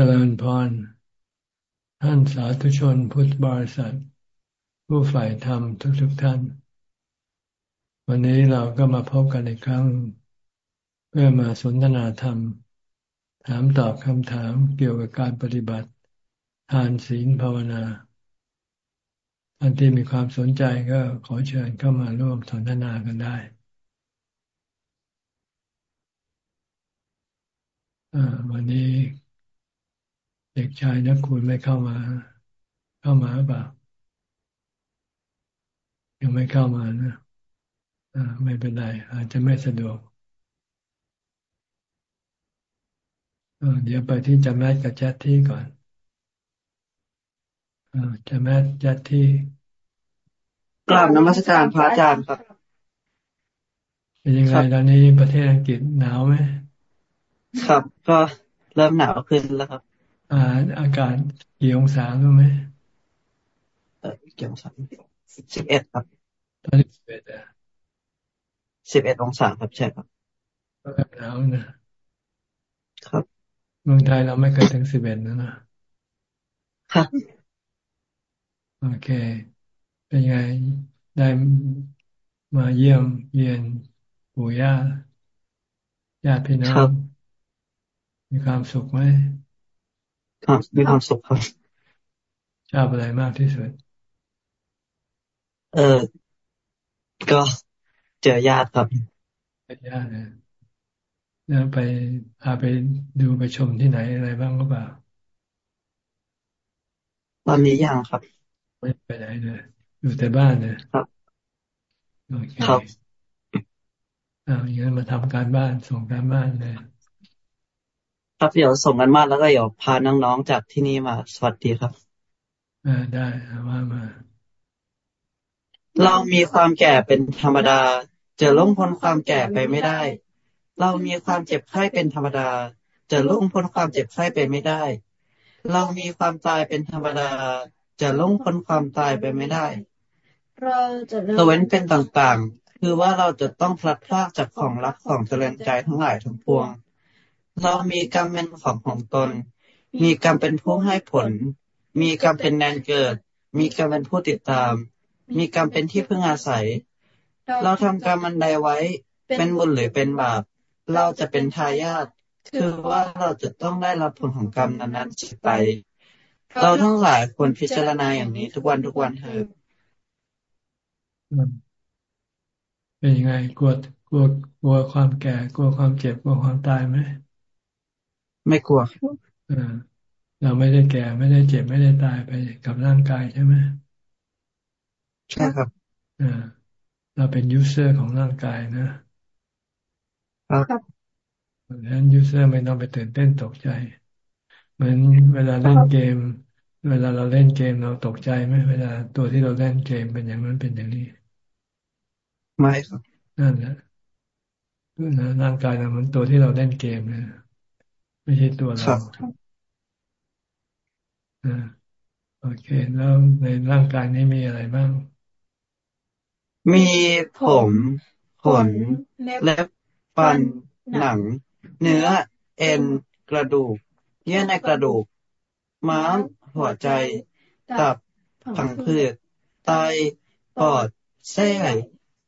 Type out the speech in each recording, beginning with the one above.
จริญพร ท่านสาธุชนพุทธบริษัท ผู้ฝ่ายธรรมทุกๆทท่าน วันนี้เราก็มาพบกันอีกครั้ง เพื่อมาสนทนาธรรม ถามตอบคำถามเกี่ยวกับการปฏิบัติ ทานศีลภาวนาท่านที่มีความสนใจก็ขอเชิญเข้ามาร่วมสนทนากันได้วันนี้ เด็กชายนักคุณไม่เข้ามา เข้ามาหรือเปล่ายังไม่เข้ามานะอ่าไม่เป็นไร อาจจะไม่สะดวกเดี๋ยวไปที่จำแมทกับแจ๊ที่ก่อนจำแมทแจ๊ที่กราบนมัสการพระอาจารย์ครับเป็นยังไงตอนนี้ประเทศอังกฤษหนาวไหมครับ ก็เริ่มหนาวขึ้นแล้วครับ อ่าอากาศกี่องศารู้ไหมเออกี่องศาสิบเอ็ดครับตอนนี้สิบเอ็ดอะสิบเอ็ดองศาครับใช่ครับก็หนาวนะครับ เมืองไทยเราไม่เคยถึงสิบเอ็ดนะนะครับโอเค เป็นไงได้มาเยี่ยมเยียนปู่ย่าญาติพี่น้องมีความสุขไหม ครับมีความสุขครับชอบอะไรมากที่สุด เออ ก็เจอญาติครับเจอญาตินะแล้วไปพาไปดูไปชมที่ไหนอะไรบ้างก็เปล่า ตอนนี้ยังครับ ไม่ไปไหนเลยอยู่แต่บ้านเนยครับโอเคครับอ้าวอย่างนั้นมาทำการบ้านส่งการบ้านเลย ครับเดี๋ยวส่งกันมาแล้วก็เดี๋ยวพาน้องๆจากที่นี่มา สวัสดีครับอ่าได้ว่ามา เรามีความแก่เป็นธรรมดา จะล่งพ้นความแก่ไปไม่ได้ เรามีความเจ็บไข้เป็นธรรมดา จะล่งพ้นความเจ็บไข้ไปไม่ได้ เรามีความตายเป็นธรรมดา จะล่งพ้นความตายไปไม่ได้ เราจะเว้นเป็นต่างๆ คือว่าเราจะต้องพลัดพรากจากของรักของเจริญใจทั้งหลายทั้งปวง เรามีกรรมเป็นของของตน มีกรรมเป็นผู้ให้ผล มีกรรมเป็นแดนเกิด มีกรรมเป็นผู้ติดตาม มีกรรมเป็นที่พึ่งอาศัย เราทำกรรมมันใดไว้ เป็นบุญหรือเป็นบาป เราจะเป็นทายาท คือว่าเราจะต้องได้รับผลของกรรมนั้นๆไป เราทั้งหลายควรพิจารณาอย่างนี้ทุกวันทุกวันเถิดเป็นยังไงกลัวกลัวกลัวความแก่ กลัวความเจ็บกลัวความตายไหม ไม่กลัวเราไม่ได้แก่ไม่ได้เจ็บไม่ได้ตายไปกับร่างกายใช่ไหมใช่ครับเราเป็น user ของร่างกายนะครับดังนั้น user ไม่ต้องไปตื่นเต้นตกใจ เหมือนเวลาเล่นเกม เวลาเราเล่นเกมเราตกใจไหมเวลาตัวที่เราเล่นเกมเป็นอย่างนั้นเป็นอย่างนี้ไม่ครับนั่นแหละร่างกายเรามันตัวที่เราเล่นเกมนะ ไม่ใช่ตัวเราอ่าโอเค แล้วในร่างกายนี้มีอะไรบ้าง มีผมขนเล็บฟัน หนัง เนื้อ เอ็น กระดูก เยื่อในกระดูก ม้าม หัวใจ ตับ ผังผืด ไต ปอดเส้ใหญ่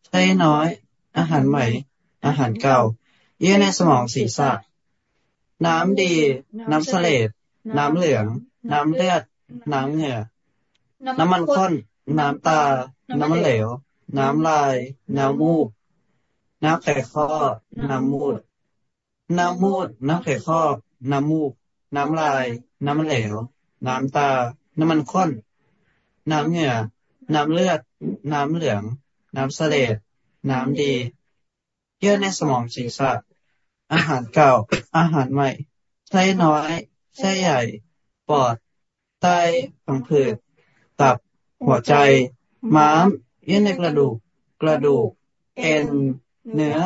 ไส้น้อย อาหารใหม่ อาหารเก่า เยื่อในสมองศีรษะ น้ำดี น้ำเสลดน้ำเหลือง น้ำเลือด น้ำเหงื่อ น้ำมันข้น น้ำตา น้ำมันเหลว น้ำลาย น้ำมูก น้ำไข่ข้อ น้ำมูด น้ำมูด น้ำไข่ข้อ น้ำมูก น้ำลาย น้ำมันเหลว น้ำตา น้ำมันข้น น้ำเหงื่อ น้ำเลือด น้ำเหลือง น้ำเสลดน้ำดี เยื่อในสมองศีรษะ อาหารเก่า อาหารใหม่ไส้น้อยไส้ใหญ่ ปอด ไตผังผืด ตับ หัวใจ ม้าม เยื่อในกระดูก กระดูก เอ็น เนื้อ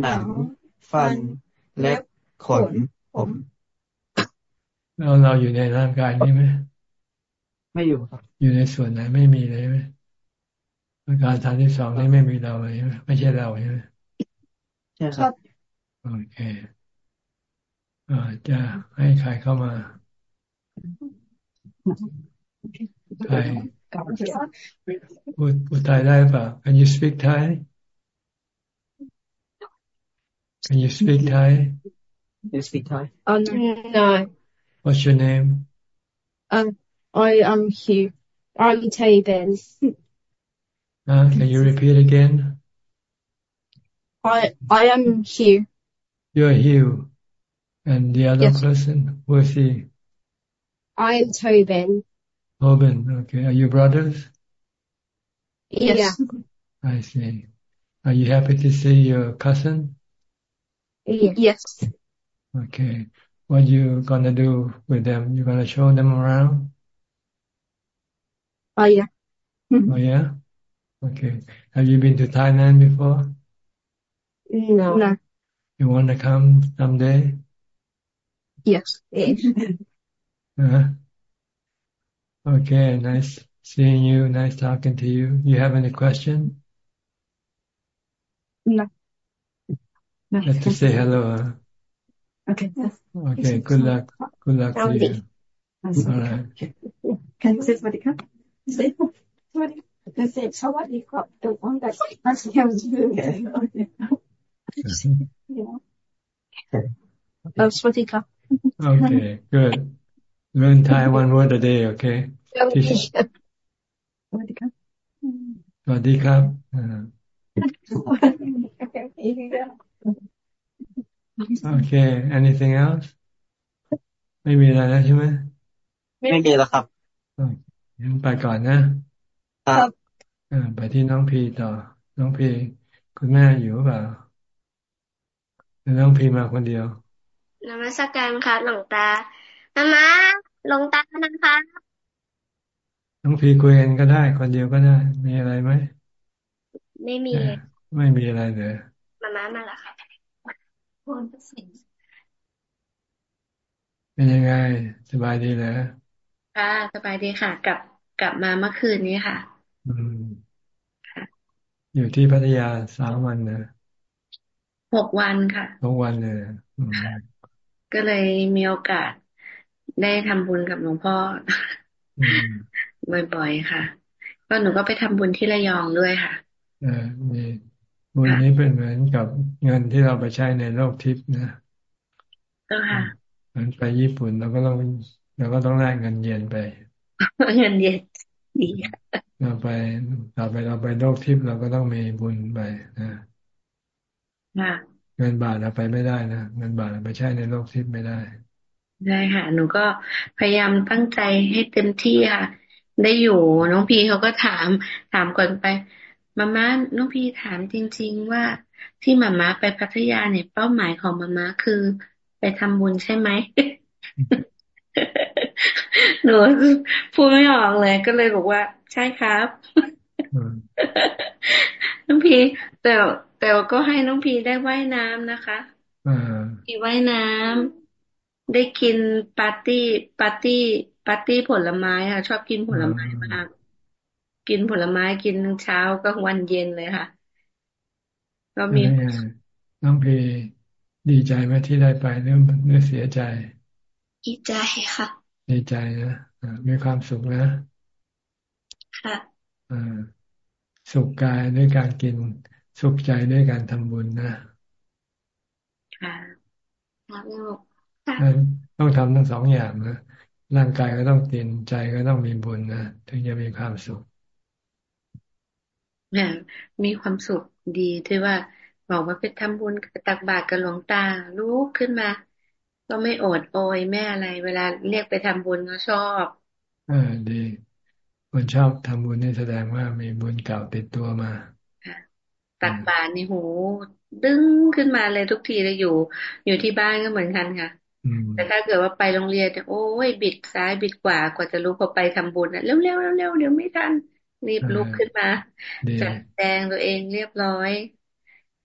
หนัง ฟัน เล็บ ขน ผมเราเราอยู่ในร่างกายนี้ไหม ไม่อยู่ครับ อยู่ในส่วนไหนไม่มีเลยไหมอาการทางที่สองนี่ไม่มีเราเลยไม่ใช่เราใช่ไหมใช่ครับ โอเคอาจะให้ใครเข้ามา ไทยพูดพูดไทยได้ป่ะ Can you speak Thai Can you speak Thai You speak Thai Oh no. no. What's your name Um, I am Hugh. I'm Taben. uh, Can you repeat again I I am Hugh. You're Hugh and the other Yes. person who is he I am Tobin. Tobin, okay are you brothers Yes. I see Are you happy to see your cousin Yes. Okay. What are you gonna do with them? You gonna show them around? Oh yeah. Mm-hmm. Oh yeah? Okay. Have you been to Thailand before? No. No. You wanna come someday? Yes. Uh-huh. Okay, nice seeing you, nice talking to you. You have any question? No. No. Just to say hello. Huh? Okay. Okay, good luck. Good luck to you. All right. Can you say Swadika? Say Swadika. Can say Swadika. The one that that's him. Oh, Swadika. Okay, good. Learn Thai one word a day, okay? Teach- Swadika. สวัสดีครับอ่าโอเค anything else ไม่มีอะไรแล้วใช่ไหมไม่มีแล้วครับงั้นไปก่อนนะ ครับอ่าไปที่น้องพีต่อ น้องพี คุณแม่อยู่หรือเปล่าหรือ น้องพีมาคนเดียวนมัสการค่ะหลวงตามามาหลวงตานะคะน้องพีคุยกันก็ได้ คนเดียวก็ได้ มีอะไรไหมไม่มีเอ่อไม่มีอะไรเลยมามามาแล้วค่ะเป็นยังไง สบายดีเหรอค่ะสบายดีค่ะ กลับกลับมาเมื่อคืนนี้ค่ะ อืมอยู่ที่พัทยาสามวันนะ หกวันค่ะทุกวันเลยอืมก็เลยมีโอกาสได้ทำบุญกับหลวงพ่ออืมบ่อยๆค่ะ ก็หนูก็ไปทำบุญที่ระยองด้วยค่ะเออมีบุญนี้เป็นเหมือนกับเงินที่เราไปใช้ในโลกทิพย์นะก็ค่ะเหมือนไปญี่ปุ่นเราก็ต้องเราก็ต้องแลกเงินเยนไปเงินเย็นดีค่ะเราไปเราไปเราไปโลกทิพย์เราก็ต้องมีบุญไปนะค่ะ เงินบาทเราไปไม่ได้นะเงินบาทเราไปใช้ในโลกทิพย์ไม่ได้ได้ค่ะ หนูก็พยายามตั้งใจให้เต็มที่ค่ะ ได้อยู่น้องพีเขาก็ถามถามก่อนไปมาม่าน้องพีถามจริง ๆ ว่าที่มาม่าไปพัทยาเนี่ยเป้าหมายของมาม่าคือ ไปทำบุญใช่ไหมหนูพูดไม่ออกเลยก็เลยบอกว่า ใช่ครับอืมน้องพีแต่ แต่ว่าก็ให้น้องพีได้ว่ายน้ำนะคะอ่าพีว่ายน้ำได้กินปาร์ตี้ปาร์ตี้ปาร์ตี้ผลไม้ค่ะ ชอบกินผลไม้มาก กินผลไม้กินทั้งเช้ากลางวันเย็นเลยค่ะ ก็มีเป็นยังไงน้องพีดีใจไหมที่ได้ไปหรือหรือเสียใจ ดีใจค่ะ ดีใจนะอ่ามีความสุขนะ ค่ะอ่าสุขกายด้วยการกิน สุขใจด้วยการทำบุญนะค่ะครับลูกค่ะนั้นต้องทำทั้งสองอย่างนะร่างกายก็ต้องกินใจก็ต้องมีบุญนะถึงจะมีความสุขเนี่ยมีความสุขดีที่ว่าบอกว่าไปทำบุญไปตักบาตรกับหลวงตาลุกขึ้นมา ก็ไม่โอดโอยแม่อะไร เวลาเรียกไปทำบุญก็ชอบเออดีคนชอบทำบุญนี่แสดงว่ามีบุญเก่าติดตัวมาค่ะ ตักบาตรนี่โหดึงขึ้นมาเลยทุกทีเลยอยู่ อยู่ที่บ้านก็เหมือนกันค่ะอืมแต่ถ้าเกิดว่าไปโรงเรียนเนี่ยโอ้ยบิดซ้ายบิดขวากว่าจะลุกพอไปทำบุญนะเร็วเร็วเร็วเร็วเดี๋ยวไม่ทันรีบเออลุกขึ้นมาดีจัดแจงตัวเองเรียบร้อย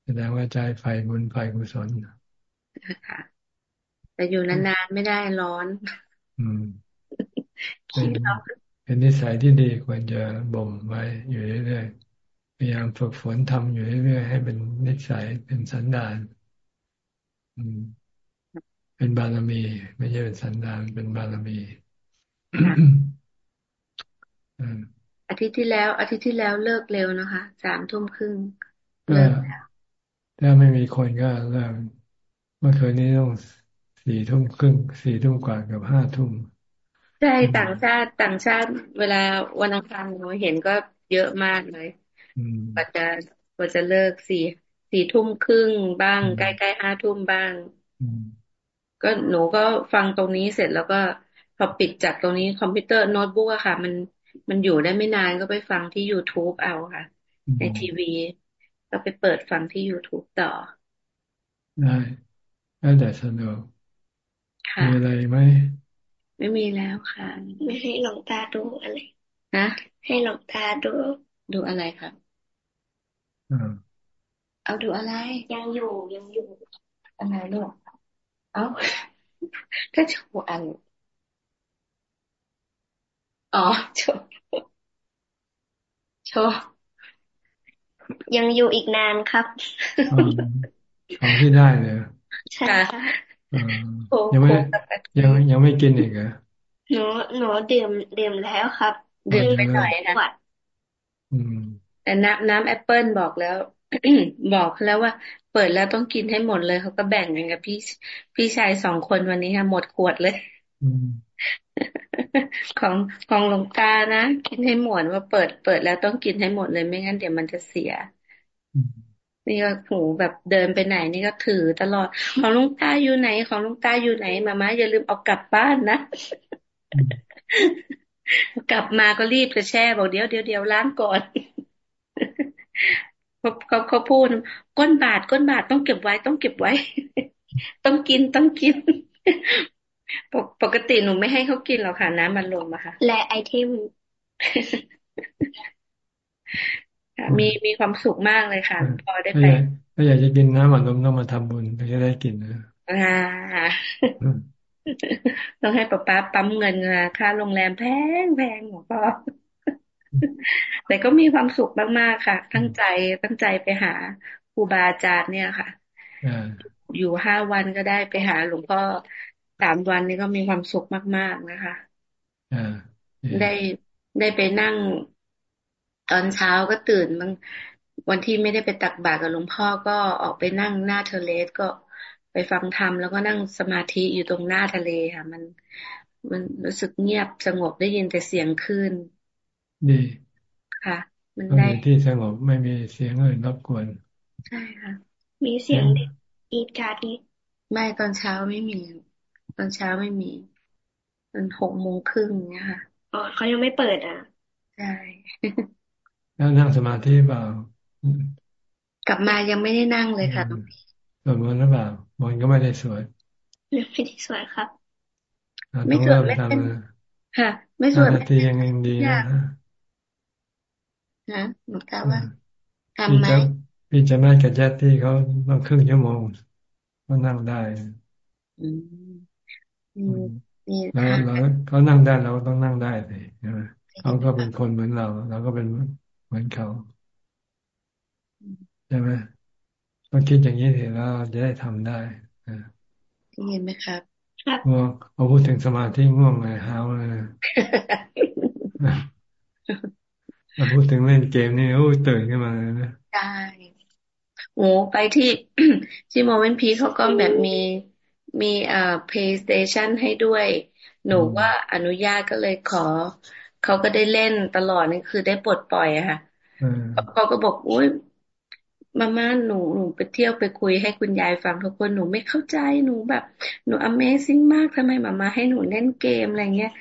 แสดงว่าใจใฝ่บุญใฝ่กุศลค่ะแต่อยู่นานๆไม่ได้ร้อน อืมเป็ขี้นร้อนเป็นนิสัยที่ดีควรจะบ่มไว้อยู่เรื่อยๆ พยายามฝึกฝนทำอยู่เรื่อยๆให้เป็นนิสัยเป็นสันดานอืมเป็นบารมี ไม่ใช่เป็นสันดานเป็นบารมีอาทิตย์ที่แล้ว อาทิตย์ที่แล้วเลิกเร็วนะคะสามทุ่มครึ่งเลิกแล้วถ้าไม่มีคนก็เลิกเมื่อคืนนี้ต้องสี่ทุ่มครึ่งสี่ทุ่มกว่ากับห้าทุ่มใช่ต่างชาติต่างชาติเวลาวันอังคารเราเห็นก็เยอะมากเลย กว่าจะกว่าจะเลิกสี่สี่ทุ่มครึ่งบ้างใกล้ๆห้าทุ่มบ้าง ก็หนูก็ฟังตรงนี้เสร็จแล้วก็พอปิดจากตรงนี้คอมพิวเตอร์โน้ตบุ๊กอะค่ะ มันมันอยู่ได้ไม่นานก็ไปฟังที่ YouTube เอาค่ะ ในทีวี ก็ไปเปิดฟังที่ YouTube ต่อ ได้แล้วแต่สะดวกมีอะไรไหมไม่มีแล้วค่ะ ไม่ให้หลงตาดูอะไร นะ ให้หลงตาดูดูอะไรครับ เอาดูอะไร ยังอยู่ยังอยู่อะไรลูกเอ้าก็โชว์อันอ๋อโชว์โชว์ยังอยู่อีกนานครับของที่ได้เลยใช่ค่ะยังไม่ยังยังไม่กินอีกเหรอหนูหนูดื่มดื่มแล้วครับ ดื่มไปหน่อยนะ แต่น้ำน้ำแอปเปิลบอกแล้ว บอกแล้วว่า เปิดแล้วต้องกินให้หมดเลยเขาก็แบ่งกันกับพี่พี่ชายสองคนวันนี้ค่ะหมดขวดเลยของของหลวงตานะกินให้หมดว่าเปิดเปิดแล้วต้องกินให้หมดเลยไม่งั้นเดี๋ยวมันจะเสียนี่ก็หูแบบเดินไปไหนนี่ก็ถือตลอด ของลุงตาอยู่ไหน ของลุงตาอยู่ไหนมามาอย่าลืมเอากลับบ้านนะ กลับมาก็รีบจะแช่บอกเดี๋ยวเดี๋ยวเดี๋ยวล้างก่อน เขาเขาเขาพูดก้นบาทก้นบาทต้องเก็บไว้ ต้องเก็บไว้ ต้องกินต้องกินปกติหนูไม่ให้เขากินหรอกค่ะน้ำมันลมอะค่ะ และไอเทมมีมีความสุขมากเลยค่ะ พอได้ไปถ้าอยากจะกินน้ำมันลมต้องมาทำบุญถึงจะได้กินนะอ่าต้องให้ป้าป้าปั๊มเงินมาค่าโรงแรมแพงแพงหมอพ่อ แต่ก็มีความสุขมากๆค่ะ ตั้งใจตั้งใจไปหาครูบาอาจารย์เนี่ยค่ะอยู่ห้าวันก็ได้ไปหาหลวงพ่อสามวันนี้ก็มีความสุขมาก ๆนะคะได้ได้ไปนั่ง ตอนเช้าก็ตื่นบางวันที่ไม่ได้ไปตักบาตรกับหลวงพ่อก็ออกไปนั่งหน้าเทเลสก็ไปฟังธรรมแล้วก็นั่งสมาธิอยู่ตรงหน้าทะเลค่ะ มันมันรู้สึกเงียบสงบได้ยินแต่เสียงคลื่น ดีค่ะ มันได้ที่สงบไม่มีเสียงอื่นรบกวน ใช่ค่ะ มีเสียงอีกการนี้ไม่ตอนเช้าไม่มี ตอนเช้าไม่มีตอนหกโมงครึ่งเนี่ยค่ะอ๋อเขายังไม่เปิดอะใช่แล้วนั่งสมาธิเปล่ากลับมายังไม่ได้นั่งเลยค่ะสวดมนต์หรือเปล่ามนต์ก็ไม่ได้สวดไม่ได้สวดครับ ไม่สวดไม่เป็นค่ะ ไม่สวดทียังไงดีนะ นะหนูกล่าวว่าทำไหมพี่จะไม่กับแจ๊ที่เขาต้องครึ่งชั่วโมงก็นั่งได้แล้วเราเขานั่งได้เราต้องนั่งได้เลยใช่ไหมเขาก็เป็นคนเหมือนเราเราก็เป็นเหมือนเขาใช่ไหมต้องคิดอย่างนี้เถอะเราจะได้ทำได้เห็นไหมครับง่วงพอพูดถึงสมาธิง่วงเลยหาวเลย พอพูดถึงเล่นเกมนี่โอ้ตื่นขึ้นมาเลยนะใช่โอ้ไปที่ที่โมเมนต์พีเขาก็แบบมีมีเอ่อ PlayStation ให้ด้วย หนูว่าอนุญาตก็เลยขอ เขาก็ได้เล่นตลอดนี่คือได้ปลดปล่อยอะค่ะเขาก็บอกอุ้ยมาม่าหนูหนูไปเที่ยวไปคุยให้คุณยายฟังทุกคนหนูไม่เข้าใจหนูแบบหนู Amazing มากทำไมมาม่าให้หนูเล่นเกมอะไรเงี้ย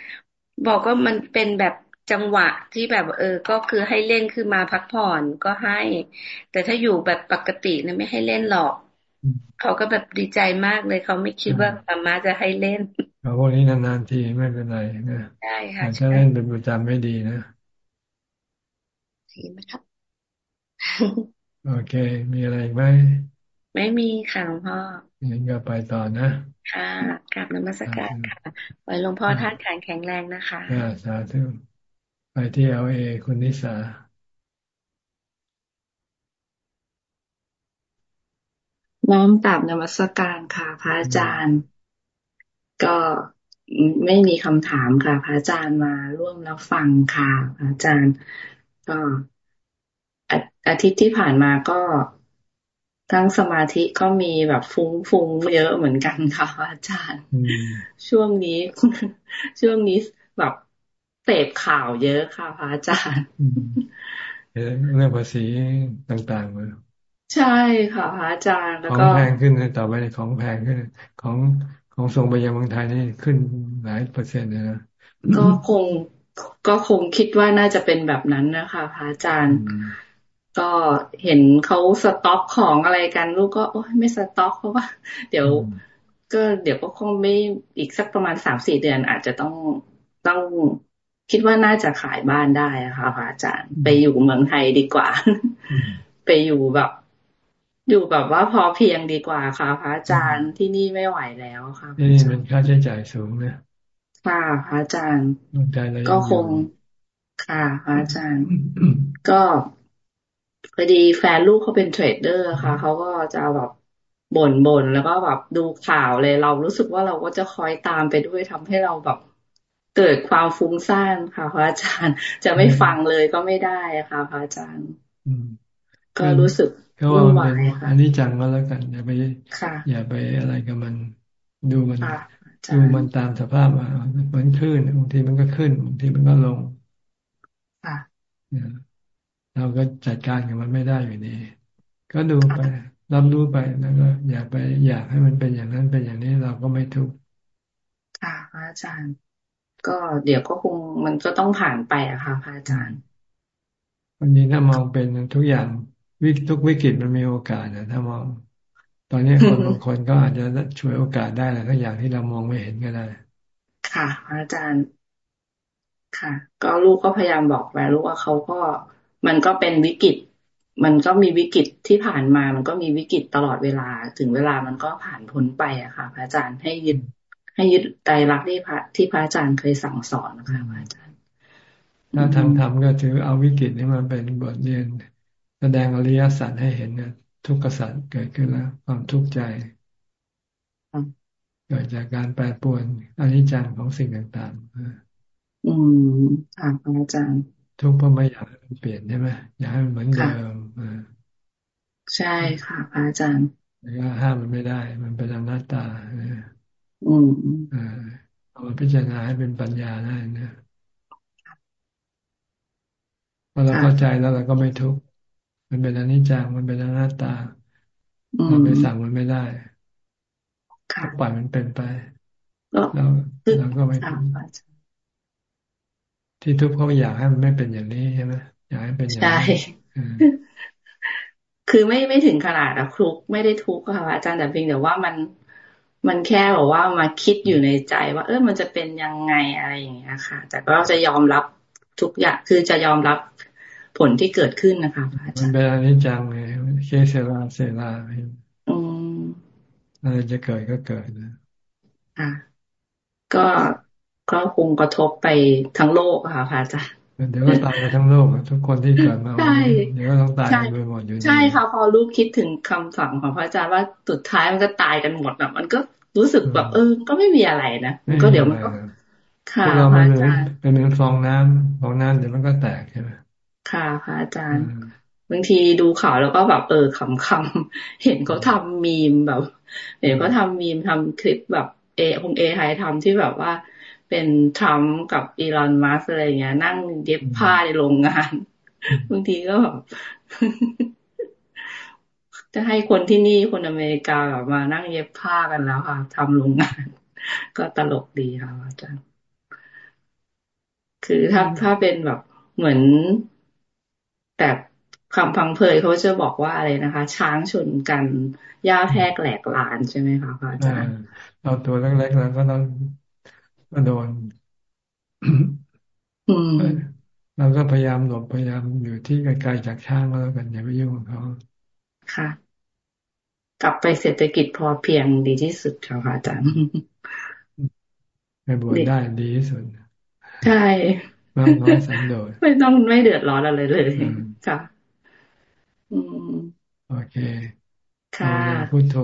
บอกว่ามันเป็นแบบ จังหวะที่แบบเออ ก็คือให้เล่นคือมาพักผ่อนก็ให้ แต่ถ้าอยู่แบบปกติเนี่ยไม่ให้เล่นหรอก เขาก็แบบดีใจมากเลยเขาไม่คิดว่ามาม่าจะให้เล่นเขาพวกนี้นานๆทีไม่เป็นไรนะใช่ค่ะถ้าเล่นเป็นประจำไม่ดีนะดีไหมครับ โอเค มีอะไรไหมไม่มีค่ะหลวงพ่องั้นก็ไปต่อนะค่ะกลับนมัสการค่ะไว้หลวงพ่อท่านแข็งแข็งแรงนะคะอ่าสาธุ ไปที่เอลเอคุณนิสาน้อมกราบนมัสการค่ะพระอาจารย์ ก็ไม่มีคำถามค่ะ พระอาจารย์มาร่วมรับฟังค่ะ พระอาจารย์ ก็อาทิตย์ที่ผ่านมาก็ทั้งสมาธิก็มีแบบฟุ้งฟุ้งเยอะเหมือนกันค่ะ อาจารย์ ช่วงนี้ ช่วงนี้แบบ เสพข่าวเยอะค่ะพระอาจารย์เรื่องภาษีต่างๆเลยใช่ค่ะพระอาจารย์แล้วก็ของแพงขึ้นต่อไปของแพงขึ้น ของของส่งไปยังเมืองไทยนี่ขึ้นหลายเปอร์เซ็นต์เลยนะก็คงก็คงคิดว่าน่าจะเป็นแบบนั้นนะคะพระอาจารย์ ก็เห็นเขาสต็อกของอะไรกันลูกก็โอ้ยไม่สต็อกเพราะว่า เดี๋ยว ก็เดี๋ยวก็คงไม่อีกสักประมาณสามสี่เดือนอาจจะต้องต้อง คิดว่าน่าจะขายบ้านได้ค่ะพระอาจารย์ ไปอยู่เมืองไทยดีกว่า ไปอยู่แบบ อยู่แบบว่าพอเพียงดีกว่าค่ะพระอาจารย์ที่นี่ไม่ไหวแล้วค่ะนี่มันค่าใช้จ่ายสูงเนี่ยค่ะพระอาจารย์ก็คงค่ะพระอาจารย์ ก็พอดีแฟนลูกเขาเป็นเทรดเดอร์ค่ะเขาก็จะแบบบ่นบ่นแล้วก็แบบดูข่าวเลย เรารู้สึกว่าเราก็จะคอยตามไปด้วยทำให้เราแบบ เกิดความฟุ้งซ่านค่ะพระอาจารย์ จะไม่ฟังเลยก็ไม่ได้ค่ะพระอาจารย์ก็รู้สึกวุ่นวายค่ะอันนี้จังก็แล้วกัน อย่าไปอย่าไปอะไรกับมันดูมันดูมันตามสภาพว่าเหมือนคลื่นบางทีมันก็ขึ้นบางทีมันก็ลงค่ะเราก็จัดการกับมันไม่ได้อยู่ดีก็ดูไปรับรู้ไปแล้วก็ อย่าไปอยากให้มันเป็นอย่างนั้นเป็นอย่างนี้เราก็ไม่ทุกข์ค่ะพระอาจารย์ ก็เดี๋ยวก็คงมันก็ต้องผ่านไปอะค่ะพระอาจารย์ วันนี้ถ้ามองเป็นทุกอย่างวิทุกวิกฤตมันมีโอกาสนะถ้ามอง ตอนนี้คนบางคนก็อาจจะช่วยโอกาสได้แหละทุกอย่างที่เรามองไม่เห็นก็ได้ ค่ะอาจารย์ ค่ะ ก็ลูกก็พยายามบอกแม่ลูกว่าเขาก็มันก็เป็นวิกฤต มันก็มีวิกฤตที่ผ่านมา มันก็มีวิกฤตตลอดเวลา ถึงเวลามันก็ผ่านพ้นไปอะค่ะ พระอาจารย์ให้ยึด ให้ยึดใจรักที่พระที่พระอาจารย์เคยสั่งสอนนะคะพระอาจารย์ ถ้าทางธรรมก็ถือเอาวิกฤตนี้มาเป็นบทเรียน แสดงอริยสัจให้เห็นนะทุกข์สัจเกิดขึ้นแล้ว ความทุกข์ใจเกิดจากการแปรปรวนอนิจจังของสิ่งต่างๆ อืมค่ะพระอาจารย์ ทุกข์เพราะไม่อยากให้มันเปลี่ยนใช่ไหมอยากให้มันเหมือนเดิมใช่ค่ะอาจารย์แล้วก็ห้ามมันไม่ได้ มันเป็นอนัตตา อืมเอามาพิจารณาให้เป็นปัญญาได้นะพอเราเข้าใจแล้วเราก็ไม่ทุกข์มันเป็นอนิจจังมันเป็นอนัตตาเราไปสั่งมันไม่ได้ก็ปล่อยมันเป็นไปแล้วเราก็ไม่ทุกข์ที่ทุกข์เพราะอยากให้มันไม่เป็นอย่างนี้ใช่ไหมอยากให้เป็นอย่างนี้คือไม่ไม่ถึงขนาดอะทุกไม่ได้ทุกข์ค่ะอาจารย์แต่เพียงแต่ว่ามัน มันแค่บอกว่ามาคิดอยู่ในใจว่า เออมันจะเป็นยังไงอะไรอย่างเงี้ยค่ะ แต่ก็จะยอมรับทุกอย่างคือจะยอมรับผลที่เกิดขึ้นนะคะอาจารย์มันเป็นอนิจจังไงเคเซราเซราอืมอะไรจะเกิดก็เกิดนะค่ะก็ก็คงกระทบไปทั้งโลกค่ะพระอาจารย์ เดี๋ยวก็ตายไปทั้งโลกทุกคนที่เกิดมาเดี๋ยวก็ต้องตายไปหมดอยู่ใช่ค่ะ พอลูกคิดถึงคำสั่งของพระอาจารย์ว่าสุดท้ายมันก็ตายกันหมดแบบมันก็รู้สึกแบบเออ ก็ไม่มีอะไรนะก็เดี๋ยวมันก็ค่ะพระอาจารย์เป็นเหมือนฟองน้ำฟองน้ำเดี๋ยวมันก็แตกใช่ไหมค่ะพระอาจารย์ บางทีดูข่าวแล้วก็แบบเออขำๆเห็นเขาทำมีมแบบ เห็นเขาทามีมทำคลิปแบบเอคงเอไฮทำที่แบบว่า เป็นทรัมป์กับอีลอนมัสอะไรเงี้ย นั่งเย็บผ้าในโรงงานบางทีก็แบบจะให้คนที่นี่คนอเมริกาแบบมานั่งเย็บผ้ากันแล้วค่ะทำโรงงาน ก็ตลกดีค่ะอาจารย์คือถ้าถ้าเป็นแบบเหมือน แต่คำพังเพยเขาจะบอกว่าอะไรนะคะ ช้างชนกันหญ้าแพรกแหลกลานใช่ไหมคะอาจารย์เราตัวเล็กๆแล้วก็ต้อง ก็โดนเราก็พยายามหลบพยายามอยู่ที่ไกลๆจากช้างแล้วกันอย่าไปยุ่งกับเขาค่ะ กลับไปเศรษฐกิจพอเพียงดีที่สุดค่ะอาจารย์ไปบวชได้ดีที่สุดใช่มากน้อยสันโดษไม่ต้องไม่เดือดร้อนอะไรเลยค่ะอืมโอเค ค่ะพุทโธ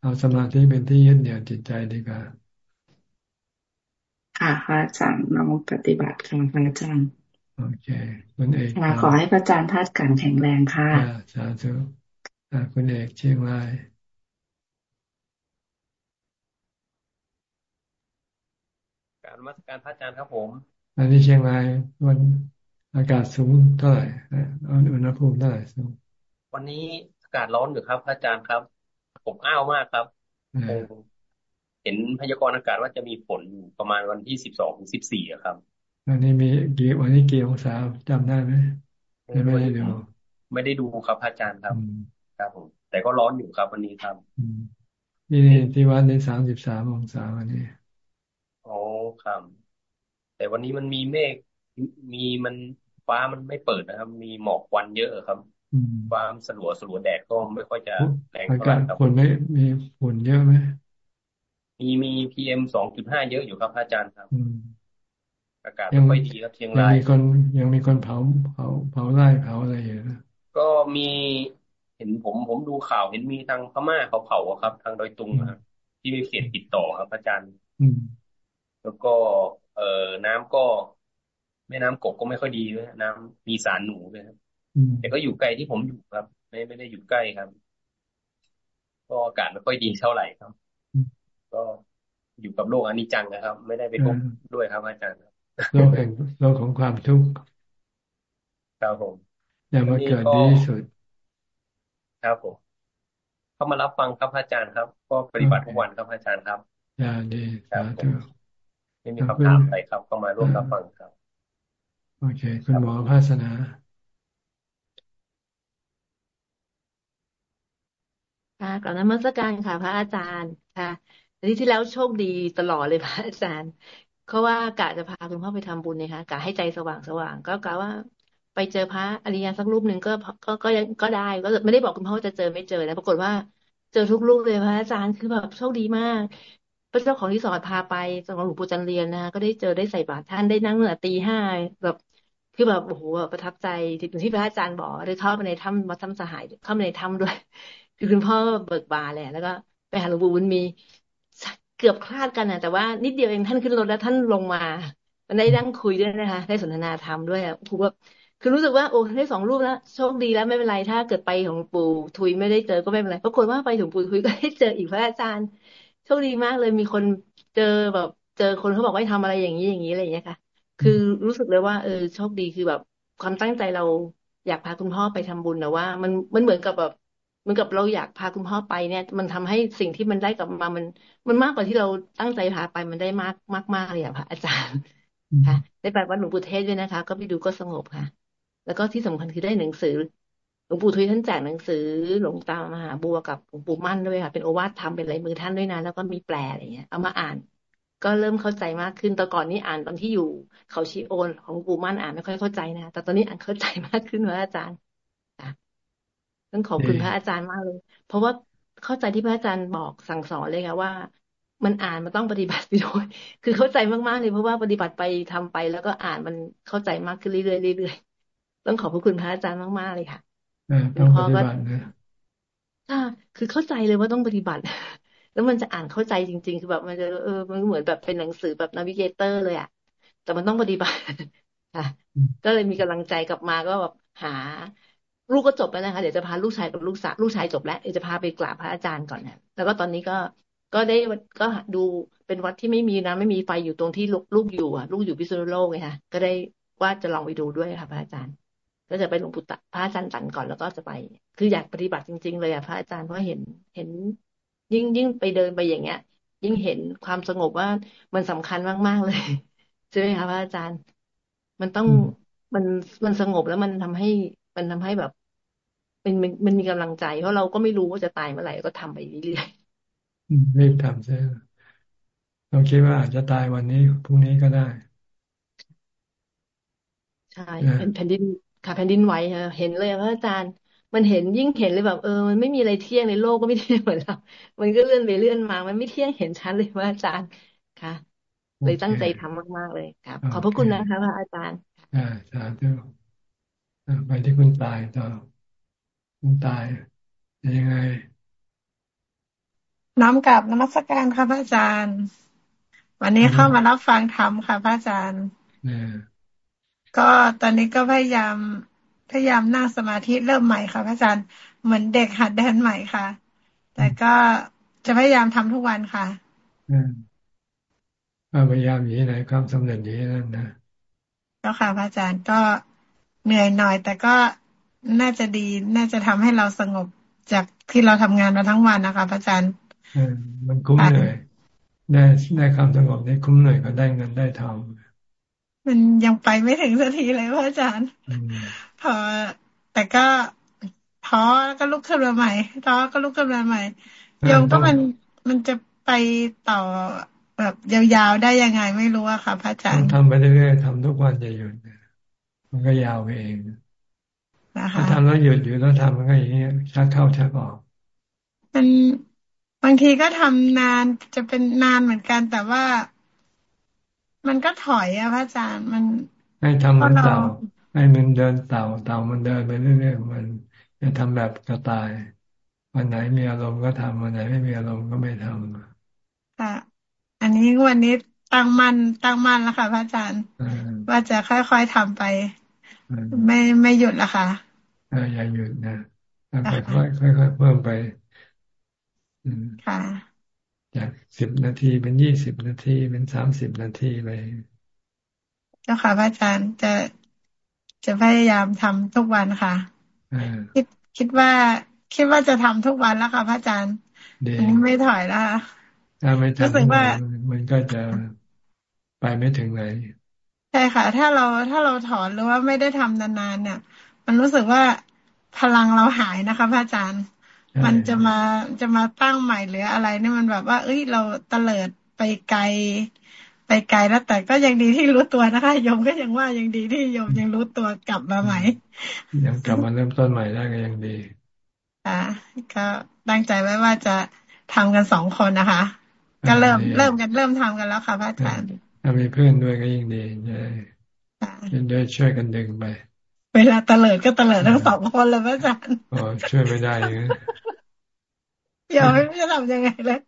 เอาสมาธิเป็นที่ยึดเหนี่ยวจิตใจดีกว่า ค่ะพระอาจารย์น้องปฏิบัติค่ะพระอาจารย์โอเคคุณเอกขอให้พระอาจารย์ธาตุการแข็งแรงค่ะสาธุคุณเอกเชียงรายการมาสการพระอาจารย์ครับผม อันนี้เชียงรายวันอากาศสูงเท่าไหร่อุณหภูมิเท่าไหร่สูงวันนี้อากาศร้อนอยู่ครับพระอาจารย์ครับ ผมอ้าวมากครับ เห็นพยากรณ์อากาศว่าจะมีฝนอยู่ประมาณวันที่สิบสองถึงสิบสี่ครับวันนี้มีกี่วันนี้กี่องศาจำได้ไหมไม่ได้ดูไม่ได้ดูครับอาจารย์ครับครับผมแต่ก็ร้อนอยู่ครับวันนี้ครับนี่ที่วัดในสามสิบสามองศาวันนี้โอ้ครับ แต่วันนี้มันมีเมฆมีมันฟ้ามันไม่เปิดนะครับ มีหมอกควันเยอะครับฟ้าสลัวสลัวแดดก็ไม่ค่อยจะแรงเท่าไหร่ครับฝนไม่มีฝนเยอะไหม มีมีพีเอ็มสองจุดห้าเยอะอยู่ครับอาจารย์ครับอากาศไม่ค่อยดีครับเชียงรายยังมีคนยังมีคนเผาเผาเผาไร่เผาอะไรอยู่นะก็มีเห็นผมผมดูข่าวเห็นมีทางพม่าเขาเผาครับ ทางดอยตุงครับที่มีเขตติดต่อครับอาจารย์แล้วก็ เอ่อน้ำก็ แม่น้ำกบก็ไม่ค่อยดีด้วยน้ำมีสารหนูด้วยครับแต่ก็อยู่ไกลที่ผมอยู่ครับ ไม่ไม่ได้อยู่ใกล้ครับ ก็อากาศไม่ค่อยดีเท่าไหร่ครับ ก็อยู่กับโลกอนิจจังนะครับ ไม่ได้ไปพบด้วยครับอาจารย์โลกแห่งโลกของความทุกข์ครับผมอย่ามาเกิดดีที่สุด ครับผมเข้ามารับฟังครับอาจารย์ครับ ก็ปฏิบัติทุกวันครับอาจารย์ครับอย่าดีสาธุไม่มีคำถามอะไรครับ ก็มาร่วมรับฟังครับ โอเค คุณหมอภาสนาค่ะกลับนมัสการค่ะ พระอาจารย์ค่ะ อันนี้ที่แล้วโชคดีตลอดเลยพระอาจารย์เพราะว่ากะจะพาคุณพ่อไปทำบุญเนะคะกะให้ใจสว่างสว่างก็กะว่าไปเจอพระอริยสักรูปหนึ่งก็ก็ก็ยังก็ได้ก็ไม่ได้บอกคุณพ่อว่าจะเจอไม่เจอนะปรากฏว่าเจอทุกรูปเลยพระอาจารย์คือแบบโชคดีมาก พระเจ้าของที่สอนพาไปสำหรับหลวงปู่จันเรียนนะก็ได้เจอได้ใส่บาตรท่านได้นั่งเมื่อตีห้าแบบคือแบบโอ้โหประทับใจที่ที่พระอาจารย์บอกได้เข้าไปในถ้ำวัดถ้ำสหายเข้าไปในถ้ำด้วย คือคุณพ่อเบิกบานแหละแล้วก็ไปหาหลวงปู่บุญมี เกือบคลาดกันนะแต่ว่านิดเดียวเองท่านขึ้นรถแล้วท่านลงมาได้นั่งคุยด้วยนะคะ ได้สนทนาธรรมด้วยคือว่าคือรู้สึกว่าโอ้ได้สองรูปแล้วโชคดีแล้วไม่เป็นไรถ้าเกิดไปของปู่ทุยไม่ได้เจอก็ไม่เป็นไรปรากฏว่าไปถึงปู่ทุยก็ได้เจออีกพระอาจารย์โชคดีมากเลยมีคนเจอแบบ เจอคนเขาบอกว่าทำอะไรอย่างนี้อย่างนี้อะไรอย่างเงี้ยค่ะ คือรู้สึกเลยว่า เออโชคดีคือแบบความตั้งใจเราอยากพาคุณพ่อไปทำบุญแต่ว่า มันมันเหมือนกับแบบ เหมือนกับเราอยากพาคุณพ่อไปเนี่ย มันทำให้สิ่งที่มันได้กลับมามัน มันมากกว่าที่เราตั้งใจพาไปมันได้มากมากมากเลยอะพระอาจารย์ค่ะได้ไปวัดหลวงปู่เทศด้วยนะคะ ก็ไปดูก็สงบค่ะ แล้วก็ที่สำคัญคือได้หนังสือหลวงปู่ทุยท่านแจกหนังสือหลวงตามหาบัวกับหลวงปู่มั่นด้วยค่ะ เป็นโอวาททำเป็นลายมือท่านด้วยนะแล้วก็มีแปลอะไรเงี้ยเอามาอ่าน ก็เริ่มเข้าใจมากขึ้นแต่ก่อนนี้อ่านตอนที่อยู่เขาชีโอนของปู่มั่นอ่านไม่ค่อยเข้าใจนะแต่ตอนนี้อ่านเข้าใจมากขึ้นว่าอาจารย์ ต้องขอบคุณพระอาจารย์มากเลย เพราะว่าเข้าใจที่พระอาจารย์บอกสั่งสอนเลยค่ะว่า มันอ่านมันต้องปฏิบัติไปด้วย คือเข้าใจมากๆเลยเพราะว่าปฏิบัติไปทำไป แล้วก็อ่านมันเข้าใจมากขึ้นเรื่อยๆเรื่อยๆต้องขอบพระคุณพระอาจารย์มากๆเลยค่ะต้องปฏิบัตินะค่ะคือเข้าใจเลยว่าต้องปฏิบัติ แล้วมันจะอ่านเข้าใจจริง ๆ คือแบบมันจะเออมันเหมือนแบบเป็นหนังสือแบบนาวิเกเตอร์เลยอะแต่มันต้องปฏิบัติค่ะก็เลยมีกำลังใจกลับมาก็แบบหา ลูกก็จบไปแล้วนะคะเดี๋ยวจะพาลูกชายกับลูกสาวลูกชายจบแล้วเดี๋ยวจะพาไปกราบพระอาจารย์ก่อนนะแล้วก็ตอนนี้ก็ก็ได้ก็ดูเป็นวัดที่ไม่มีนะไม่มีไฟอยู่ตรงที่ลูกอยู่อะ ลูกอยู่พิษณุโลกไงคะก็ได้ว่าจะลองไปดูด้วยค่ะพระอาจารย์ ก็จะไปหลวงปู่ตะพระอาจารย์ตันก่อนแล้วก็จะไป คืออยากปฏิบัติจริง ๆ เลยอะพระอาจารย์เพราะเห็นเห็น ยิ่งยิ่งไปเดินไปอย่างเงี้ย ยิ่งเห็นความสงบว่ามันสำคัญมากๆเลยใช่ไหมคะพระอาจารย์ มันต้องมันมันสงบแล้วมันทำให้ มันทำให้แบบมันมันมีกำลังใจ เพราะเราก็ไม่รู้ว่าจะตายเมื่อไหร่ก็ทำไปเรื่อยๆรีบทำใช่เราคิดว่าอาจจะตายวันนี้พรุ่งนี้ก็ได้ ใช่เป็นแผ่นดินค่ะแผ่นดินไหวเห็นเลยพระอาจารย์ มันเห็นยิ่งเห็นเลยแบบเออมันไม่มีอะไรเที่ยงในโลกก็ไม่เที่ยงเหมือนเรา มันก็เลื่อนไปเลื่อนมา มันไม่เที่ยงเห็นชัดเลยพระอาจารย์ค่ะ เลยตั้งใจทำมาก ๆเลยครับ ขอบพระคุณนะคะพระอาจารย์ อ่าสาธุ ไปที่คุณตายต่อ คุณตายยังไง น้อมกับนมัสการค่ะพระอาจารย์ วันนี้เข้ามารับฟังธรรมค่ะพระอาจารย์ก็ตอนนี้ก็พยายามพยายามนั่งสมาธิเริ่มใหม่ค่ะพระอาจารย์เหมือนเด็กหัดเดินใหม่ค่ะ แต่ก็จะพยายามทำทุกวันค่ะพยายามอยู่ที่ไหนความสำเร็จอยู่ที่นั่นนะก็ค่ะพระอาจารย์ก็ เหนื่อยหน่อย แต่ก็น่าจะดี น่าจะทำให้เราสงบจากที่เราทำงานมาทั้งวันนะคะพระอาจารย์มันคุ้มเหนื่อยได้ได้ความสงบได้คุ้มเหนื่อยก็ได้เงินได้ทองมันยังไปไม่ถึงสักทีเลยพระอาจารย์พอแต่ก็ท้อแล้วก็ลุกขึ้นมาใหม่ท้อก็ลุกขึ้นมาใหม่โยมก็มันมันจะไปต่อแบบยาวๆได้ยังไงไม่รู้อะค่ะพระอาจารย์ทำไปเรื่อยๆทำทุกวันจะหยุด มันก็ยาวไปเองถ้าทำแล้วหยุดอยู่แล้วทำมันก็อย่างนี้ชักเข้าชักออกมันบางทีก็ทำนานจะเป็นนานเหมือนกัน แต่ว่า มันก็ถอยอะพระอาจารย์มันให้ทำมันเต่าให้มันเดินเต่าเต่ามันเดินไปเรื่อยๆมันจะทำแบบกระต่ายวันไหนมีอารมณ์ก็ทำวันไหนไม่มีอารมณ์ก็ไม่ทำค่ะอันนี้วันนี้ ตั้งมันตั้งมันแล้วค่ะพระอาจารย์ ว่าจะค่อยๆทำไป ไม่ไม่หยุดละค่ะอย่าหยุดนะค่อยๆค่อยๆเพิ่มไปค่ะจากสิบนาทีเป็นยี่สิบนาทีเป็นสามสิบนาทีไปเจ้าค่ะพระอาจารย์จะจะพยายามทำทุกวันค่ะคิดคิดว่า คิดว่าจะทำทุกวันแล้วค่ะพระอาจารย์อันนี้ไม่ถอยแล้ว ถ้าไม่ทำว่ามันก็จะไปไม่ถึงไหนใช่ค่ะ ถ้าเราถ้าเราถอนหรือว่าไม่ได้ทำนานๆเนี่ย มันรู้สึกว่าพลังเราหายนะคะพระอาจารย์ มันจะมาจะมาตั้งใหม่หรืออะไรนี่มันแบบว่า เอ้ยเราเตลิดไปไกล ไปไกลแล้วแต่ก็ยังดีที่รู้ตัวนะคะโยมก็ยังว่ายังดีที่โยมยังรู้ตัวกลับมาใหม่ยังกลับมาเริ่มต้นใหม่ได้ก็ยังดีอ่าก็ตั้งใจไว้ว่าจะทำกันสองคนนะคะ ก็เริ่มเริ่มกันเริ่มทำกันแล้วค่ะพระอาจารย์ถ้ามีเพื่อนด้วยก็ยิ่งดีจะได้ช่วยกันดึงไป เวลาเตลิดก็เตลิดทั้งสองคนเลยพระอาจารย์อ๋อช่วยไม่ได้ยังเดี๋ยวไม่รู้จะทำยังไงเลย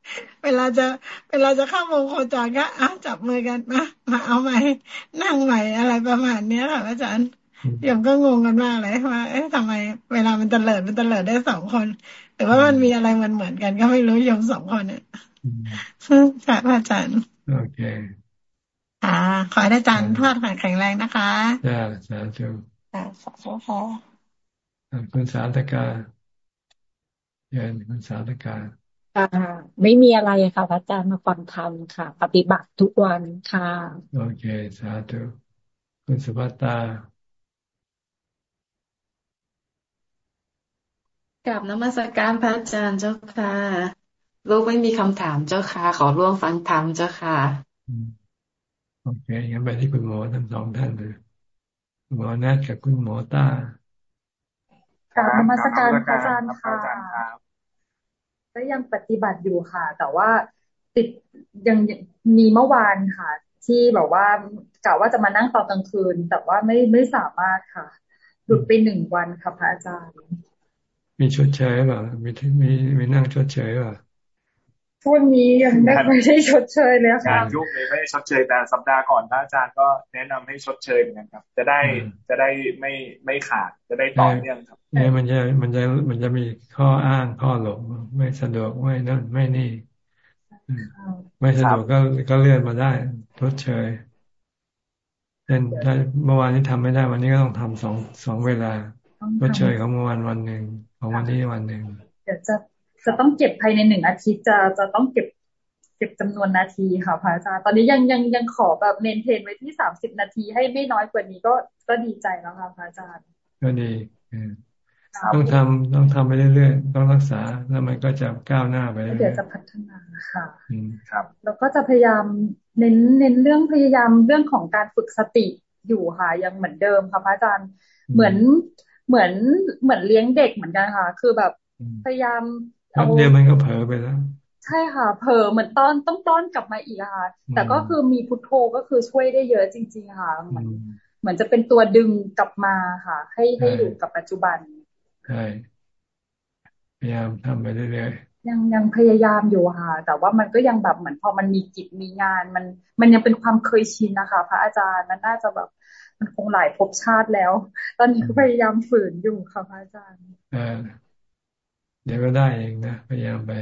เวลาจะ เวลาจะเข้าวงโคจรก็อะจับมือกันมามาเอาใหม่ นั่งใหม่อะไรประมาณเนี้ยค่ะอาจารย์เดี๋ยวก็งงกันมากเลยว่าเอ๊ะทำไม เวลามันเตลิดมันเตลิดได้สองคน แต่ว่ามันมีอะไรมันเหมือนกันก็ไม่รู้ยมสองคนเนี่ย ค่ะอาจารย์ โอเคอ่าขอให้อาจารย์ทอดแข็งแรงนะคะจ้าสาธุอ่าสาธุค่ะคุณสาธกาเยินคุณสาธกาอ่าไม่มีอะไรค่ะพระอาจารย์มาฟังธรรมค่ะ ปฏิบัติทุกวันค่ะ โอเค สาธุคุณสุภัตตากับนมัสการพระอาจารย์เจ้าค่ะ ลูกไม่มีคำถามเจ้าค่ะ ขอร่วมฟังธรรมเจ้าค่ะโอเคงั้นไปที่คุณหมอทั้งสองท่านเลยหมอนัดกับคุณหมอต้ากับนมัสการพระอาจารย์ค่ะก็ยังปฏิบัติอยู่ค่ะ แต่ว่าติดยังมีเมื่อวานค่ะ ที่แบบว่ากะว่าจะมานั่งตอนกลางคืน แต่ว่าไม่ไม่สามารถค่ะ หลุดไปหนึ่งวันค่ะพระอาจารย์ มีชดเชยป่ะมีมีมีนั่งชดเชยป่ะ ช่วงนี้ยังไม่ไม่ได้ชดเชยเลยค่ะงานยุ่งเลยไม่ได้ชดเชยแต่สัปดาห์ก่อนพระอาจารย์ก็แนะนำให้ชดเชยเหมือนกันครับ จะได้จะได้ไม่ไม่ขาดจะได้ต่อเนื่องครับเนี่ยมันจะมันจะมันจะมีข้ออ้างข้อหลงไม่สะดวกไม่นั่นไม่นี่ ไม่สะดวกก็ก็เลื่อนมาได้ชดเชยเช่นถ้าเมื่อวานนี้ทำไม่ได้วันนี้ก็ต้องทำสองสองเวลาชดเชยของเมื่อวันวันหนึ่งของวันนี้วันหนึ่งเดี๋ยวจะ จะต้องเก็บภายในหนึ่งอาทิตย์จะจะต้องเก็บเก็บจำนวนนาทีค่ะพระอาจารย์ตอนนี้ยังยังยังขอแบบเมนเทนไว้ที่สามสิบนาทีให้ไม่น้อยกว่านี้ก็ก็ดีใจแล้วค่ะพระอาจารย์ก็ดีต้องทำต้องทำไปเรื่อยๆต้องรักษาแล้วมันก็จะก้าวหน้าไปเดี๋ยวจะพัฒนาค่ะครับ แล้วก็จะพยายามเน้นเน้นเรื่องพยายามเรื่องของการฝึกสติอยู่ค่ะยังเหมือนเดิมค่ะพระอาจารย์เหมือนเหมือนเหมือนเลี้ยงเด็กเหมือนกันค่ะ คือแบบพยายาม เอาเดียวมันก็เผลอไปแล้ว ใช่ค่ะเผลอเหมือนต้อนต้องต้อนกลับมาอีกค่ะ แต่ก็คือมีพุทโธก็คือช่วยได้เยอะจริง ๆ ค่ะ เหมือนเหมือนจะเป็นตัวดึงกลับมาค่ะ ให้ให้อยู่กับปัจจุบันใช่พยายามทำไปเรื่อยๆพยังยังพยายามอยู่ค่ะ แต่ว่ามันก็ยังแบบเหมือนพอมันมีกิจมีงาน มันมันยังเป็นความเคยชินนะคะ พระอาจารย์มันน่าจะแบบมันคงหลายภพชาติแล้ว ตอนนี้ก็พยายามฝืนอยู่ค่ะพระอาจารย์อ่า เดี๋ยวก็ได้เองนะพยายามไป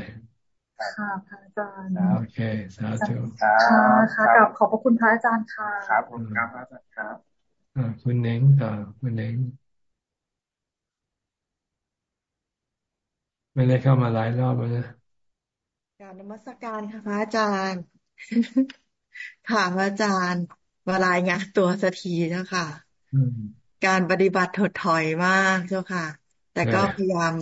ค่ะพระอาจารย์โอเคสาธุค่ะค่ะกับขอบพระคุณพระอาจารย์ค่ะครับผมครับพระอาจารย์ครับอ่าคุณเน้งต่อคุณเน้งไม่ได้เข้ามาหลายรอบแล้วนะการนมัสการค่ะพระอาจารย์ค่ะพระอาจารย์มารายงานตัวสักทีเจ้าค่ะการปฏิบัติถดถอยมากเจ้าค่ะ แต่ก็พยายาม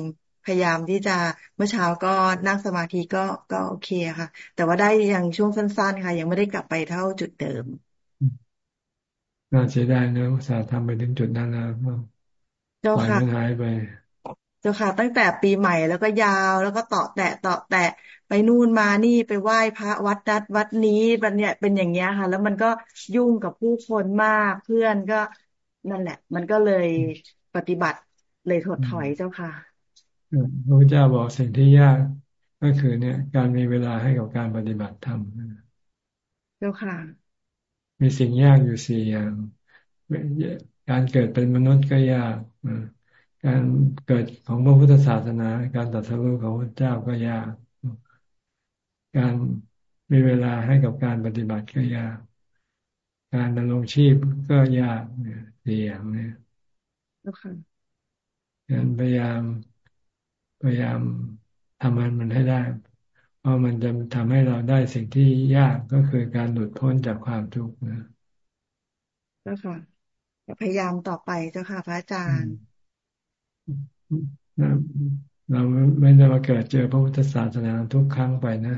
พยายามที่จะเมื่อเช้าก็นั่งสมาธิก็ก็โอเคค่ะ แต่ว่าได้ยังช่วงสั้น ๆ ค่ะ ยังไม่ได้กลับไปเท่าจุดเดิมน่าเสียดายนะอุตส่าห์ทำไปถึงจุดนั้นแล้วเจ้าค่ะหายไปจ้าค่ะ ตั้งแต่ปีใหม่แล้วก็ยาวแล้วก็ต่อแตะต่อแตะไปนู่นมานี่ไปไหว้พระวัดนัดวัดนี้มันเนี่ยเป็นอย่างเงี้ยค่ะ แล้วมันก็ยุ่งกับผู้คนมากเพื่อนก็นั่นแหละ มันก็เลยปฏิบัติเลยถดถอยเจ้าค่ะ พระพุทธเจ้าบอกสิ่งที่ยากก็คือเนี่ย การมีเวลาให้กับการปฏิบัติธรรมเจ้าค่ะ มีสิ่งยากอยู่สี่อย่าง การเกิดเป็นมนุษย์ก็ยากการเกิดของพระพุทธศาสนา การตัดสู้ของพระเจ้าก็ยาก การมีเวลาให้กับการปฏิบัติก็ยาก การดำรงชีพก็ยากเนี่ยสี่อย่างเนี่ยการพยายาม พยายามทำมันมันให้ได้ เพราะมันจะทำให้เราได้สิ่งที่ยากก็คือการหลุดพ้นจากความทุกข์นะเจ้าค่ะพยายามต่อไปเจ้าค่ะ พระอาจารย์เราไม่ได้มาเกิดเจอพระพุทธศาสนาทุกครั้งไปนะ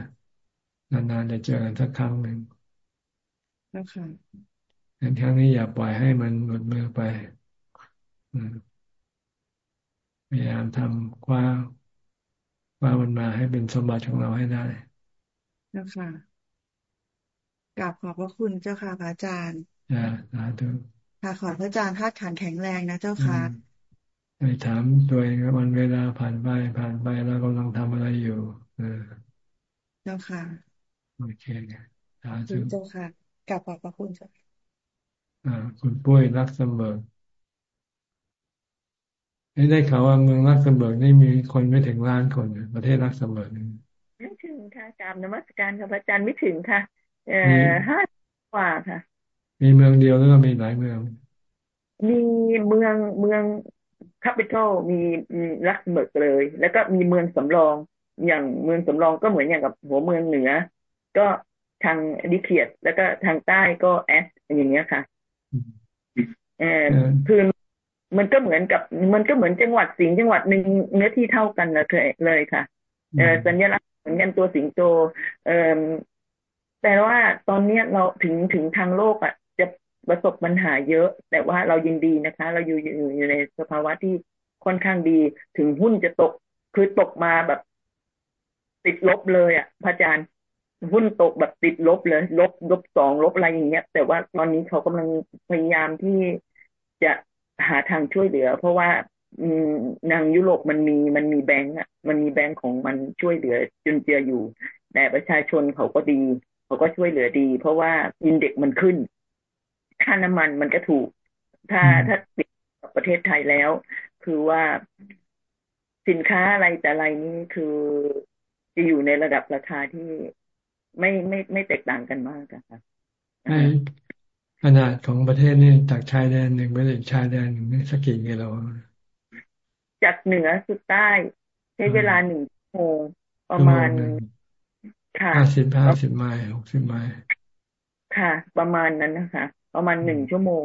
นานๆจะเจอกันสักครั้งหนึ่งนะคะงั้นครั้งนี้อย่าปล่อยให้มันหมดมือไปพยายามทำคว้าค ว้ามันมาให้เป็นสมบัติของเราให้ได้นะคะกราบขอบพระคุณเจ้าค่ะพระอาจารย์อ่าสาธุค่ะขอพระอาจารย์ธาตุขันแข็งแรงนะเจ้าค่ะไปถามตัวเองวันเวลาผ่านไปผ่านไปเรากำลังทำอะไรอยู่ เออ เจ้าค่ะโอเคสาธุเจ้าค่ะกลับขอบพระคุณเจ้าอ่าคุณปุ้ยรักเสมอ ได้ข่าวว่าเมืองรักเสมอนี่มีคนไม่ถึงล้านคนประเทศรักเสมอไม่ถึงค่ะกรามนมัสการค่ะพระอาจารย์ไม่ถึงค่ะ เอ่อห้ากว่าค่ะ มีเมืองเดียวหรือว่ามีหลายเมือง มีเมืองเมืองคาปิตอลมีลักเบิร์กเลย แล้วก็มีเมืองสำรองอย่างเมืองสำรองก็เหมือนอย่างกับหัวเมืองเหนือ ก็ทางดิเคียดแล้วก็ทางใต้ก็แอสอย่างเงี้ยค่ะเออคือ มันก็เหมือนกับ มันก็เหมือนจังหวัดสิงห์จังหวัดหนึ่งเนื้อที่เท่ากันเลยเลยค่ะเออสัญลักษณ์เหมือนกันตัวสิงโตเออแต่ว่าตอนเนี้ยเราถึงถึงทางโลกอะประสบปัญหาเยอะ แต่ว่าเรายินดีนะคะ เราอยู่อยู่ในสภาวะที่ค่อนข้างดีถึงหุ้นจะตกคือตกมาแบบติดลบเลยอะพระอาจารย์หุ้นตกแบบติดลบเลย ลบลบสองลบอะไรอย่างเงี้ย แต่ว่าตอนนี้เขากำลังพยายามที่จะ หาทางช่วยเหลือ เพราะว่านางยุโรปมันมีมันมีแบงก์อะมันมีแบงก์ของมันช่วยเหลือจนเจืออยู่ แต่ประชาชนเขาก็ดีเขาก็ช่วยเหลือดี เพราะว่าอินเด็กมันขึ้น ค่าน้ำมันมันก็ถูก ถ้าถ้าติดกับประเทศไทยแล้ว คือว่าสินค้าอะไรแต่อะไรนี่คือจะอยู่ในระดับราคาที่ไม่ไม่ไม่แตกต่างกันมากค่ะ ขนาดของประเทศนี่จากชายแดนหนึ่งไปถึงชายแดนหนึ่งนี่สักกี่กิโลจากเหนือสุดใต้ใช้เวลาหนึ่งชั่วโมงประมาณค่ะห้าสิบห้าสิบไมล์หกสิบไมล์ค่ะ ประมาณนั้นนะคะ ประมาณหนึ่งชั่วโมง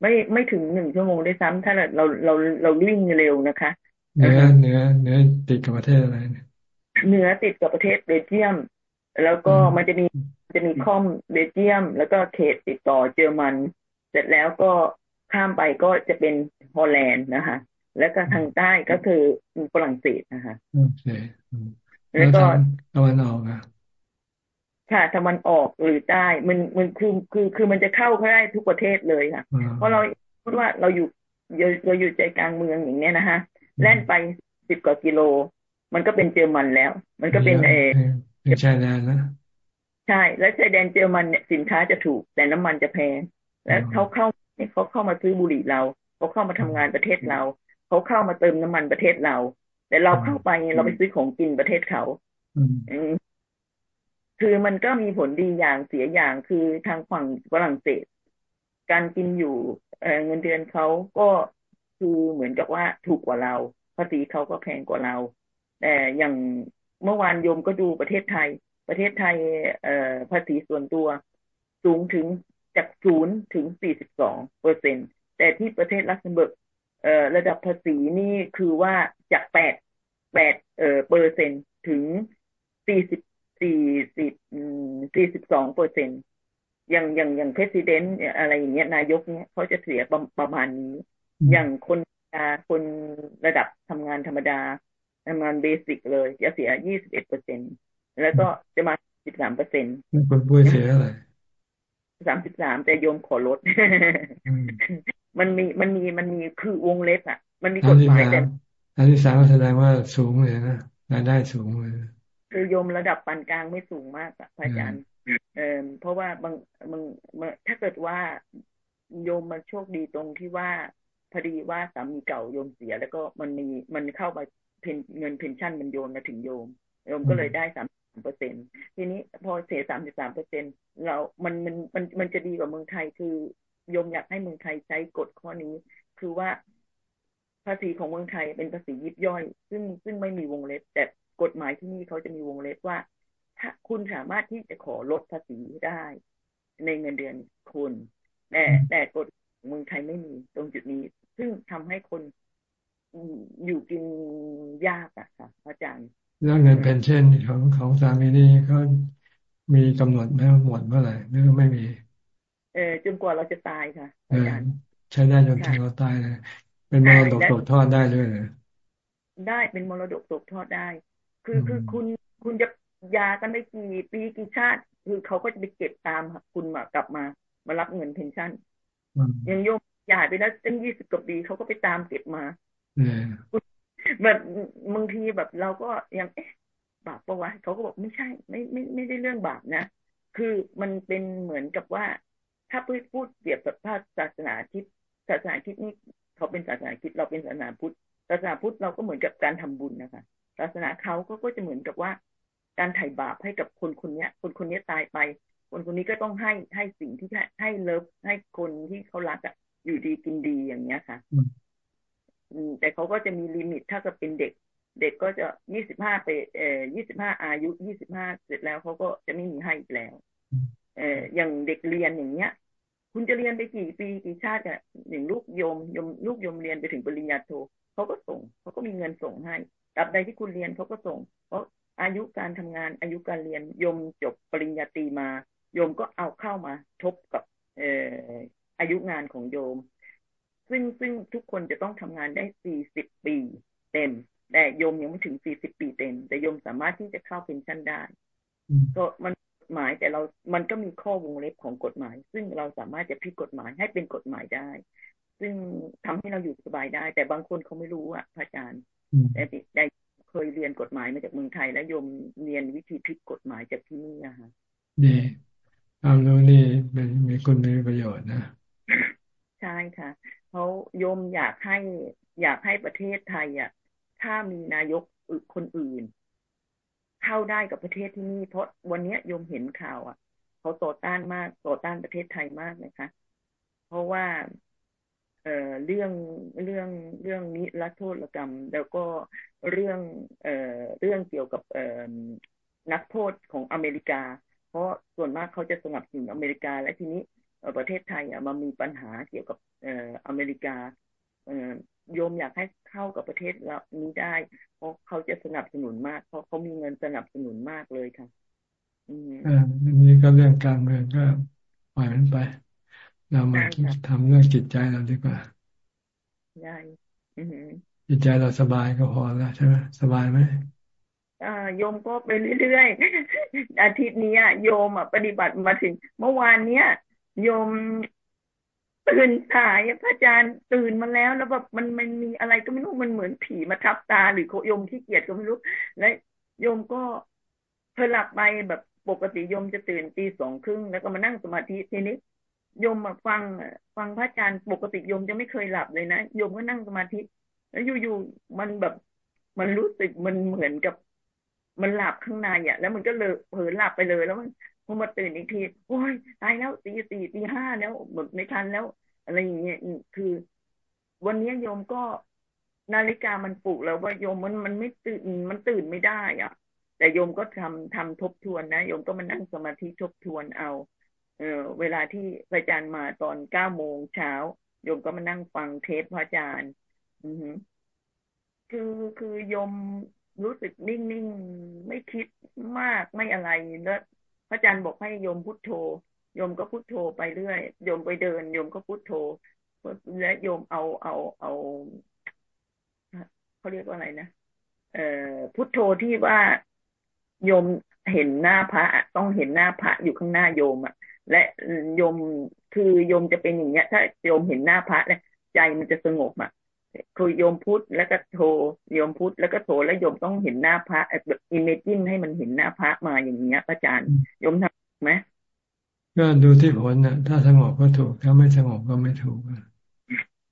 ไม่ไม่ถึงหนึ่งชั่วโมงได้ซ้ำถ้าเราเราเราวิ่งเร็วนะคะเนื้อเนื้อเนื้อติดกับประเทศอะไรเนื้อติดกับประเทศเบลเยียม แล้วก็มันจะมีจะมีคอมเบลเยียม แล้วก็เขตติดต่อเยอรมัน เสร็จแล้วก็ข้ามไปก็จะเป็นฮอลแลนด์นะคะ แล้วก็ทางใต้ก็คือฝรั่งเศสนะคะโอเคแล้วก็ตะวันออกอะค่ะตะวันออกหรือใต้มันมันคือคือคือมันจะเข้าเขาได้ทุกประเทศเลยค่ะ เพราะเราพูดว่าเราอยู่เราอยู่ใจกลางเมืองอย่างเนี้ยนะฮะแล่นไปสิบกว่ากิโล มันก็เป็นเจอร์มันแล้ว มันก็เป็นเอชายแดนนะ ใช่ แล้วชายแดนเจอร์มันเนี่ยสินค้าจะถูก แต่น้ำมันจะแพง แล้วเขาเข้าเขาเข้ามาซื้อบุหรี่เราเขาเข้ามาทำงานประเทศเราเขาเข้ามาเติมน้ำมันประเทศเรา แต่เราเข้าไปเราไปซื้อของกินประเทศเขาคือมันก็มีผลดีอย่างเสียอย่างคือทางฝั่งฝรั่งเศส การกินอยู่เเงินเดือนเขาก็คือเหมือนกับว่าถูกกว่าเราภาษีเขาก็แพงกว่าเรา แต่อย่างเมื่อวานโยมก็ดูประเทศไทย ประเทศไทยเอ่อภาษีส่วนตัวสูงถึงจากศูนย์ถึงสี่สิบสองเปอร์เซ็นแต่ที่ประเทศลักเซมเบิร์กเอ่อระดับภาษีนี่คือว่าจากแปดแปดเอ่อเปอร์เซ็นถึงสี่สิบสี่สิบสี่สิบสองเปอร์เซ็นอย่างอย่างอย่าง president อะไรอย่างเงี้ยนายกเนี้ยเขาจะเสียประประมาณนี้ อย่างคนคนระดับทำงานธรรมดาทำงาน basic เลยจะเสียยี่สิบเอ็ดเปอร์เซ็น แล้วก็จะมาสิบสามเปอร์เซ็นต์คนป่วยเสียอะไรสามสิบสามแต่โยมขอลด มันมีมันมีมันมีคือวงเล็บอะ มันมีกฎหมายแต่อันที่สามแสดงว่าสูงเลยนะรายได้สูงเลยคือโยมระดับปานกลางไม่สูงมากอะพระอาจารย์เออเพราะว่าบางบางถ้าเกิดว่าโยมมาโชคดีตรงที่ว่าพอดีว่าสามีเก่าโยมเสีย แล้วก็มันมีมันเข้ามาเพนเงินเพนชั่นมันโยนมาถึงโยมโยมก็เลยได้สาม เปอร์เซ็นทีนี้พอเสียสามสิบสามเปอร์เซ็นเรามันมันมันมันจะดีกว่าเมืองไทยคือยมอยากให้เมืองไทยใช้กฎข้อนี้ คือว่าภาษีของเมืองไทยเป็นภาษียิบย่อย ซึ่งซึ่งไม่มีวงเล็บ แต่กฎหมายที่นี่เขาจะมีวงเล็บว่า ถ้าคุณสามารถที่จะขอลดภาษีได้ ในเงินเดือนคุณแต่แต่กฎเมืองไทยไม่มีตรงจุดนี้ ซึ่งทำให้คนอยู่กินยากอะค่ะอาจารย์ แล้วเงิน pen sion ของของสามีนี่เขามีกำหนดไหมหมดเมื่อไหร่หรือไม่มี เออจนกว่าเราจะตายค่ะอาจารย์ใช้ได้จนถึงเราตายเลยเป็นมรดกตกทอดได้ด้วยเลยได้เป็นมรดกตกทอดได้ คือคือคุณคุณจะหย่ากันได้กี่ปีกี่ชาติ คือเขาก็จะไปเก็บตามคุณมากลับมา มารับเงิน pensionยังโยมหย่าไปแล้วตั้งยี่สิบกว่าปีเขาก็ไปตามเก็บมา แบบบางทีแบบเราก็ยังเอ๊ะบาปปะวะเขาก็บอกไม่ใช่ ไม่ไม่ไม่ได้เรื่องบาปนะ คือมันเป็นเหมือนกับว่า ถ้าพูดพูดเปรียบกับพระศาสนาทิศศาสนาทิศนี่เขาเป็นศาสนาทิศเราเป็นศาสนาพุทธศาสนาพุทธเราก็เหมือนกับการทำบุญนะคะศาสนาเขาก็ก็จะเหมือนกับว่า การไถ่บาปให้กับคนคนนี้คนคนนี้ตายไป คนคนนี้ก็ต้องให้ให้สิ่งที่ให้เลิฟให้คนที่เขารักอะอยู่ดีกินดีอย่างเงี้ยค่ะ แต่เขาก็จะมีลิมิตถ้าเกิดเป็นเด็ก เด็กก็จะยี่สิบห้าไปเอ่อยี่สิบห้าอายุยี่สิบห้าเสร็จแล้วเขาก็จะไม่มีให้อีกแล้ว เอ่ออย่างเด็กเรียนอย่างเงี้ย คุณจะเรียนไปกี่ปีกี่ชาติอะอย่างลูกโยมยมลูกโยมเรียนไปถึงปริญญาโทเขาก็ส่งเขาก็มีเงินส่งให้ตราบใดที่คุณเรียนเขาก็ส่ง เพราะอายุการทำงานอายุการเรียนโยมจบปริญญาตรีมา โยมก็เอาเข้ามาทบกับเอ่ออายุงานของโยม ซึ่งซึ่งทุกคนจะต้องทำงานได้สี่สิบปีเต็ม แต่โยมยังไม่ถึงสี่สิบปีเต็ม แต่โยมสามารถที่จะเข้าเพนชั่นได้ก็มันหมายแต่เรา มันก็มีข้อวงเล็บของกฎหมาย ซึ่งเราสามารถจะพิกฎหมายให้เป็นกฎหมายได้ ซึ่งทำให้เราอยู่สบายได้ แต่บางคนเขาไม่รู้อะพระอาจารย์แต่ได้เคยเรียนกฎหมายมาจากเมืองไทย แล้วโยมเรียนวิธีพลิกกฎหมายจากที่นี่อะค่ะดีความรู้นี่เป็นมีคุณมีประโยชน์นะใช่ค่ะเขาโยมอยากให้อยากให้ประเทศไทยอะ ถ้ามีนายกคนอื่น เข้าได้กับประเทศที่นี่ เพราะวันนี้โยมเห็นข่าวอะเขาต่อต้านมากต่อต้านประเทศไทยมากนะคะ เพราะว่าเอ่อเรื่องเรื่องเรื่องนี้รัโทษกรรม แล้วก็เรื่องเอ่อเรื่องเกี่ยวกับเอ่อนักโทษของอเมริกา เพราะส่วนมากเขาจะสนับสนุนอเมริกาและทีนี้ ประเทศไทยอะมันมีปัญหาเกี่ยวกับเอ่ออเมริกาเอ่อโยมอยากให้เข้ากับประเทศนี้ได้ เพราะเขาจะสนับสนุนมาก เพราะเขามีเงินสนับสนุนมากเลยค่ะ อืมอ่านี่ก็เรื่องการเมืองก็ปล่อยมันไป เรามาทำเรื่องจิตใจเราดีกว่าได้จิตใจเราสบายก็พอแล้วใช่ไหมสบายไหมอ่าโยมก็ไปเรื่อยๆอาทิตย์นี้โยมอะปฏิบัติมาถึง เมื่อวานเนี้ย โยมตื่นสายพระอาจารย์ตื่นมาแล้ว แล้วแบบมันมันมีอะไรก็ไม่รู้มันเหมือนผีมาทับตา หรือโยมขี้เกียจก็ไม่รู้ และโยมก็เพอหลับไปแบบปกติโยมจะตื่นตีสองครึ่งแล้วก็มานั่งสมาธิทีนี้โยมมาฟังฟังพระอาจารย์ปกติโยมจะไม่เคยหลับเลยนะโยมก็นั่งสมาธิ แล้วอยู่ๆมันแบบมันรู้สึกมันเหมือนกับ มันหลับข้างในอะ แล้วมันก็เลยเผลอหลับไปเลยแล้วมัน พอมาตื่นอีกทีโอ้ยตายแล้วตีสี่ตีห้าแล้วหมดไม่ทันแล้ว อะไรอย่างเงี้ยคือ วันนี้โยมก็นาฬิกามันปลุกแล้วว่าโยมมันมันไม่ตื่นมันตื่นไม่ได้อะ แต่โยมก็ทำทำทบทวนนะโยมก็มานั่งสมาธิทบทวนเอา เออเวลาที่พระอาจารย์มาตอนเก้าโมงเช้าโยมก็มานั่งฟังเทปพระอาจารย์ อือฮึคือคือโยมรู้สึกนิ่งๆ ไม่คิดมากไม่อะไรแล้ว พระอาจารย์บอกให้โยมพุทโธโยมก็พุทโธไปเรื่อยโยมไปเดินโยมก็พุทโธและโยมเอาเอาเอาเขาเรียกว่าอะไรนะเอ่อพุทโธที่ว่าโยมเห็นหน้าพระต้องเห็นหน้าพระอยู่ข้างหน้าโยมอะ และโยมคือโยมจะเป็นอย่างเงี้ย ถ้าโยมเห็นหน้าพระเนี่ยใจมันจะสงบอะ คือโยมพุทธแล้วก็โทโยมพุทธแล้วก็โทแล้วโยมต้องเห็นหน้าพระแบบอิมเมจินให้มันเห็นหน้าพระมาอย่างเงี้ยอาจารย์โยมทำไหมก็ดูที่ผลนะถ้าสงบก็ถูก ถ้าไม่สงบก็ไม่ถูก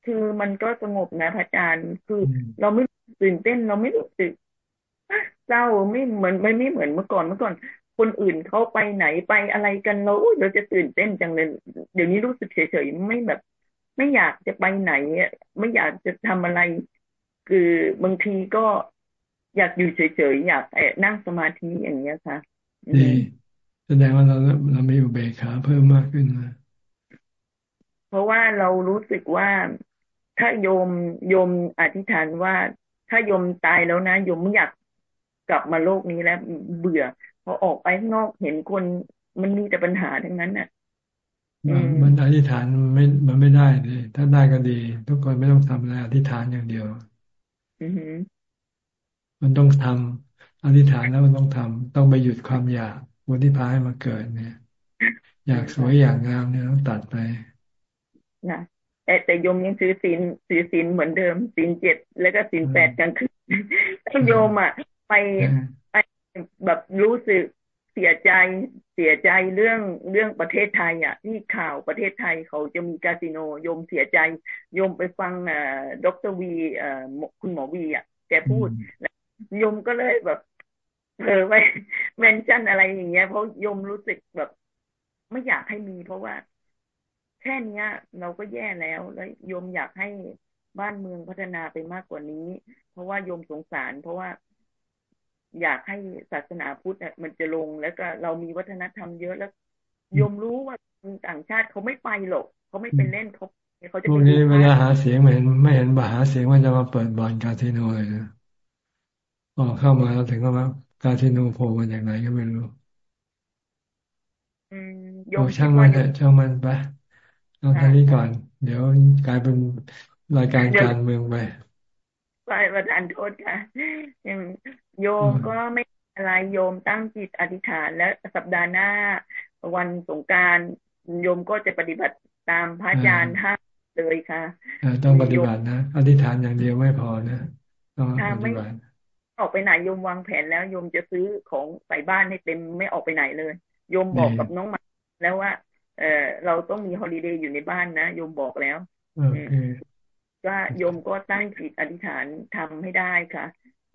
คือมันก็สงบนะพระอาจารย์คือเราไม่ตื่นเต้นเราไม่รู้สึกเศร้าไม่เหมือนไม่ไม่เหมือนเมื่อก่อนเมื่อก่อน คนอื่นเขาไปไหนไปอะไรกันเราเราจะตื่นเต้นจังเลยเดี๋ยวนี้รู้สึกเฉยๆไม่แบบ ไม่อยากจะไปไหนไม่อยากจะทำอะไร คือบางทีก็อยากอยู่เฉยๆอยากนั่งสมาธิอย่างเงี้ยค่ะดีแสดงว่าเราเราไม่อยู่เบขาเพิ่มมากขึ้นนะเพราะว่าเรารู้สึกว่าถ้าโยมโยมอธิษฐานว่า ถ้าโยมตายแล้วนะโยมไม่อยากกลับมาโลกนี้แล้วเบื่อพอออกไปข้างนอกเห็นคนมันมีแต่ปัญหาทั้งนั้นน่ะ มันอธิษฐานไม่มันไม่ได้เลยถ้าได้ก็ดี ทุกคนไม่ต้องทำอะไรอธิษฐานอย่างเดียวมันต้องทำอธิษฐานแล้วมันต้องทำต้องไปหยุดความอยากวันที่พาให้มาเกิดเนี่ย อยากสวยอยากงามเนี่ยต้องตัดไปนะแต่แต่โยมยังซื้อศีลซื้อศีลเหมือนเดิมศีลเจ็ดแล้วก็ศีลแปดกลางคืนถ้าโยมอะไปไปแบบรู้สึกเสียใจ เสียใจเรื่องเรื่องประเทศไทย อะ ที่ข่าวประเทศไทยเขาจะมีคาสิโนโยมเสียใจโยมไปฟังอ่าดรวีอ่าคุณหมอวีอะแกพูดแล้วโยมก็เลยแบบเออไปเมนชั่นอะไรอย่างเงี้ยเพราะโยมรู้สึกแบบ ไม่อยากให้มี เพราะว่า แค่นี้เราก็แย่แล้วแล้วโยมอยากให้บ้านเมืองพัฒนาไปมากกว่านี้ เพราะว่าโยมสงสาร เพราะว่า อยากให้ศาสนาพุทธมันจะลงแล้วก็เรามีวัฒนธรรมเยอะแล้วยมรู้ว่าต่างชาติเขาไม่ไปหรอกเขาไม่ไปเล่นเขาเขาจะพวกนี้เวลาหาเสียงไม่เห็นไม่เห็นมาหาเสียงว่าจะมาเปิดบอลคาสิโนเลยนะออกเข้ามาแล้วถึงก็มาคาสิโนโผล่มาอย่างไรก็ไม่รู้โยช่างมันเถอะช่างมันไปเอาท่านี้ก่อน เดี๋ยวกลายเป็นรายการการเมืองไป ไปประทานโทษค่ะโยมก็ไม่อะไรโยมตั้งจิตอธิษฐาน และสัปดาห์หน้าวันสงการโยมก็จะปฏิบัติตามพระอาจารย์ท่าเลยค่ะต้องปฏิบัตินะอธิษฐานอย่างเดียวไม่พอนะต้องปฏิบัติออกไปไหนโยมวางแผนแล้วโยมจะซื้อของใส่บ้านให้เต็มไม่ออกไปไหนเลยโยมบอกกับน้องมาแล้วว่า เออเราต้องมีฮอลิเดย์อยู่ในบ้านนะโยมบอกแล้ว ก็โยมก็ตั้งจิตอธิษฐานทำให้ได้ค่ะ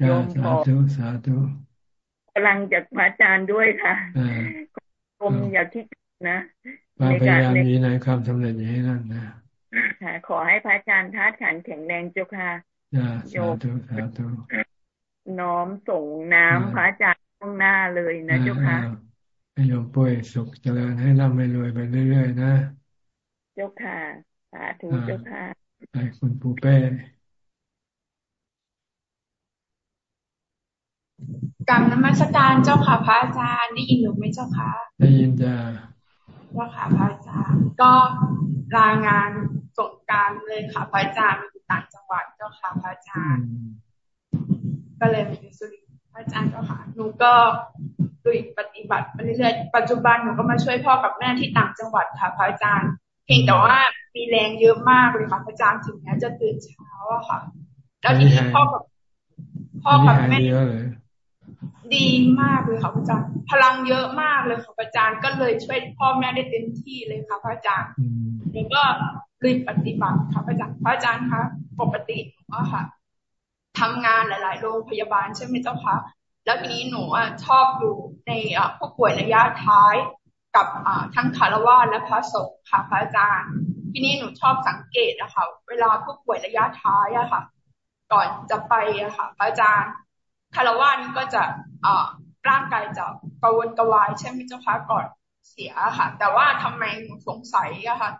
โยมขอสาธุสาธุพลังจากพระอาจารย์ด้วยค่ะโยมอย่าคิดนะในการในในความสำเร็จอย่างนี้นั่นนะค่ะขอให้พระอาจารย์ทัดขันแข็งแรงเจ้าค่ะโยมสาธุสาธุน้อมส่งน้ำพระอาจารย์ข้างหน้าเลยนะเจ้าค่ะให้โยมป่วยสุขเจริญให้ร่ำให้รวยไปเรื่อยๆนะ เจ้าค่ะสาธุเจ้าค่ะ ไปคุณปูเป้กรรมนมัสการเจ้าค่ะพระอาจารย์ได้ยินหรือไม่เจ้าค่ะได้ยินจ้าเจ้าค่ะพระอาจารย์ก็รายงานสงการเลยค่ะพระอาจารย์อยู่ต่างจังหวัดเจ้าค่ะพระอาจารย์ ก็เลยมีสุริพระอาจารย์เจ้าค่ะหนูก็ดุยปฏิบัติไปเรื่อยๆปัจจุบันหนูก็มาช่วยพ่อกับแม่ที่ต่างจังหวัดค่ะพระอาจารย์ พียงแต่ว่ามีแรงเยอะมากเลยค่ะอาจารย์ถึงแม้จะตื่นเช้าอะค่ะ แล้วทีนี้พ่อกับพ่อกับแม่ดีมากเลยค่ะอาจารย์พลังเยอะมากเลยค่ะอาจารย์ก็เลยช่วยพ่อแม่ได้เต็มที่เลยค่ะพระอาจารย์แล้วก็รีบปฏิบัติค่ะพระอาจารย์พระอาจารย์คะปกติว่าค่ะทำงานหลาย ๆ โรงพยาบาลใช่ไหมเจ้าคะแล้วทีนี้หนูชอบอยู่ในผู้ป่วยระยะท้าย กับทั้งคารวะและพระสงฆ์ค่ะพระอาจารย์ ที่นี้หนูชอบสังเกตนะคะเวลาผู้ป่วยระยะท้ายอะค่ะ ก่อนจะไปอะค่ะพระอาจารย์คารวะนี่ก็จะร่างกายจะกระวนกระวายใช่ไหมเจ้าคะก่อนเสียค่ะ แต่ว่าทำไมหนูสงสัยอะค่ะ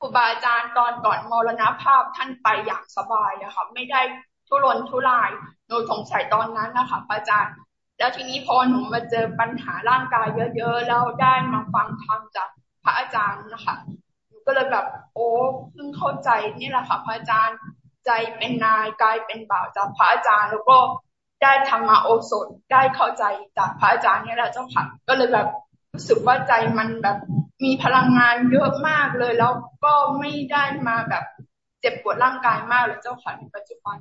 ครูบาอาจารย์ตอนก่อนมรณภาพท่านไปอย่างสบายอะค่ะ ไม่ได้ทุรนทุรายหนูสงสัยตอนนั้นนะคะอาจารย์ แล้วทีนี้พอหนูมาเจอปัญหาร่างกายเยอะๆแล้วได้มาฟังธรรมจากพระอาจารย์นะคะหนูก็เลยแบบ โอ้เพิ่งเข้าใจนี่แหละค่ะพระอาจารย์ใจเป็นนายกายเป็นบ่าวจากพระอาจารย์ แล้วก็ได้ธรรมโอสถได้เข้าใจจากพระอาจารย์นี่แหละเจ้าค่ะก็เลยแบบรู้สึกว่าใจมันแบบมีพลังงานเยอะมากเลย แล้วก็ไม่ได้มาแบบเจ็บปวดร่างกายมากเลยเจ้าค่ะในปัจจุบัน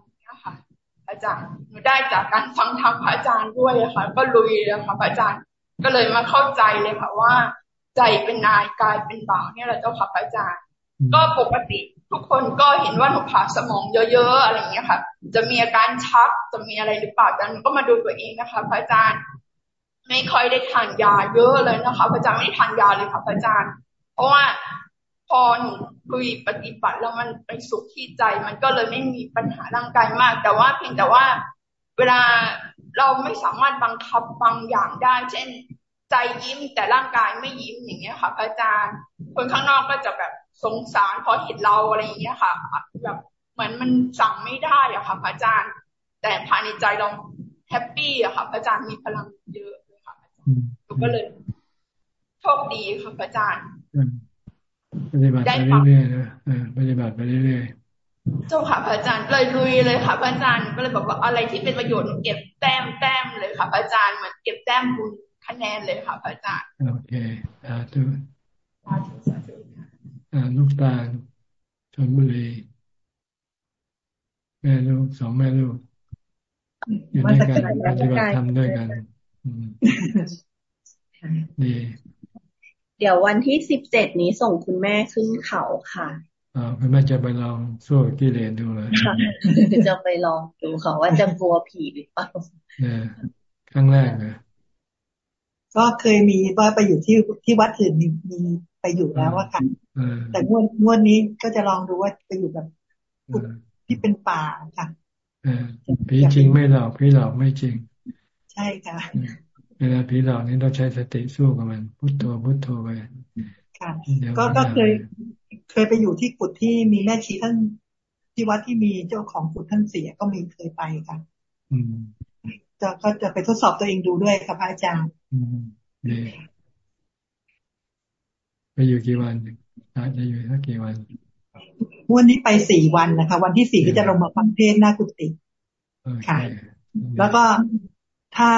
อาจารย์หนูได้จากการฟังธรรมพระอาจารย์ด้วยค่ะ ก็ลุยเลยค่ะพระอาจารย์ก็เลยมาเข้าใจเลยค่ะว่า ใจเป็นนายกายเป็นบ่าวเนี่ยแหละเจ้าค่ะพระอาจารย์ ก็ปกติทุกคนก็เห็นว่าหนูผ่าสมองเยอะๆอะไรอย่างเงี้ยค่ะ จะมีอาการชักจะมีอะไรหรือเปล่าแต่หนูก็มาดูตัวเองนะคะ พระอาจารย์ ไม่ค่อยได้ทานยาเยอะเลยนะคะ พระอาจารย์ไม่ทานยาเลยค่ะพระอาจารย์ เพราะว่า พอหนูคุยปฏิบัติแล้วมันไปสุขที่ใจ มันก็เลยไม่มีปัญหาร่างกายมาก แต่ว่าเพียงแต่ว่าเวลาเราไม่สามารถบังคับบางอย่างได้ เช่น ใจยิ้มแต่ร่างกายไม่ยิ้มอย่างเงี้ยค่ะพระอาจารย์ คนข้างนอกก็จะแบบสงสารพอเห็นเราอะไรอย่างเงี้ยค่ะแบบเหมือนมันสั่งไม่ได้อะค่ะพระอาจารย์ แต่ภายในใจเราแฮปปี้อะค่ะพระอาจารย์มีพลังเยอะเลยค่ะอาจารย์ก็เลยโชคดีค่ะพระอาจารย์ ปฏิบัติไปเรื่อยๆนะปฏิบัติไปเรื่อยๆเจ้าค่ะพระอาจารย์เลยลุยเลยค่ะพระอาจารย์ก็เลยบอกว่าอะไรที่เป็นประโยชน์เก็บแต้มแต้มเลยค่ะพระอาจารย์เหมือนเก็บแต้มบุญคะแนนเลยค่ะพระอาจารย์โอเคสาธุสาธุสาธุลูกตาลชนบุรีแม่ลูกสองแม่ลูกอยู่ด้วยกันปฏิบัติธรรมด้วยกันดี เดี๋ยววันที่สิบเจ็ดนี้ส่งคุณแม่ขึ้นเขาค่ะอ่าคุณแม่จะไปลองสู้กิเลสดูเลยจะไปลองดูค่ะว่าจะกลัวผีหรือเปล่าเนี่ยครั้งแรกนะก็เคยมีว่าไปอยู่ที่ที่วัดอื่นมีมีไปอยู่แล้วว่าค่ะแต่งวดงวดนี้ก็จะลองดูว่าไปอยู่แบบที่เป็นป่าค่ะผีจริงไม่หลอกผีหลอกไม่จริง ใช่ค่ะ เวลาผีหลอกนี่ต้องใช้สติสู้กับมัน พุทโธพุทโธไปค่ะก็ก็เคยเคยไปอยู่ที่กุฏที่มีแม่ชีท่านที่วัดที่มีเจ้าของกุฏท่านเสียก็มีเคยไปค่ะอืมจะก็จะไปทดสอบตัวเองดูด้วยค่ะพระอาจารย์อืมดีไปอยู่กี่วันอาจจะอยู่สักกี่วันวันนี้ไปสี่วันนะคะ วันที่สี่ก็จะลงมาฟังเทศหน้ากุฏิค่ะ แล้วก็ถ้า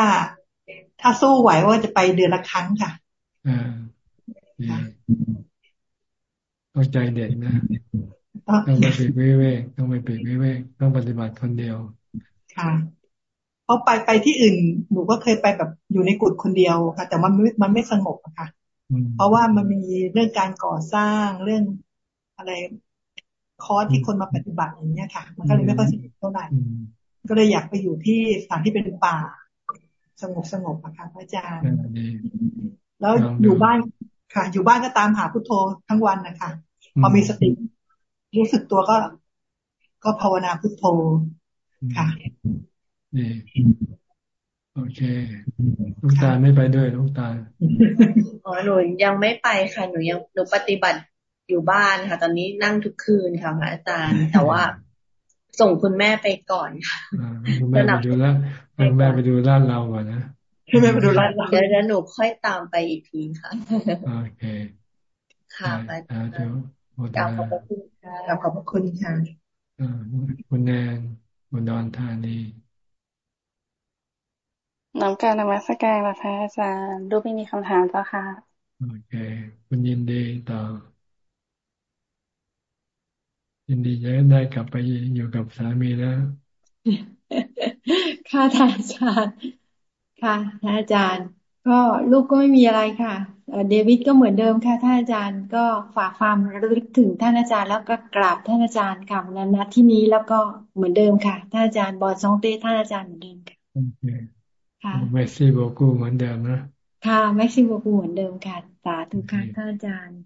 ถ้าสู้ไหวว่าจะไปเดือนละครั้งค่ะอ่าต้องใจเด็ดนะต้องไปปีกวิเวกต้องไปปีกวิเวกต้องปฏิบัติคนเดียว ค่ะเพราะไปไปที่อื่น หนูก็เคยไปแบบอยู่ในกุฏคนเดียวค่ะ แต่มันไม่มันไม่สงบอะค่ะ เพราะว่ามันมีเรื่องการก่อสร้างเรื่องอะไรคอร์สที่คนมาปฏิบัติอย่างเงี้ยค่ะ มันก็เลยไม่ค่อยสนุกเท่าไหร่ก็เลยอยากไปอยู่ที่สถานที่เป็นป่า สงบสงบอะค่ะพระอาจารย์แล้วอยู่บ้านค่ะ อยู่บ้านก็ตามหาพุทโธทั้งวันนะคะพอมีสติรู้สึกตัวก็ ก็ภาวนาพุทโธค่ะโอเคลูกตาไม่ไปด้วยลูกตาอ๋อหนูยังไม่ไปค่ะ หนูยังหนูปฏิบัติอยู่บ้านค่ะ ตอนนี้นั่งทุกคืนค่ะพระอาจารย์ แต่ว่า ส่งคุณแม่ไปก่อนค่ะคุณแม่ไปดูแลคุณแม่ไปดูร้านเราก่อนนะคุณแม่ไปดูร้านเราเดี๋ยวหนูค่อยตามไปอีกทีค่ะโอเคค่ะอาจารย์กราบขอบคุณค่ะขอบพระคุณค่ะคุณแนนคุณดอนธานีน้ำการนมัสการพระอาจารย์รูปไม่มีคำถามเจ้าค่ะ โอเค คุณยินดีต่อ ยินดีจะได้กลับไปอยู่กับสามีแล้ว ค่ะท่านอาจารย์ ค่ะท่านอาจารย์ ก็ลูกก็ไม่มีอะไรค่ะ เดวิดก็เหมือนเดิมค่ะท่านอาจารย์ก็ฝากความระลึกถึงท่านอาจารย์ แล้วก็กราบท่านอาจารย์ค่ะวันนัดที่นี้แล้วก็เหมือนเดิมค่ะท่านอาจารย์บอดซองเต้ท่านอาจารย์เหมือนเดิมค่ะโอเคค่ะเมสซี่โบกูเหมือนเดิมนะค่ะแม็กซี่โบกูเหมือนเดิมค่ะสาธุค่ะท่านอาจารย์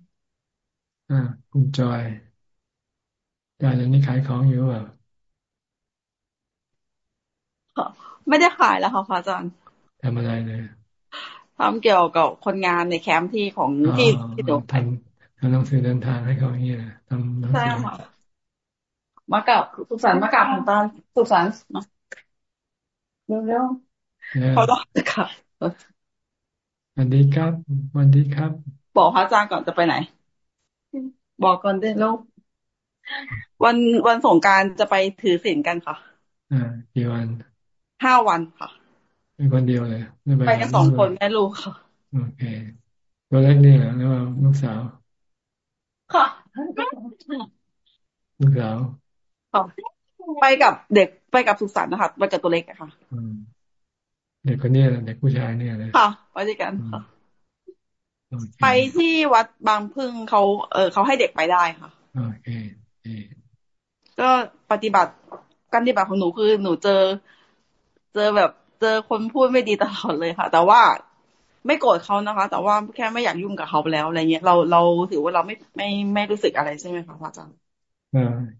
อ่าคุณจอย จอยตอนนี้ขายของอยู่เปล่าไม่ได้ขายแล้วค่ะอาจารย์ทำอะไรเลยทำเกี่ยวกับคนงานในแคมป์ที่ของที่ที่ดูทำทำหนังสือเดินทางให้เขาอย่างนี้นะทำหนังสือมากับสุสานมากับของตอนสุสานเร็วๆเขาต้องค่ะวันดีครับ วันดีครับ บอกพระอาจารย์ก่อนจะไปไหน บอกก่อนได้ลูก วันวันสงการจะไปถือศีลกันค่ะอ่ากี่วันห้าวันค่ะเป็นคนเดียวเลยไปกันสองคนแม่ลูกค่ะโอเคตัวแรกนี่เหรอแล้วลูกสาวค่ะลูกสาวไปกับเด็กไปกับสุสานนะคะไปกับตัวเล็กอะค่ะเด็กคนนี้เด็กผู้ชายเนี่ยเลยค่ะไปด้วยกันค่ะ ไปที่วัดบางพึ่งเขาเออเขาให้เด็กไปได้ค่ะโอเค ก็ปฏิบัติการปฏิบัติของหนูคือหนูเจอ เจอแบบเจอคนพูดไม่ดีตลอดเลยค่ะ แต่ว่าไม่โกรธเขานะคะ แต่ว่าแค่ไม่อยากยุ่งกับเขาแล้วอะไรเงี้ยเราเราถือว่าเราไม่ไม่ไม่รู้สึกอะไรใช่ไหมคะพระอาจารย์อ่า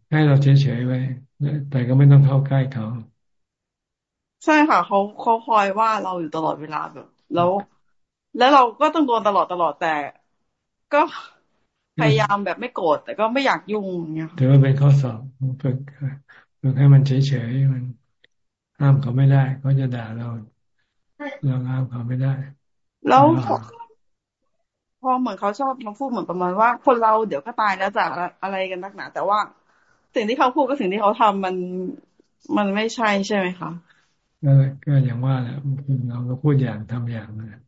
ให้เราเฉยๆไว้แต่ก็ไม่ต้องเข้าใกล้เขาใช่ค่ะเขาเขาคอยว่าเราอยู่ตลอดเวลาแบบ แล้ว แล้วเราก็ต้องโดนตลอดตลอดแต่ ก็ พยายามแบบไม่โกรธแต่ก็ไม่อยากยุ่งเนี่ยถือว่าเป็นข้อสอบฝึกฝึกให้มันเฉยๆมันห้ามเขาไม่ได้เขาจะด่าเราเราห้ามเขาไม่ได้ แล้วพอเหมือนเขาชอบมาพูดเหมือนประมาณว่า คนเราเดี๋ยวก็ตายแล้วจะอะไรกันนักหนา แต่ว่าสิ่งที่เขาพูดกับสิ่งที่เขาทำมันมันไม่ใช่ใช่ไหมคะก็ก็อย่างว่าแหละเราก็พูดอย่างทำอย่างนะ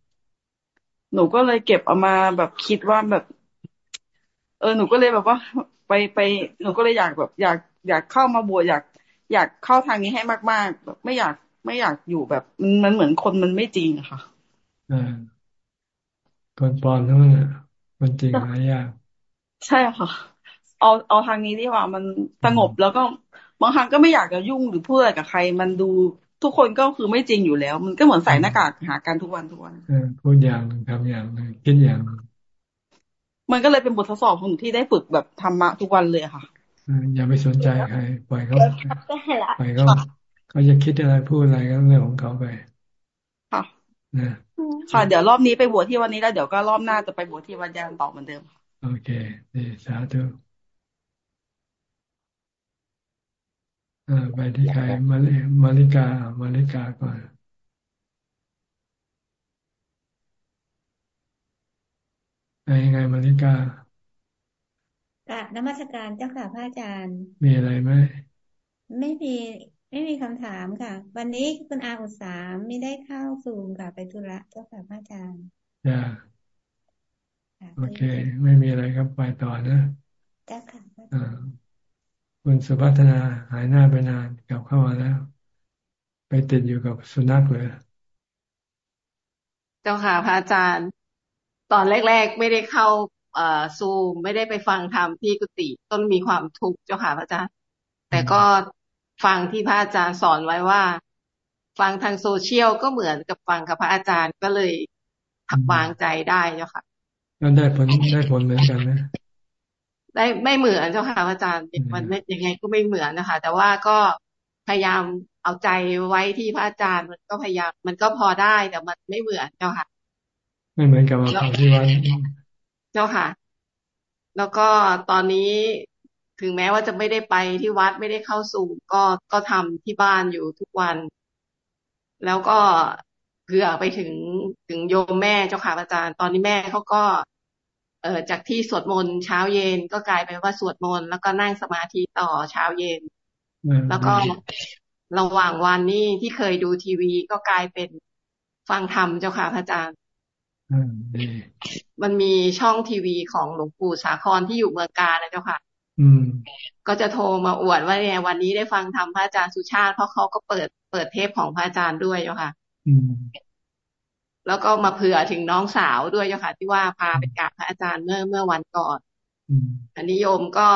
หนูก็เลยเก็บเอามาแบบคิดว่าแบบ เออหนูก็เลยแบบว่า ไปไปหนูก็เลยอยากแบบ อยากอยากเข้ามาบวชอยาก อยากเข้าทางนี้ให้มากๆแบบไม่อยากไม่อยากอยู่แบบมันเหมือนคนมันไม่จริงอะค่ะอ่าคนปลอมทั้งนั้นมันจริงหายากใช่ค่ะ เอาเอาทางนี้ดีกว่ามันสงบแล้วก็บางครั้งก็ไม่อยากจะยุ่งหรือพูดอะไรกับใคร มันดูทุกคนก็คือไม่จริงอยู่แล้ว มันก็เหมือนใส่หน้ากากหากันทุกวันทุกวันพูดอย่างทำอย่างคิดอย่าง มันก็เลยเป็นบททดสอบของหนูที่ได้ฝึกแบบธรรมะทุกวันเลยค่ะอย่าไปสนใจใครปล่อยเขาปล่อยเขาเขาจะคิดอะไรพูดอะไรก็เรื่องของเขาไป ค่ะนะค่ะ เดี๋ยวรอบนี้ไปบวชที่วันนี้แล้วเดี๋ยวก็รอบหน้าจะไปบวชที่วันยันต่อเหมือนเดิม โอเคดีสาธุอ่าไปที่ใครมาเลมาริกามาริกาก่อน ไงไงมาริกากราบนมัสการเจ้าค่ะพระอาจารย์ มีอะไรไหมไม่มีไม่มีคำถามค่ะ วันนี้คุณอาอุตสาไม่ได้เข้าซูมค่ะไปธุระเจ้าค่ะพระอาจารย์จ้าโอเค ไม่มีอะไรครับไปต่อนะเจ้าค่ะอ่าคุณสุพัฒนาหายหน้าไปนานกลับเข้ามาแล้ว ไปติดอยู่กับสุนัขเลยเจ้าค่ะพระอาจารย์ ตอนแรก ๆ ไม่ได้เข้าเอ่อซูมไม่ได้ไปฟังธรรมที่กุฏิต้นมีความทุกข์เจ้าค่ะพระอาจารย์ แต่ก็ฟังที่พระอาจารย์สอนไว้ว่า ฟังทางโซเชียลก็เหมือนกับฟังกับพระอาจารย์ก็เลยถักวางใจได้เจ้าค่ะแล้วได้ผลได้ผลเหมือนกันไหมได้ไม่เหมือนเจ้าค่ะพระอาจารย์มันยังไงก็ไม่เหมือนนะคะ แต่ว่าก็พยายามเอาใจไว้ที่พระอาจารย์มันก็พยายามมันก็พอได้แต่มันไม่เหมือนเจ้าค่ะ ไม่เหมือนกับมาฟังที่วัดเจ้าค่ะ แล้วก็ตอนนี้ถึงแม้ว่าจะไม่ได้ไปที่วัดไม่ได้เข้าสู่ก็ก็ทำที่บ้านอยู่ทุกวัน แล้วก็เผื่อไปถึงถึงโยมแม่เจ้าค่ะอาจารย์ ตอนนี้แม่เขาก็ เออจากที่สวดมนต์เช้าเย็นก็กลายเป็นว่าสวดมนต์แล้วก็นั่งสมาธิต่อเช้าเย็น แล้วก็ระหว่างวันนี้ที่เคยดูทีวีก็กลายเป็นฟังธรรมเจ้าค่ะพระอาจารย์ มันมีช่องทีวีของหลวงปู่สาครที่อยู่เมืองกาญนะเจ้าค่ะ อืม ก็จะโทรมาอวดว่าเนี่ยวันนี้ได้ฟังธรรมพระอาจารย์สุชาติ เพราะเขาก็เปิดเปิดเทปของพระอาจารย์ด้วยเจ้าค่ะ อืม แล้วก็มาเผื่อถึงน้องสาวด้วยเจ้าค่ะ ที่ว่าพาไปกราบพระอาจารย์เมื่อเมื่อวันก่อนอืมอันนี้โยมก็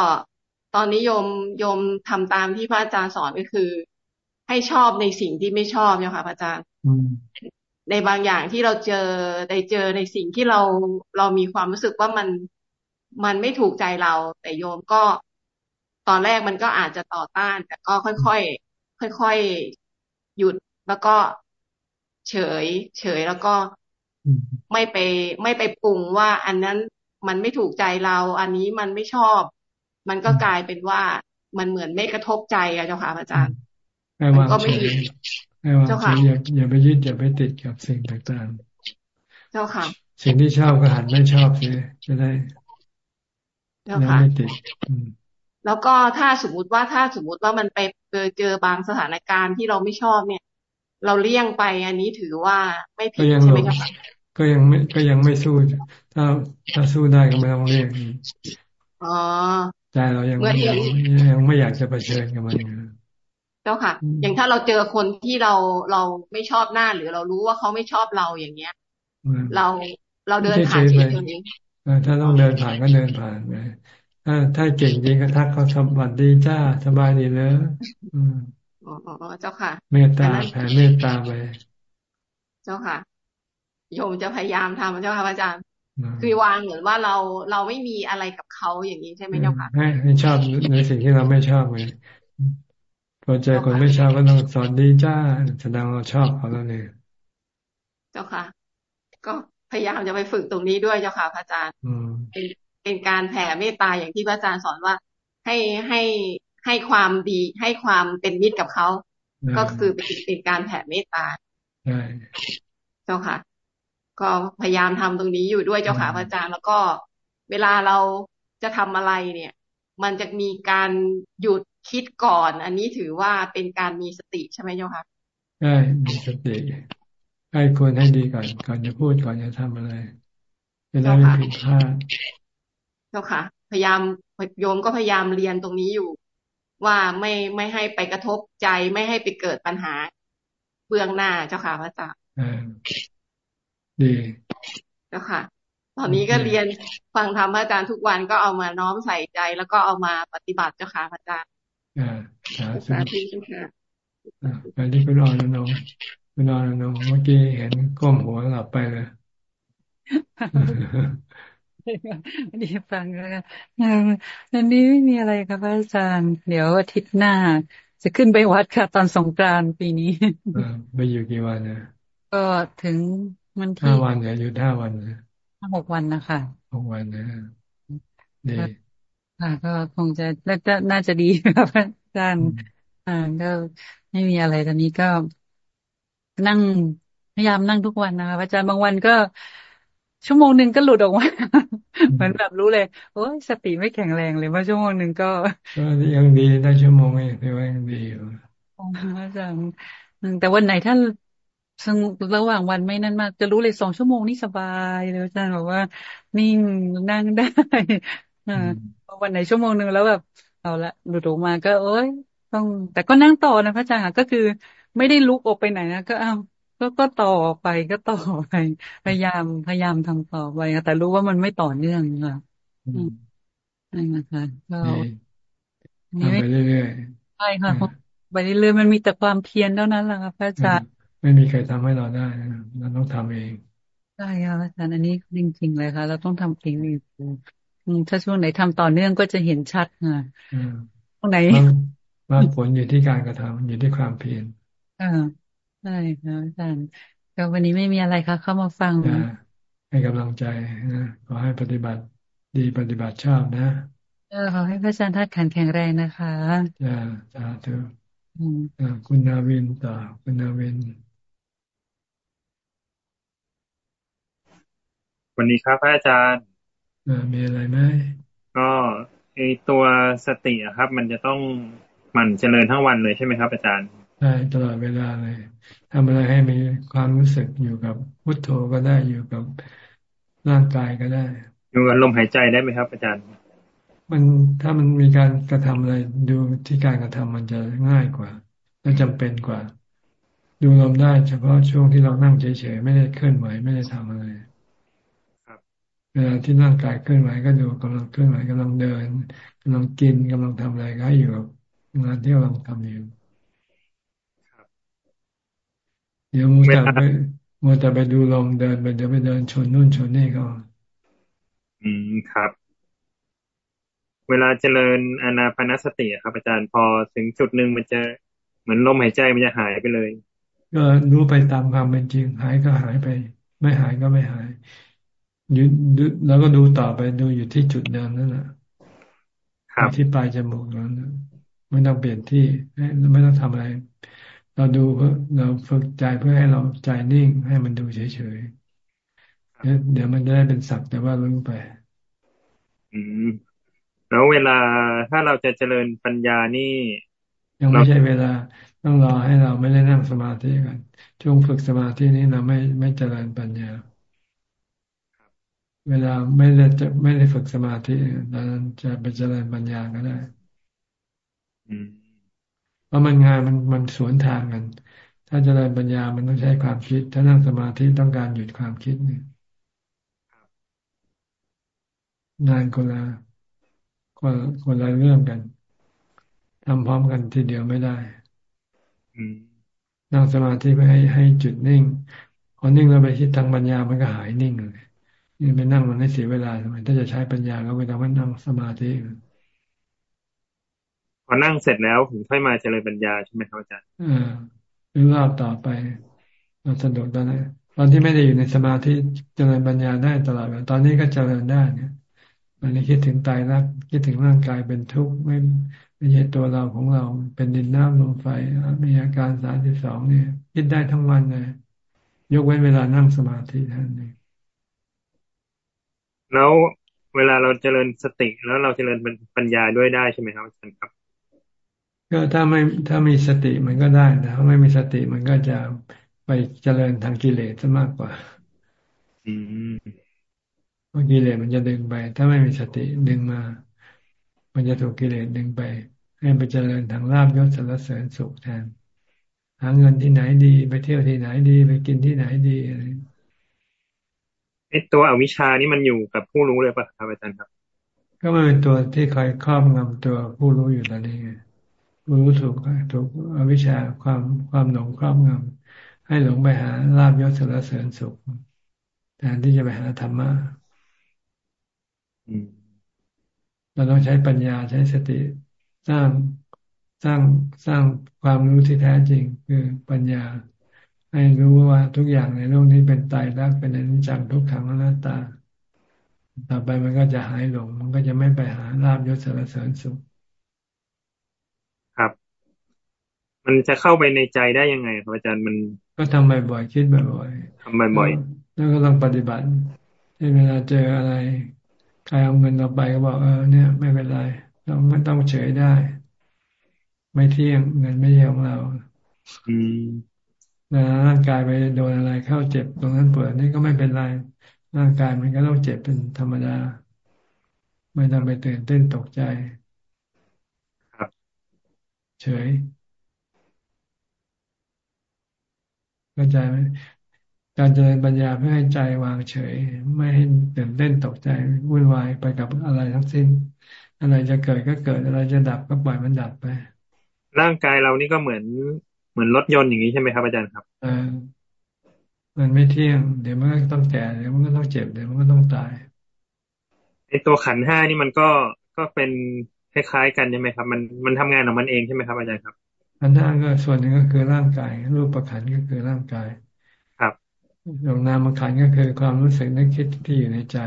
ตอนนี้โยมโยมทำตามที่พระอาจารย์สอนก็คือ ให้ชอบในสิ่งที่ไม่ชอบเจ้าค่ะพระอาจารย์อืม ในบางอย่างที่เราเจอได้เจอในสิ่งที่เราเรามีความรู้สึกว่ามันมันไม่ถูกใจเรา แต่โยมก็ตอนแรกมันก็อาจจะต่อต้าน แต่ก็ค่อยๆค่อยๆหยุดแล้วก็เฉย เฉยแล้วก็ไม่ไป ไม่ไปปรุงว่า อันนั้นมันไม่ถูกใจเรา อันนี้มันไม่ชอบ มันก็กลายเป็นว่ามันเหมือนไม่กระทบใจอะเจ้าค่ะอาจารย์ให้วางเฉย ให้วางเฉยอย่าอย่าไปยึดอย่าไปติดกับสิ่งต่างๆ เจ้าค่ะ สิ่งที่ชอบก็หันไม่ชอบเสียจะได้เจ้าค่ะไม่ติดแล้วก็ถ้าสมมติว่าถ้าสมมติว่ามันไปเจอเจอบางสถานการณ์ที่เราไม่ชอบเนี่ย เราเลี่ยงไปอันนี้ถือว่าไม่ผิดใช่ไหมครับก็ยังไม่ก็ยังไม่สู้ ถ้าถ้าสู้ได้ก็ไม่ต้องเลี่ยงอ๋อใจเรายังไม่ยังไม่อยากจะเผชิญกับมันเจ้าค่ะ อย่างถ้าเราเจอคนที่เราเราไม่ชอบหน้าหรือเรารู้ว่าเขาไม่ชอบเราอย่างเงี้ย เราเราเดินผ่านเฉยๆนี้ถ้าต้องเดินผ่านก็เดินผ่านไปถ้าถ้าเก่งจริงก็ทักเขาสวัสดีจ้าสบายดีเลยอ๋อเจ้าค่ะ เมตตาแผ่เมตตาไปเจ้าค่ะ โยมจะพยายามทำเจ้าค่ะอาจารย์ คือวางเหมือนว่าเราเราไม่มีอะไรกับเขาอย่างนี้ใช่ไหมเจ้าค่ะให้ให้ชอบในสิ่งที่เราไม่ชอบไง พอเจอคนไม่ชอบก็ต้องสอนดีจ้าแสดงเราชอบเขาแล้วเนี่ยเจ้าค่ะ ก็พยายามจะไปฝึกตรงนี้ด้วยเจ้าค่ะพระอาจารย์เป็นเป็นการแผ่เมตตาอย่างที่พระอาจารย์สอนว่าให้ให้ให้ความดีให้ความเป็นมิตรกับเขา ก็คือเป็นการแผ่เมตตาเจ้าค่ะ ก็พยายามทำตรงนี้อยู่ด้วยเจ้าค่ะพระอาจารย์แล้วก็เวลาเราจะทำอะไรเนี่ย มันจะมีการหยุด คิดก่อน อันนี้ถือว่าเป็นการมีสติใช่ไหมเจ้าค่ะใช่มีสติให้ควรให้ดีก่อน ก่อนจะพูดก่อนจะทำอะไรจะได้ไม่ผิดพลาดเจ้าค่ะ พยายามโยมก็พยายามเรียนตรงนี้อยู่ ว่าไม่ไม่ให้ไปกระทบใจไม่ให้ไปเกิดปัญหาเบื้องหน้าเจ้าค่ะพระอาจารย์ดีเจ้าค่ะ ตอนนี้ก็เรียนฟังธรรมพระอาจารย์ทุกวันก็เอามาน้อมใส่ใจ แล้วก็เอามาปฏิบัติเจ้าค่ะพระอาจารย์ อ่าสาธุเจ้าค่ะไปที่คุณออนน้องคุณออนน้องเมื่อกี้เห็นก้มหัวหลับไปเลยดีฟังแล้วกันอันนี้ไม่มีอะไรครับอาจารย์ เดี๋ยวอาทิตย์หน้า จะขึ้นไปวัดค่ะ ตอนสงกรานต์ปีนี้ไปอยู่กี่วันนะก็ถึงมันที่ห้าวันเนี่ยอยู่ห้าวันนะห้าหกวันนะคะหกวันนะดี ค่ะก็คงจะน่าจะดีครับอาจารย์อ่าก็ไม่มีอะไรตอนนี้ก็นั่งพยายามนั่งทุกวันนะคะอาจารย์บางวันก็ ชั่วโมงหนึ่งก็หลุดออกมาเหมือนแบบรู้เลยโอ้ยสติไม่แข็งแรงเลยว่าชั่วโมงหนึ่งก็ก็ยังดีได้ชั่วโมงเองถือว่ายังดีอยู่อาจารย์แต่วันไหนท่านซึ่งระหว่างวันไม่นั่นมากจะรู้เลยสองชั่วโมงนี่สบายเลยอาจารย์บอกว่า นิ่งนั่งได้อ่า วันไหนชั่วโมงหนึ่งแล้วแบบเอาละหลุดออกมาก็เอ้ย ต้อง แต่ก็นั่งต่อนะพระอาจารย์ก็คือ ไม่ได้ลุกออกไปไหนนะก็เอาก็ก็ต่อไปก็ต่อไป พยายามพยายามทำต่อไปแต่รู้ว่ามันไม่ต่อเนื่องค่ะนั่นนะคะก็ไปเรื่อยๆใช่ค่ะไปเรื่อยๆมันมีแต่ความเพียรเท่านั้นแหละค่ะพระอาจารย์ไม่มีใครทำให้เราได้เราต้องทำเองใช่ค่ะอาจารย์อันนี้จริง ๆ เลยค่ะ เราต้องทำเองเอง ถ้าช่วงไหนทำต่อเนื่องก็จะเห็นชัดค่ะตรงไหนว่าผลอยู่ที่การกระทำอยู่ที่ความเพียรอ่าใช่ค่ะอาจารย์ก็วันนี้ไม่มีอะไรค่ะ เข้ามาฟังให้กำลังใจนะขอให้ปฏิบัติดีปฏิบัติชอบนะเออขอให้พระอาจารย์ทัดขันแข็งแรงนะคะจ้าสาธุคุณนาวินต่อคุณนาวินวันนี้ครับพระอาจารย์ มีอะไรไหมก็ไอตัวสติครับ มันจะต้องมันเจริญทั้งวันเลยใช่ไหมครับ อาจารย์ใช่ตลอดเวลาเลยทำอะไรให้มีความรู้สึกอยู่กับพุทโธก็ได้อยู่กับร่างกายก็ได้ อยู่กับลมหายใจได้ไหมครับ อาจารย์ มันถ้ามันมีการกระทำอะไรดูที่การกระทำมันจะง่ายกว่า และจำเป็นกว่า ดูลมได้เฉพาะช่วงที่เรานั่งเฉยๆไม่ได้เคลื่อนไหวไม่ได้ทำอะไรเวลาที่ร่างกายเคลื่อนไหวก็ดูกำลังเคลื่อนไหวกำลังเดินกำลังกินกำลังทำอะไรก็ให้อยู่กับงานที่กำลังทำอยู่เดี๋ยวมัวแต่ไปมัวแต่ไปดูลมเดินไปเดี๋ยวไปเดินชนนู่นชนนี่ก็อืมครับ เวลาเจริญอนาปนสติครับ อาจารย์พอถึงจุดหนึ่งมันจะเหมือนลมหายใจมันจะหายไปเลย ก็รู้ไปตามความเป็นจริง หายก็หายไป ไม่หายก็ไม่หาย ยุดแล้วก็ดูต่อไปดูอยู่ที่จุดเดิมนั่นแหละที่ปลายจมูกนั้นไม่ต้องเปลี่ยนที่ไม่ต้องทำอะไร เราดูเพื่อเราฝึกใจเพื่อให้เราใจนิ่งให้มันดูเฉยๆเดี๋ยวมันจะได้เป็นสักแต่ว่ารู้ไป อืมแล้วเวลาถ้าเราจะเจริญปัญญานี่ ยังไม่ใช่เวลา ต้องรอให้เราไม่ได้นั่งสมาธิกันช่วงฝึกสมาธินี้เราไม่ไม่เจริญปัญญา เวลาไม่ได้จะไม่ได้ฝึกสมาธิดังนั้นจะไปเจริญปัญญาก็ได้เพราะมันงานมันมันสวนทางกัน ถ้าเจริญปัญญามันต้องใช้ความคิด ถ้านั่งสมาธิต้องการหยุดความคิดเนี่ยงานคนละคนคนละเรื่องกันทำพร้อมกันทีเดียวไม่ได้นั่งสมาธิไปให้ให้จุดนิ่ง พอนิ่งเราไปคิดทางปัญญามันก็หายนิ่งเลย นี่ไปนั่งมันให้เสียเวลาทำไมถ้าจะใช้ปัญญาก็ไปทำว่านั่งสมาธิพอนั่งเสร็จแล้วถึงค่อยมาเจริญปัญญาใช่ไหมครับอาจารย์อ่าหรือรอบต่อไปเราสะดวกตอนนั้นตอนที่ไม่ได้อยู่ในสมาธิเจริญปัญญาได้ตลอดตอนนี้ก็เจริญได้เนี่ยมันนี้คิดถึงตายรักคิดถึงร่างกายเป็นทุกข์ไม่ไม่ใช่ตัวเราของเราเป็นดินน้ำลมไฟมีอาการสามสิบสองเนี่ย คิดได้ทั้งวันเลยยกเว้นเวลานั่งสมาธิท่านเอง แล้วเวลาเราเจริญสติแล้วเราเจริญปัญญาด้วยได้ใช่ไหมครับอาจารย์ครับ ก็ถ้าไม่ถ้ามีสติมันก็ได้แต่ถ้าไม่มีสติมันก็จะไปเจริญทางกิเลสซะมากกว่า อืมเพราะกิเลสมันจะดึงไป ถ้าไม่มีสติดึงมา มันจะถูกกิเลสดึงไป ให้ไปเจริญทางลาบยศสารเสริญสุขแทน หาเงินที่ไหนดี ไปเที่ยวที่ไหนดี ไปกินที่ไหนดีอะไร ไอ้ตัวอวิชานี่มันอยู่กับผู้รู้เลยป่ะครับอาจารย์ครับ ก็มันเป็นตัวที่คอยครอบงำตัวผู้รู้อยู่ตอนนี้ไงผู้รู้ถูกถูกอวิชาความความหลงครอบงำให้หลงไปหาลาบยศสารเสริญสุขแทนที่จะไปหาธรรมะเราต้องใช้ปัญญาใช้สติสร้างสร้างสร้างความรู้ที่แท้จริงคือปัญญา ให้รู้ว่าทุกอย่างในโลกนี้เป็นตายรักเป็นอนิจจังทุกขังอนัตตา ต่อไปมันก็จะหายหลง มันก็จะไม่ไปหาลาบยศสารเสริญสุข ครับ มันจะเข้าไปในใจได้ยังไงครับอาจารย์มัน ก็ทำบ่อยๆคิดบ่อยๆทำบ่อยๆแล้วก็ลองปฏิบัติเวลาเจออะไรใครเอาเงินเราไปก็บอกเออเนี่ย ไม่เป็นไรเราไม่ต้องเฉยได้ ไม่เที่ยงเงินไม่ใช่ของเรา อืม ร่างกายไปโดนอะไรเข้าเจ็บตรงนั้นปวดนี่ก็ไม่เป็นไร ร่างกายมันก็ต้องเจ็บเป็นธรรมดา ไม่ต้องไปตื่นเต้นตกใจ ครับเฉยเข้าใจไหมการเจริญปัญญาเพื่อให้ใจวางเฉย ไม่ให้ตื่นเต้นตกใจวุ่นวายไปกับอะไรทั้งสิ้น อะไรจะเกิดก็เกิดอะไรจะดับก็ปล่อยมันดับไป ร่างกายเรานี่ก็เหมือน เหมือนรถยนต์อย่างนี้ใช่ไหมครับอาจารย์ครับเออมันไม่เที่ยง เดี๋ยวมันก็ต้องแก่เดี๋ยวมันก็ต้องเจ็บเดี๋ยวมันก็ต้องตายไอตัวขันห้านี่มันก็ก็เป็นคล้ายๆกันใช่ไหมครับ มันมันทำงานของมันเองใช่ไหมครับอาจารย์ครับขันห้าก็ส่วนหนึ่งก็คือร่างกาย รูปประขันก็คือร่างกายดวงนามขันก็คือความรู้สึกนึกคิดที่อยู่ในใจ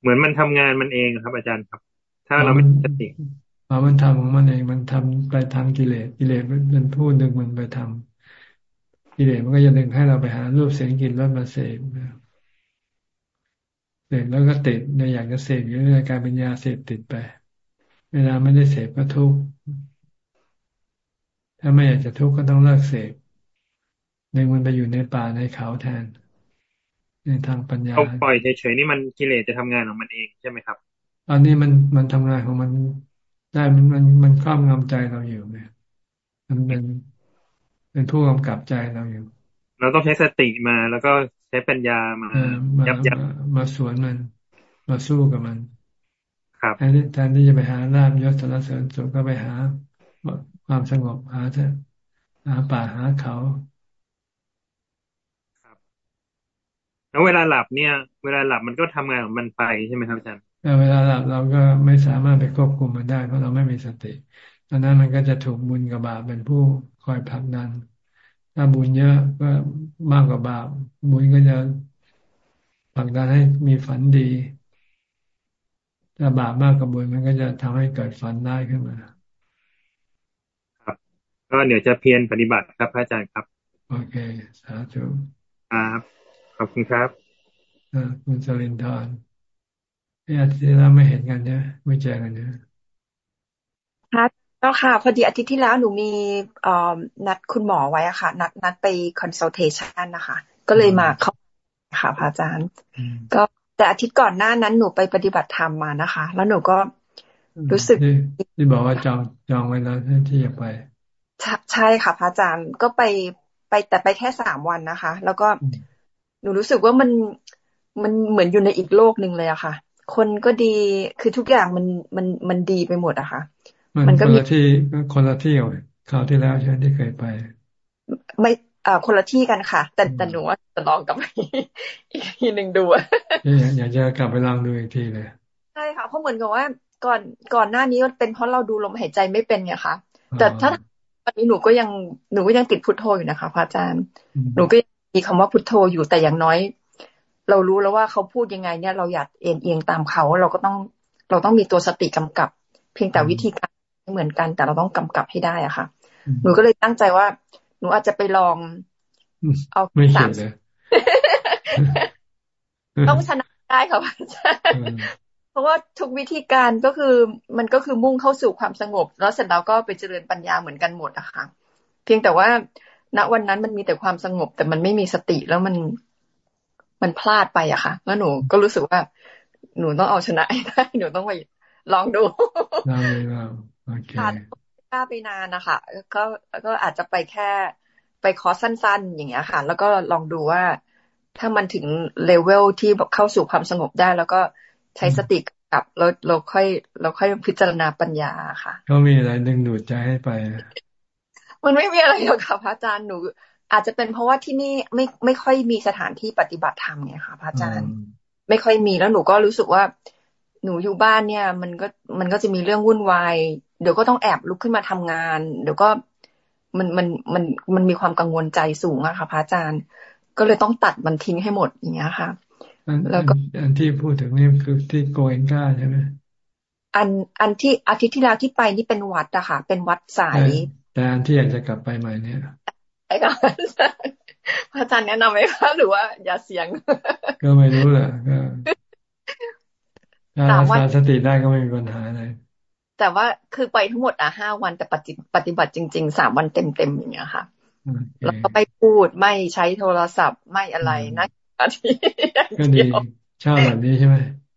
เหมือนมันทำงานมันเองครับ อาจารย์ครับ ถ้าเราไม่สติ พอมันทำของมันเองมันทำไปทางกิเลสกิเลสมันพูดดึงมันไปทำกิเลสมันก็จะดึงให้เราไปหารูปเสียงกลิ่นรสมาเสพเสพแล้วก็ติดในอยากจะเสพอยู่เรื่อยกลายเป็นยาเสพติดไป เวลาไม่ได้เสพก็ทุกข์ถ้าไม่อยากจะทุกข์ก็ต้องเลิกเสพดึงมันไปอยู่ในป่าในเขาแทน ในในทางปัญญาปล่อยเฉยๆนี่มันกิเลสจะทำงานของมันเองใช่ไหมครับ อันนี้มันมันทำงานของมัน ได้มันมันมันครอบงำใจเราอยู่เนี่ยมันเป็นเป็นผู้กำกับใจเราอยู่ เราต้องใช้สติมาแล้วก็ใช้ปัญญามายับยับมาสวนมัน มาสู้กับมัน ครับแทนที่แทนที่จะไปหาลาบยศสารเสริญสุขก็ไปหาความสงบหาเถอะหาป่าหาเขาแล้วเวลาหลับเนี่ย เวลาหลับมันก็ทำงานของมันไปใช่ไหมครับอาจารย์ เวลาหลับเราก็ไม่สามารถไปควบคุมมันได้ เพราะเราไม่มีสติดังนั้นมันก็จะถูกบุญกับบาปเป็นผู้คอยผลักดัน ถ้าบุญเยอะก็มากกว่าบาป บุญก็จะผลักดันให้มีฝันดี ถ้าบาปมากกว่าบุญมันก็จะทำให้เกิดฝันได้ขึ้นมา ครับ ก็เดี๋ยวจะเพียรปฏิบัติครับพระอาจารย์ครับ โอเค สาธุครับ ขอบคุณครับอ่าคุณจรินทร์ ที่อาทิตย์ที่แล้วไม่เห็นกันเนี่ยไม่เจอกันเนี่ยค่ะก็ค่ะ พอดีอาทิตย์ที่แล้วหนูมีเอ่อนัดคุณหมอไว้อะค่ะ นัดนัดไป consultation นะคะ ก็เลยมาเข้าค่ะพระอาจารย์ ก็แต่อาทิตย์ก่อนหน้านั้นหนูไปปฏิบัติธรรมมานะคะ แล้วหนูก็รู้สึกที่บอกว่าจองจองไว้แล้วที่จะไปใช่ค่ะพระอาจารย์ก็ไปไปแต่ไปแค่สามวันนะคะ แล้วก็หนูรู้สึกว่ามันมันเหมือนอยู่ในอีกโลกหนึ่งเลยอะค่ะ คนก็ดีคือทุกอย่างมันมันมันดีไปหมดอะค่ะ มันก็มีที่คนละที่คราวที่แล้วใช่ไหมที่เคยไป ไม่อ่าคนละที่กันค่ะ แต่แต่หนูว่าจะลองกลับไปอีกทีหนึ่งดูอยากจะกลับไปลองดูอีกทีเลยใช่ค่ะเพราะเหมือนกับว่าก่อนก่อนหน้านี้เป็นเพราะเราดูลมหายใจไม่เป็นไงคะแต่ถ้าวันนี้หนูก็ยังหนูก็ยังติดพุทโธอยู่นะคะพระอาจารย์ หนูก็มีคำว่าพุทโธอยู่แต่อย่างน้อย เรารู้แล้วว่าเขาพูดยังไง เนี่ย เราอยากเอ็นเอียงตามเขา เราก็ต้องเราต้องมีตัวสติกำกับ เพียงแต่วิธีการไม่เหมือนกัน แต่เราต้องกำกับให้ได้อะค่ะ หนูก็เลยตั้งใจว่า หนูอาจจะไปลอง เอาสามต้องชนะได้ค่ะอาจารย์เพราะว่าทุกวิธีการก็คือมันก็คือมุ่งเข้าสู่ความสงบ แล้วเสร็จแล้วก็ไปเจริญปัญญาเหมือนกันหมดอะค่ะ เพียงแต่ว่าณวันนั้นมันมีแต่ความสงบ แต่มันไม่มีสติแล้วมัน มันพลาดไปอะค่ะแล้วหนูก็รู้สึกว่า หนูต้องเอาชนะให้ได้หนูต้องไปลองดูได้แล้วโอเคกล้าไปนานนะคะก็ก็อาจจะไปแค่ไปคอร์สสั้น ๆ อย่างเงี้ยค่ะ แล้วก็ลองดูว่า ถ้ามันถึงเลเวลที่แบบเข้าสู่ความสงบได้ แล้วก็ใช้สติกับเราเราค่อย เราค่อยพิจารณาปัญญาค่ะ ก็มีอะไรดึงดูดใจให้ไป มันไม่มีอะไรหรอกค่ะพระอาจารย์หนู อาจจะเป็นเพราะว่าที่นี่ไม่ไม่ค่อยมีสถานที่ปฏิบัติธรรมไงค่ะพระอาจารย์ ไม่ค่อยมีแล้วหนูก็รู้สึกว่า หนูอยู่บ้านเนี่ย มันก็มันก็จะมีเรื่องวุ่นวายเดี๋ยวก็ต้องแอบลุกขึ้นมาทำงาน เดี๋ยวก็มันมันมันมันมีความกังวลใจสูงอะค่ะพระอาจารย์ ก็เลยต้องตัดมันทิ้งให้หมดอย่างเงี้ยค่ะแล้วก็อันที่พูดถึงนี่คือที่โกเอนกาใช่ไหมอันอันที่อาทิตย์ที่แล้วที่ไปนี่เป็นวัดอะค่ะ เป็นวัดสายแต่อันที่อยากจะกลับไปใหม่เนี่ย ไอ้ก่อนพระอาจารย์แนะนำไหมคะหรือว่า อย่าเสียง ก็ไม่รู้แหละก็ถ้ารักษาสติได้ก็ไม่มีปัญหาอะไรแต่ว่าคือไปทั้งหมดอะห้าวันแต่ปฏิปฏิบัติจริงๆสามวันเต็มๆอย่างเงี้ยค่ะแล้วก็ไม่พูดไม่ใช้โทรศัพท์ไม่อะไรนะทีก็ดีชอบแบบนี้ใช่ไหม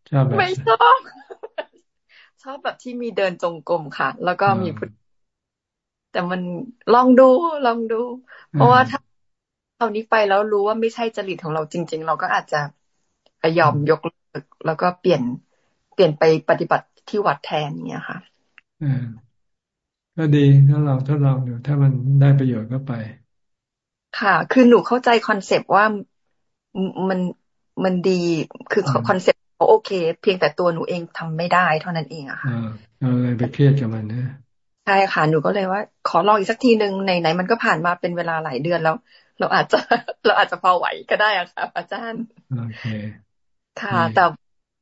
ชอบแบบไม่ชอบ ชอบแบบที่มีเดินจงกรมค่ะ แล้วก็มีพุท แต่มันลองดูลองดู เพราะว่าถ้าคราวนี้ไปแล้วรู้ว่าไม่ใช่จริตของเราจริง ๆ เราก็อาจจะยอมยกเลิกแล้วก็เปลี่ยนเปลี่ยนไปปฏิบัติที่วัดแทนเนี้ยค่ะอ่าก็ดีถ้าลองทดลองดูถ้ามันได้ประโยชน์ก็ไป ค่ะ คือหนูเข้าใจ concept ว่ามันมันดีคือ concept เขาโอเค เพียงแต่ตัวหนูเองทำไม่ได้เท่านั้นเองอะค่ะเราเลยไปเครียดกับมันนะ ใช่ค่ะหนูก็เลยว่า ขอลองอีกสักทีหนึ่งในไหนมันก็ผ่านมาเป็นเวลาหลายเดือนแล้ว เราอาจจะเราอาจจะพอไหวก็ได้อะค่ะอาจารย์โอเคค่ะ แต่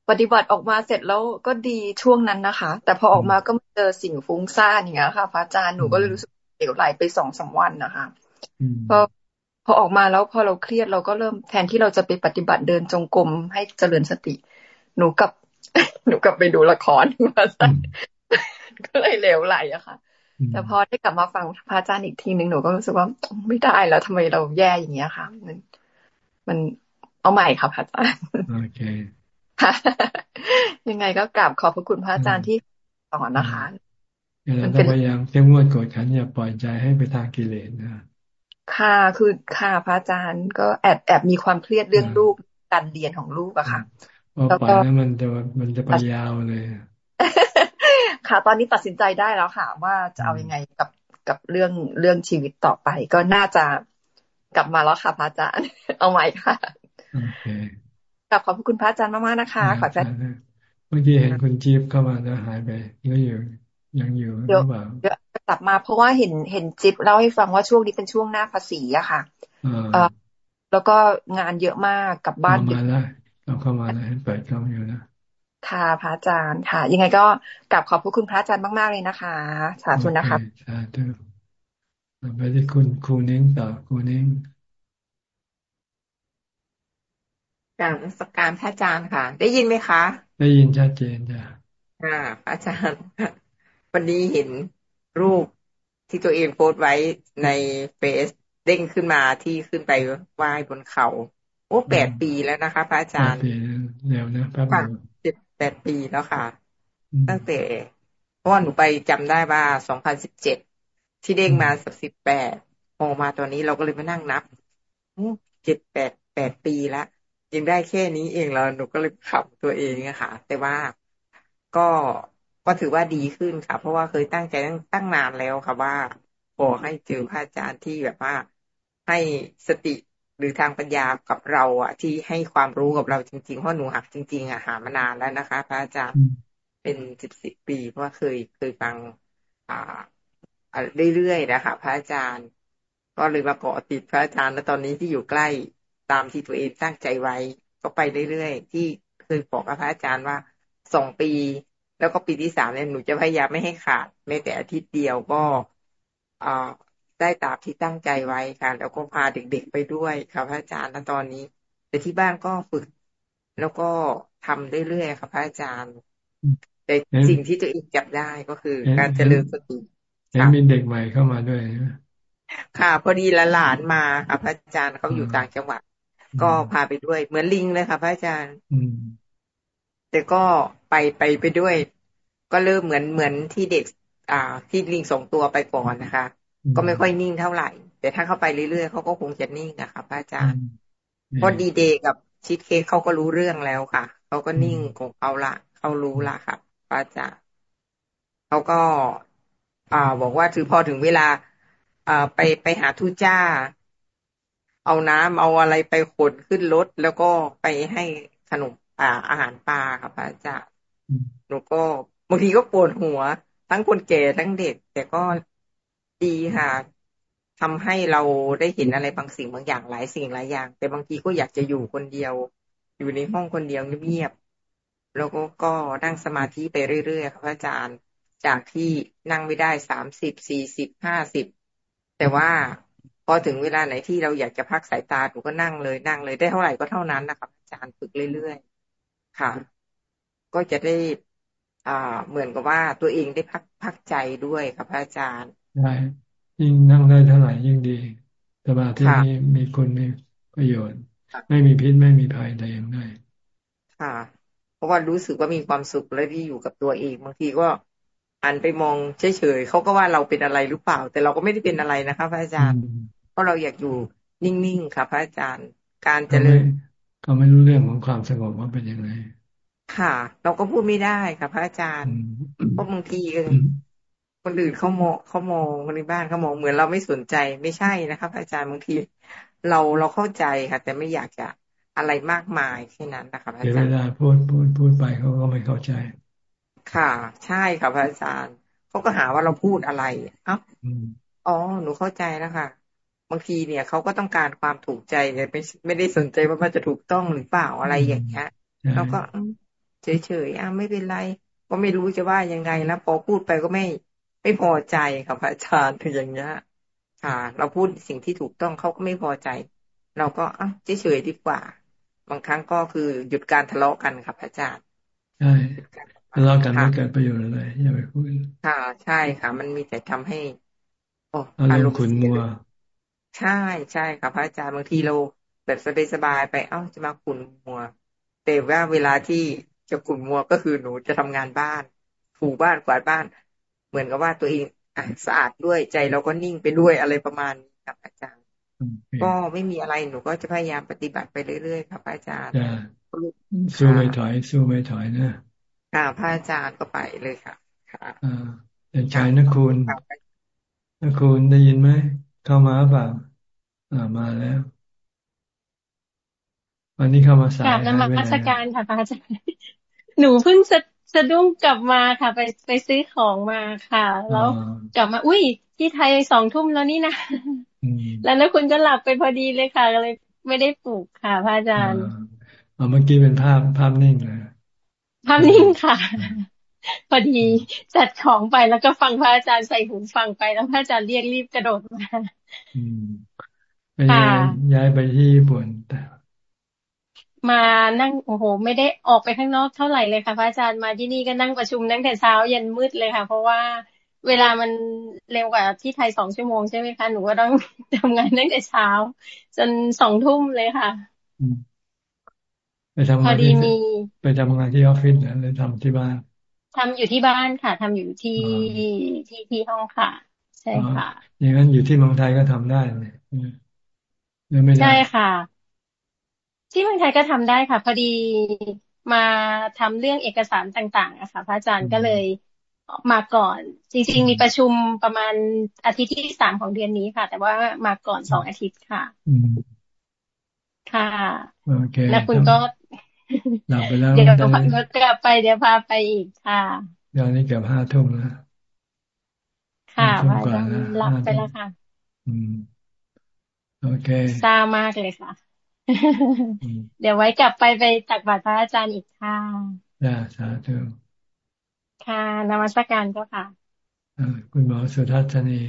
ปฏิบัติออกมาเสร็จแล้วก็ดีช่วงนั้นนะคะ แต่พอออกมาก็เจอสิ่งฟุ้งซ่านอย่างเงี้ยค่ะพระอาจารย์หนูก็เลยรู้สึกเหลวไหลไปสองสาวันนะคะพอพอออกมาแล้วพอเราเครียดเราก็เริ่มแทนที่เราจะไปปฏิบัติเดินจงกรมให้เจริญสติ หนูกับหนูกลับไปดูละครมา ก็เลยเหลวไหลอะค่ะ แต่พอได้กลับมาฟังพระอาจารย์อีกทีหนึ่งหนูก็รู้สึกว่าไม่ได้แล้วทำไมเราแย่อย่างเงี้ยค่ะ มันมันเอาใหม่ค่ะพระอาจารย์โอเคยังไงก็กราบขอบพระคุณพระอาจารย์ที่สอนนะคะเราต้องพยายามเข้มงวดกดขันอย่าปล่อยใจให้ไปทางกิเลสนะค่ะคือค่ะพระอาจารย์ก็แอบแอบมีความเครียดเรื่องลูกการเรียนของลูกอะค่ะพอปล่อยแล้วมันจะมันจะไปยาวเลย ค่ะ ตอนนี้ตัดสินใจได้แล้วค่ะ ว่าจะเอายังไงกับกับเรื่องเรื่องชีวิตต่อไป ก็น่าจะกลับมาแล้วค่ะพระอาจารย์ เอาใหม่ค่ะโอเคกลับขอบคุณพระอาจารย์มากๆนะคะ ขอแฟนเมื่อกี้เห็นคุณจี๊บเข้ามาแล้วหายไปก็อยู่ยังอยู่หรือเปล่าเดี๋ยวกลับมาเพราะว่าเห็นเห็นจิ๊บเล่าให้ฟังว่าช่วงนี้เป็นช่วงหน้าภาษีอะค่ะเออแล้วก็งานเยอะมากกับบ้านมาแล้วเราเข้ามาแล้วเปิดเข้าอยู่นะ ค่ะพระอาจารย์ค่ะ ยังไงก็กลับขอบพระคุณพระอาจารย์มาก ๆ เลยนะคะ สาธุนะคะสาธุไปที่คุณครูนิ้งต่อครูนิ้งการสการพระอาจารย์ค่ะ ได้ยินไหมคะ ได้ยินชัดเจนจ้ะค่ะพระอาจารย์ วันนี้เห็นรูปที่ตัวเองโพสไว้ในเฟซเด้งขึ้นมาที่ขึ้นไปไหว้บนเขา โอ้แปดปีแล้วนะคะ พระอาจารย์เร็วนะแป๊บเดียวเจ็ด แปดปีแล้วค่ะ ตั้งแต่ เพราะว่าหนูไปจำได้ว่าสองพันสิบเจ็ดที่เด้งมาสักสิบแปดออกมาตอนนี้เราก็เลยมานั่งนับเจ็ดแปดแปดปีแล้วยังได้แค่นี้เองแล้วหนูก็เลยขับตัวเองอะค่ะ แต่ว่าก็ก็ถือว่าดีขึ้นค่ะ เพราะว่าเคยตั้งใจตั้งตั้งนานแล้วค่ะว่าขอให้เจอพระอาจารย์ที่แบบว่าให้สติ หรือทางปัญญากับเราอะ ที่ให้ความรู้กับเราจริงๆเพราะหนูหักจริง ๆอะหามานานแล้วนะคะ พระอาจารย์เป็นสิบสิบปีเพราะว่าเคยเคยฟัง อ่าเรื่อยๆนะคะพระอาจารย์ ก็เลยมาเกาะติดพระอาจารย์แล้วตอนนี้ที่อยู่ใกล้ตามที่ตัวเองตั้งใจไว้ ก็ไปเรื่อยๆที่เคยบอกกับพระอาจารย์ว่าสองปี แล้วก็ปีที่สามเนี่ยหนูจะพยายามไม่ให้ขาดแม้แต่อาทิตย์เดียวก็อ่า ได้ตามที่ตั้งใจไว้ค่ะ แล้วก็พาเด็กๆไปด้วยค่ะพระอาจารย์ณตอนนี้ แต่ที่บ้านก็ฝึก แล้วก็ทำเรื่อยๆค่ะพระอาจารย์ แต่สิ่งที่ตัวเองจับได้ก็คือ การเจริญสติค่ะมีเด็กใหม่เข้ามาด้วยค่ะ พอดีละหลานมาค่ะพระอาจารย์เขาอยู่ต่างจังหวัด ก็พาไปด้วยเหมือนลิงเลยค่ะพระอาจารย์แต่ก็ไปไปไปด้วย ก็เริ่มเหมือนเหมือนที่เด็ก อ่า ที่ลิงสองตัวไปก่อนนะคะ ก็ไม่ค่อยนิ่งเท่าไหร่ แต่ถ้าเข้าไปเรื่อยๆเขาก็คงจะนิ่งอะค่ะพระอาจารย์พอดีเดย์กับชิดเคสเขาก็รู้เรื่องแล้วค่ะเขาก็นิ่งของเขาละเขารู้ละค่ะพระอาจารย์เขาก็ อ่าบอกว่าถือพอถึงเวลาอ่าไปไปหาทูจ้า เอาน้ำเอาอะไรไปขนขึ้นรถแล้วก็ไปให้ขนมอ่า อาหารปลาค่ะพระอาจารย์หนูก็บางทีก็ปวดหัว ทั้งคนแก่ทั้งเด็ก แต่ก็ ดีค่ะทำให้เราได้เห็นอะไรบางสิ่งบางอย่างหลายสิ่งหลายอย่าง แต่บางทีก็อยากจะอยู่คนเดียว อยู่ในห้องคนเดียวเงียบแล้วก็ก็นั่งสมาธิไปเรื่อยๆครับอาจารย์ จากที่นั่งไม่ได้สามสิบสี่สิบห้าสิบแต่ว่าพอถึงเวลาไหนที่เราอยากจะพักสายตาหนูก็นั่งเลยนั่งเลยได้เท่าไหร่ก็เท่านั้นนะครับอาจารย์ฝึกเรื่อยๆค่ะ ก็จะได้อ่าเหมือนกับว่าตัวเองได้พักพักใจด้วยครับอาจารย์ ได้ยิ่งนั่งได้เท่าไหร่ยิ่งดีสมาธินี้มีคุณมีประโยชน์ ไม่มีพิษไม่มีภัยใดอย่างใดค่ะ เพราะว่ารู้สึกว่ามีความสุขและที่อยู่กับตัวเองบางทีก็อันไปมองเฉยๆเขาก็ว่าเราเป็นอะไรหรือเปล่า แต่เราก็ไม่ได้เป็นอะไรนะคะพระอาจารย์ เพราะเราอยากอยู่นิ่งๆค่ะพระอาจารย์ การเจริญก็ไม่รู้เรื่องของความสงบว่าเป็นยังไงค่ะ เราก็พูดไม่ได้ค่ะพระอาจารย์เพราะบางที คนอื่นเขามองเขามองคนในบ้านเขามองเหมือนเราไม่สนใจไม่ใช่นะครับอาจารย์บางที เราเราเข้าใจค่ะ แต่ไม่อยากจะอะไรมากมายแค่นั้นนะครับอาจารย์เวลาพูดพูดพูดไปเขาก็ไม่เข้าใจ ค่ะ ใช่ค่ะพระอาจารย์เขาก็หาว่าเราพูดอะไรเอ้าอ๋อหนูเข้าใจแล้วค่ะบางทีเนี่ยเขาก็ต้องการความถูกใจไงไม่ไม่ได้สนใจว่ามันจะถูกต้องหรือเปล่าอะไรอย่างเงี้ยเราก็เฉยๆอะไม่เป็นไรก็ไม่รู้จะว่ายังไงแล้วพอพูดไปก็ไม่ ไม่พอใจค่ะพระอาจารย์ถึงอย่างเงี้ยค่ะ เราพูดสิ่งที่ถูกต้องเขาก็ไม่พอใจ เราก็อะเฉยๆดีกว่า บางครั้งก็คือหยุดการทะเลาะกันค่ะพระอาจารย์ใช่ทะเลาะกันไม่เกิดประโยชน์อะไรอย่าไปพูดค่ะใช่ค่ะ มันมีแต่ทำให้อารมณ์ขุนมัวใช่ใช่ค่ะพระอาจารย์บางทีเราแบบสบายๆไปเอ้าจะมาขุ่นมัวแต่ว่าเวลาที่จะขุ่นมัวก็คือหนูจะทำงานบ้านถูบ้านกวาดบ้าน เหมือนกับว่าตัวเองอะสะอาดด้วยใจเราก็นิ่งไปด้วยอะไรประมาณนี้ครับอาจารย์ ก็ไม่มีอะไรหนูก็จะพยายามปฏิบัติไปเรื่อยๆครับอาจารย์สู้ไม่ถอย สู้ไม่ถอยนะค่ะพระอาจารย์ก็ไปเลยค่ะ ค่ะอ่าเด็กชายนักคุณนักคุณได้ยินไหมเข้ามาเปล่าอ่ามาแล้ววันนี้เข้ามาสายกลับนมัสการค่ะพระอาจารย์หนูเพิ่งสะ สะดุ้งกลับมาค่ะ ไปไปซื้อของมาค่ะ แล้วกลับมา อุ้ยที่ไทยสองทุ่มแล้วนี่นะแล้วนักคุณก็หลับไปพอดีเลยค่ะก็เลยไม่ได้ปลุกค่ะพระอาจารย์อ๋อเมื่อกี้เป็นภาพภาพนิ่งเลยภาพนิ่งค่ะ พอดีจัดของไปแล้วก็ฟังพระอาจารย์ใส่หูฟังไปแล้วพระอาจารย์เรียกรีบกระโดดมาค่ะย้ายไปที่ญี่ปุ่นแต่ มานั่งโอ้โห ไม่ได้ออกไปข้างนอกเท่าไหร่เลยค่ะพระอาจารย์มาที่นี่ก็นั่งประชุมตั้งแต่เช้ายันมืดเลยค่ะ เพราะว่าเวลามันเร็วกว่าที่ไทยสองชั่วโมงใช่ไหมคะหนูก็ต้องทำงานตั้งแต่เช้า จนสองทุ่มเลยค่ะไปทำงานที่ไปทำงานที่ออฟฟิศหรือทำที่บ้านทำอยู่ที่บ้านค่ะทำอยู่ที่ที่ที่ห้องค่ะ ใช่ค่ะ อย่างนั้นอยู่ที่เมืองไทยก็ทำได้เลยไม่ได้ใช่ค่ะ ที่เมืองไทยก็ทำได้ค่ะ พอดีมาทำเรื่องเอกสารต่างๆอะค่ะพระอาจารย์ก็เลยมาก่อน จริงๆมีประชุมประมาณอาทิตย์ที่สามของเดือนนี้ค่ะ แต่ว่ามาก่อนสองอาทิตย์ค่ะค่ะแล้วคุณก็หลับไปแล้วเดี๋ยวกลับไปเดี๋ยวพาไปอีกค่ะเดี๋ยวนี้เกือบห้าทุ่มแล้วค่ะพระอาจารย์หลับไปแล้วค่ะ อืม โอเคซามากเลยค่ะ เดี๋ยวไว้กลับไปไปตักบาตรพระอาจารย์อีกค่ะได้สาธุค่ะนมัสการเจ้าค่ะคุณหมอสุทัศนี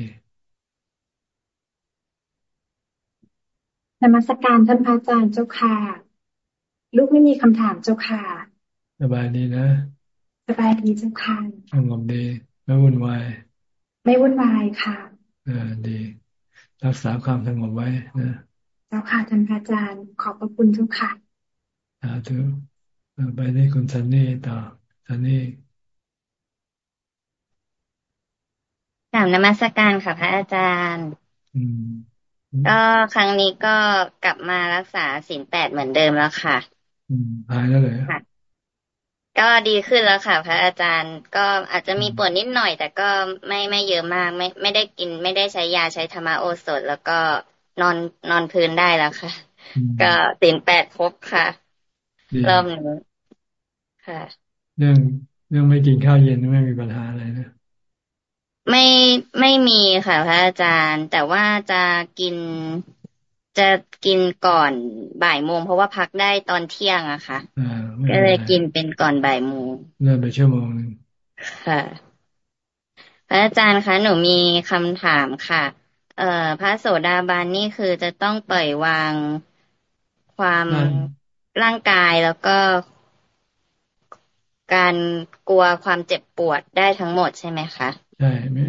นมัสการท่านพระอาจารย์เจ้าค่ะ ลูกไม่มีคำถามเจ้าค่ะ สบายดีนะ สบายดีเจ้าค่ะสงบดีไม่วุ่นวาย ไม่วุ่นวายค่ะอ่าดี รักษาความสงบไว้นะ เจ้าค่ะท่านพระอาจารย์ขอบพระคุณเจ้าค่ะสาธุไปที่คุณซันนี่ต่อซันนี่กล่าวนมัสการค่ะ พระอาจารย์ก็ครั้งนี้ก็กลับมารักษาศีลแปดเหมือนเดิมแล้วค่ะหายแล้วเลยค่ะ ก็ดีขึ้นแล้วค่ะ พระอาจารย์ก็อาจจะมีปวดนิดหน่อย แต่ก็ไม่ไม่เยอะมาก ไม่ไม่ได้กิน ไม่ได้ใช้ยาใช้ธรรมโอสถ แล้วก็ นอนนอนพื้นได้แล้วค่ะ ก็ศีลแปดครบค่ะรอบนี้ค่ะ เรื่องเรื่องไม่กินข้าวเย็นไม่มีปัญหาอะไรนะไม่ไม่มีค่ะพระอาจารย์ แต่ว่าจะกินจะกินก่อนบ่ายโมงเพราะว่าพักได้ตอนเที่ยงอะค่ะก็เลยกินเป็นก่อนบ่ายโมงเลื่อนไปชั่วโมงนึงค่ะ พระอาจารย์คะหนูมีคำถามค่ะ เอ่อพระโสดาบันนี่คือจะต้องปล่อยวางความร่างกายแล้วก็การกลัวความเจ็บปวดได้ทั้งหมดใช่ไหมคะใช่ไม่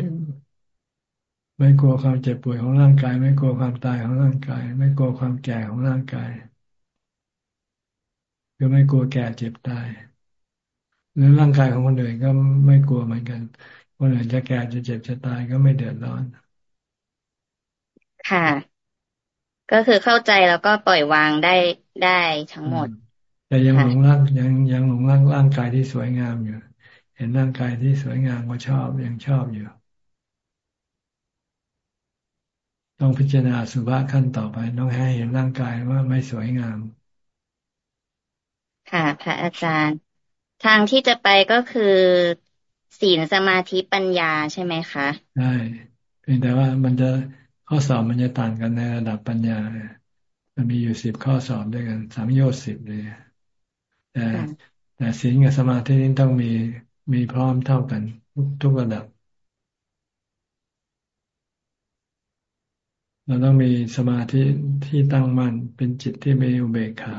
ไม่กลัวความเจ็บป่วยของร่างกาย ไม่กลัวความตายของร่างกาย ไม่กลัวความแก่ของร่างกายคือไม่กลัวแก่เจ็บตายหรือร่างกายของคนอื่นก็ไม่กลัวเหมือนกันคนอื่นจะแก่จะเจ็บจะตายก็ไม่เดือดร้อน ค่ะ ก็คือเข้าใจแล้วก็ปล่อยวางได้ได้ทั้งหมด แต่ยังหลงรักยังยังหลงรักร่างกายที่สวยงามอยู่ เห็นร่างกายที่สวยงามก็ชอบยังชอบอยู่ต้องพิจารณาสุภาพขั้นต่อไปต้องให้เห็นร่างกายว่าไม่สวยงาม ค่ะ พระอาจารย์ ทางที่จะไปก็คือ ศีลสมาธิปัญญาใช่ไหมคะใช่เพียงแต่ว่ามันจะ ข้อสอบมันจะต่างกันในระดับปัญญา มันมีอยู่สิบข้อสอบด้วยกันสามโยชน์สิบเลยแต่แต่ศีลกับสมาธินี่ต้องมีมีพร้อมเท่ากันทุกระดับ เราต้องมีสมาธิที่ตั้งมั่นเป็นจิตที่มีอุเบกขา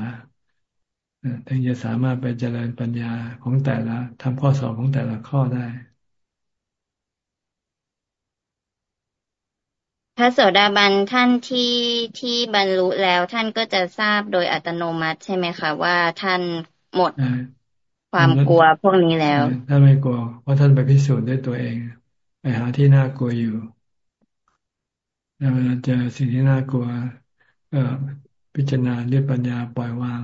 ถึงจะสามารถไปเจริญปัญญาของแต่ละทำข้อสอบของแต่ละข้อได้ พระโสดาบันท่านที่ที่บรรลุแล้วท่านก็จะทราบโดยอัตโนมัติใช่ไหมคะว่าท่านหมดความกลัวพวกนี้แล้วท่านไม่กลัวเพราะท่านไปพิสูจน์ด้วยตัวเอง ไปหาที่น่ากลัวอยู่แล้วเวลาเจอสิ่งที่น่ากลัวก็พิจารณาด้วยปัญญาปล่อยวาง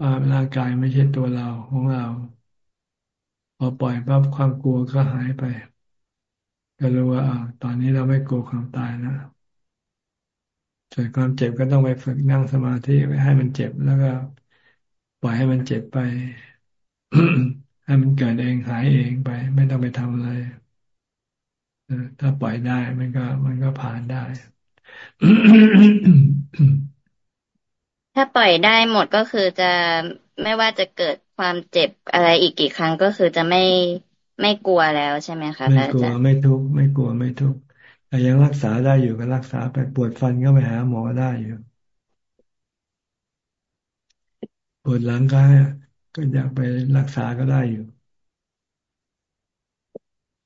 ว่าร่างกายไม่ใช่ตัวเราของเราพอปล่อยปั๊บความกลัวก็หายไป ก็รู้ว่าตอนนี้เราไม่กลัวความตายนะส่วนความเจ็บก็ต้องไปฝึกนั่งสมาธิไว้ให้มันเจ็บแล้วก็ปล่อยให้มันเจ็บไป ให้มันเกิดเองหายเองไป ไม่ต้องไปทำอะไรถ้าปล่อยได้มันก็ มันก็ผ่านได้ ถ้าปล่อยได้หมดก็คือจะไม่ว่าจะเกิดความเจ็บอะไรอีกกี่ครั้งก็คือจะไม่ ไม่กลัวแล้วใช่ไหมคะไม่กลัวไม่ทุกข์ไม่กลัวไม่ทุกข์แต่ยังรักษาได้อยู่ก็รักษาไปปวดฟันก็ไปหาหมอได้อยู่ ปวดหลังก็ก็อยากไปรักษาก็ได้อยู่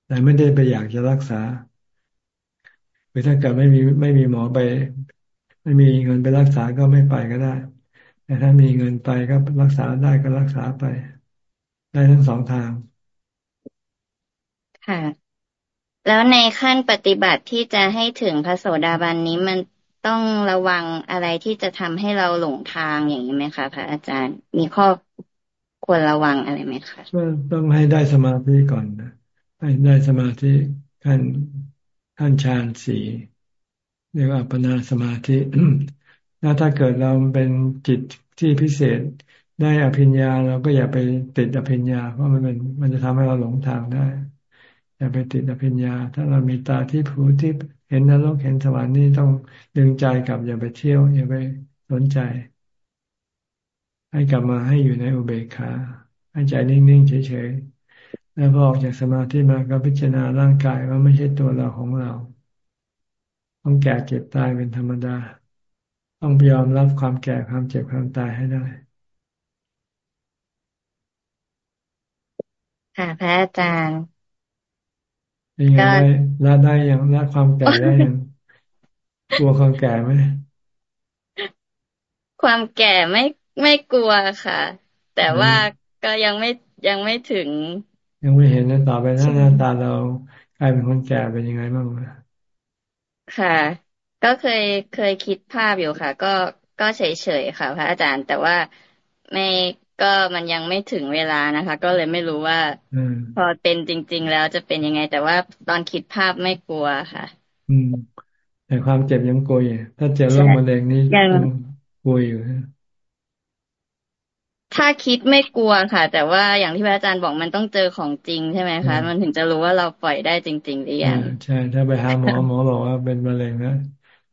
แต่ไม่ได้ไปอยากจะรักษาหรือถ้าเกิดไม่มีไม่มีหมอไป ไม่มีเงินไปรักษาก็ไม่ไปก็ได้ แต่ถ้ามีเงินไปก็รักษาได้ก็รักษาไป ได้ทั้งสองทาง ค่ะ แล้วในขั้นปฏิบัติที่จะให้ถึงพระโสดาบันนี้มันต้องระวังอะไรที่จะทำให้เราหลงทางอย่างนี้ไหมคะพระอาจารย์มีข้อควรระวังอะไรไหมคะต้องให้ได้สมาธิก่อนนะให้ได้สมาธิขั้นขั้นฌานสี่เรียกว่าอัปปนาสมาธิแล้วถ้าเกิดเราเป็นจิตที่พิเศษ ได้อภิญญาเราก็อย่าไปติดอภิญญาเพราะมันเป็นมันจะทำให้เราหลงทางได้ อย่าไปติดอภิญญา ถ้าเรามีตาที่ผูที่เห็นนรกเห็นสวรรค์นี่ต้องดึงใจกลับอย่าไปเที่ยว อย่าไปสนใจ ให้กลับมาให้อยู่ในอุเบกขาให้ใจนิ่งๆเฉยๆแล้วพอออกจากสมาธิมาก็พิจารณาร่างกายว่าไม่ใช่ตัวเราของเรา ต้องแก่เจ็บตายเป็นธรรมดา ต้องยอมรับความแก่ความเจ็บความตายให้ได้ค่ะพระอาจารย์ ยังไงละได้ยังละความแก่ได้ยังกลัวความแก่ไหมความแก่ไม่ไม่กลัวค่ะ แต่ว่าก็ยังไม่ยังไม่ถึง ยังไม่เห็นนะต่อไปหน้าหน้าตาเรากลายเป็นคนแก่เป็นยังไงบ้างค่ะ ก็เคยเคยคิดภาพอยู่ค่ะ ก็ก็เฉยเฉยค่ะ พระอาจารย์ แต่ว่าไม่ ก็มันยังไม่ถึงเวลานะคะ ก็เลยไม่รู้ว่าพอเป็นจริง ๆ แล้วจะเป็นยังไง แต่ว่าตอนคิดภาพไม่กลัวค่ะ อืม แต่ความเจ็บยังกลัวอยู่ถ้าเจ็บโรคมะเร็งนี่ยังกลัวอยู่ถ้าคิดไม่กลัวค่ะ แต่ว่าอย่างที่พระอาจารย์บอกมันต้องเจอของจริงใช่ไหมคะ มันถึงจะรู้ว่าเราปล่อยได้จริงๆหรือยังใช่ถ้าไปหาหมอหมอบอกว่าเป็นมะเร็งนะ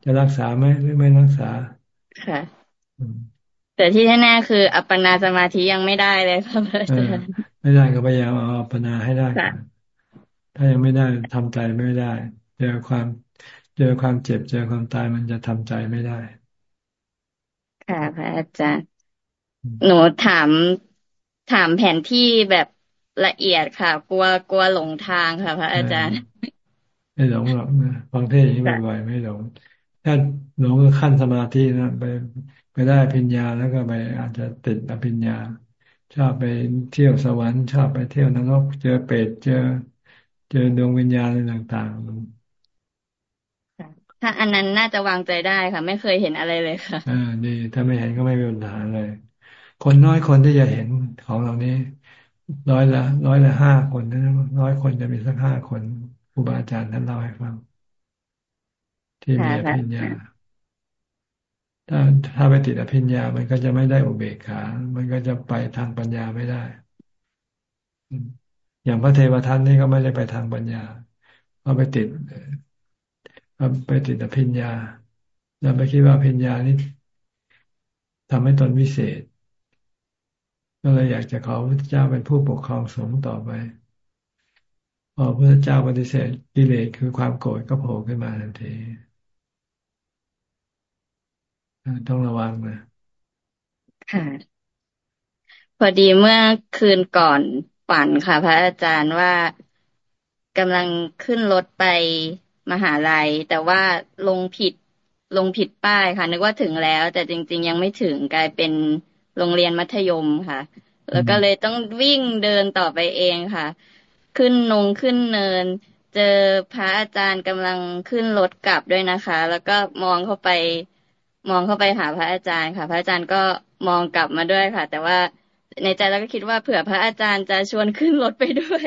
จะรักษาไหมหรือไม่รักษาค่ะ แต่ที่แน่ๆคือ อัปปนาสมาธิยังไม่ได้เลยค่ะอาจารย์ไม่ได้ก็พยายามเอาอัปปนาให้ได้ถ้ายังไม่ได้ทำใจไม่ได้ เจอความเจอความเจ็บ เจอความตายมันจะทำใจไม่ได้ ค่ะพระอาจารย์หนูถามถามแผนที่แบบละเอียดค่ะ กลัวกลัวหลงทางค่ะ พระอาจารย์ ไม่หลงหรอกนะฟังเทศอย่างนี้บ่อยๆไม่หลง ถ้าหลงก็ขั้นสมาธินะไป ไปได้พิญญาแล้วก็ไปอาจจะติดอภิญญา ชอบไปเที่ยวสวรรค์ชอบไปเที่ยวนรกเจอเปรตเจอ เจอดวงวิญญาณอะไรต่างๆถ้าอันนั้นน่าจะวางใจได้ค่ะ ไม่เคยเห็นอะไรเลยค่ะอ่าดีถ้าไม่เห็นก็ไม่มีปัญหาเลย คนน้อยคนที่จะเห็นของเหล่านี้ ร้อยละร้อยละห้าคนนะร้อยคนจะมีสักห้าคนครูบาอาจารย์ท่านเล่าให้ฟังที่มีอภิญญา ถ้าถ้าไปติดอภิญญา มันก็จะไม่ได้อุเบกขา มันก็จะไปทางปัญญาไม่ได้ อย่างพระเทวทัตนี่ก็ไม่ได้ไปทางปัญญาเพราไปติดไปติดอภิญญา แล้วไปคิดว่าอภิญญานี่ทำให้ตนวิเศษ ก็เลยอยากจะขอพระเจ้าเป็นผู้ปกครองสงฆ์ต่อไป พอพระเจ้าปฏิเสธกิเลสคือความโกรธก็โผล่ขึ้นมาทันที ต้องระวังนะค่ะ พอดีเมื่อคืนก่อนฝันค่ะ พระอาจารย์ว่ากำลังขึ้นรถไปมหาลัย แต่ว่าลงผิดลงผิดป้ายค่ะ นึกว่าถึงแล้ว แต่จริง ๆ ยังไม่ถึงกลายเป็นโรงเรียนมัธยมค่ะ แล้วก็เลยต้องวิ่งเดินต่อไปเองค่ะ ขึ้นนงขึ้นเนิน เจอพระอาจารย์กำลังขึ้นรถกลับด้วยนะคะ แล้วก็มองเข้าไป มองเข้าไปหาพระอาจารย์ค่ะ พระอาจารย์ก็มองกลับมาด้วยค่ะ แต่ว่าในใจเราก็คิดว่าเผื่อพระอาจารย์จะชวนขึ้นรถไปด้วย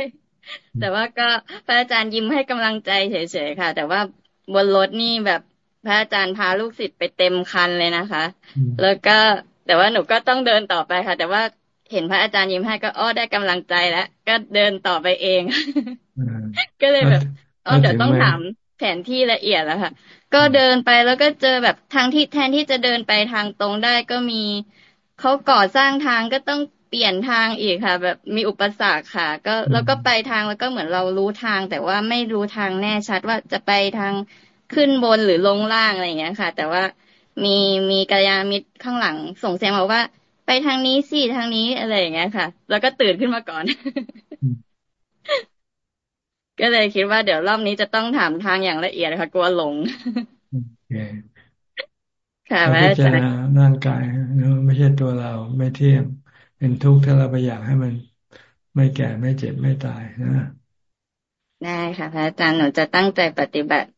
แต่ว่าก็พระอาจารย์ยิ้มให้กำลังใจเฉยๆค่ะ แต่ว่าบนรถนี่แบบพระอาจารย์พาลูกศิษย์ไปเต็มคันเลยนะคะ แล้วก็แต่ว่าหนูก็ต้องเดินต่อไปค่ะ แต่ว่าเห็นพระอาจารย์ยิ้มให้ก็อ้อได้กำลังใจแล้ว ก็เดินต่อไปเอง ก็เลยแบบอ๋อเดี๋ยวต้องถามแผนที่ละเอียดแล้วค่ะ ก็เดินไปแล้วก็เจอแบบทางที่แทนที่จะเดินไปทางตรงได้ก็มีเขาก่อสร้างทางก็ต้องเปลี่ยนทางอีกค่ะ แบบมีอุปสรรคค่ะ ก็แล้วก็ไปทางแล้วก็เหมือนเรารู้ทาง แต่ว่าไม่รู้ทางแน่ชัดว่าจะไปทางขึ้นบนหรือลงล่างอะไรอย่างเงี้ยค่ะ แต่ว่ามีมีกัลยาณมิตรข้างหลังส่งเสียงบอกว่า ไปทางนี้สิทางนี้อะไรอย่างเงี้ยค่ะ แล้วก็ตื่นขึ้นมาก่อน ก็เลยคิดว่าเดี๋ยวรอบนี้จะต้องถามทางอย่างละเอียดค่ะกลัวหลงค่ะพระอาจารย์ร่างกายเนอะไม่ใช่ตัวเราไม่เที่ยงเป็นทุกข์ถ้าเราไปอยากให้มัน ไม่แก่ไม่เจ็บไม่ตายนะได้ค่ะ พระอาจารย์หนูจะตั้งใจปฏิบัติ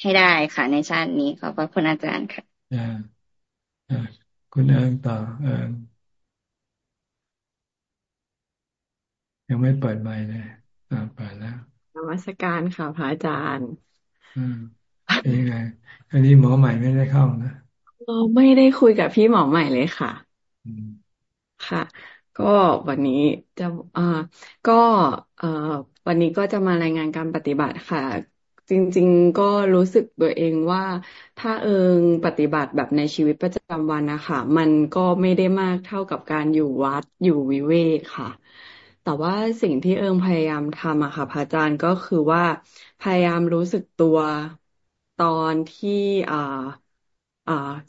ให้ได้ค่ะ ในชาตินี้ขอบพระคุณอาจารย์ค่ะอ่าคุณเอิงต่อเอิงยังไม่เปิดไมค์เลยอ่าเปิดแล้วน มัสการค่ะพระอาจารย์ อืมเป็นยังไง อันนี้หมอใหม่ไม่ได้เข้านะเราไม่ได้คุยกับพี่หมอใหม่เลยค่ะ ค่ะ ก็วันนี้จะอ่าก็เอ่อวันนี้ก็จะมารายงานการปฏิบัติค่ะ จริง ๆ ก็รู้สึกตัวเองว่า ถ้าเอิงปฏิบัติแบบในชีวิตประจำวันนะคะมันก็ไม่ได้มากเท่ากับการอยู่วัดอยู่วิเวกค่ะ แต่ว่าสิ่งที่เอิงพยายามทำอะค่ะพระอาจารย์ก็คือว่าพยายามรู้สึกตัวตอนที่อ่า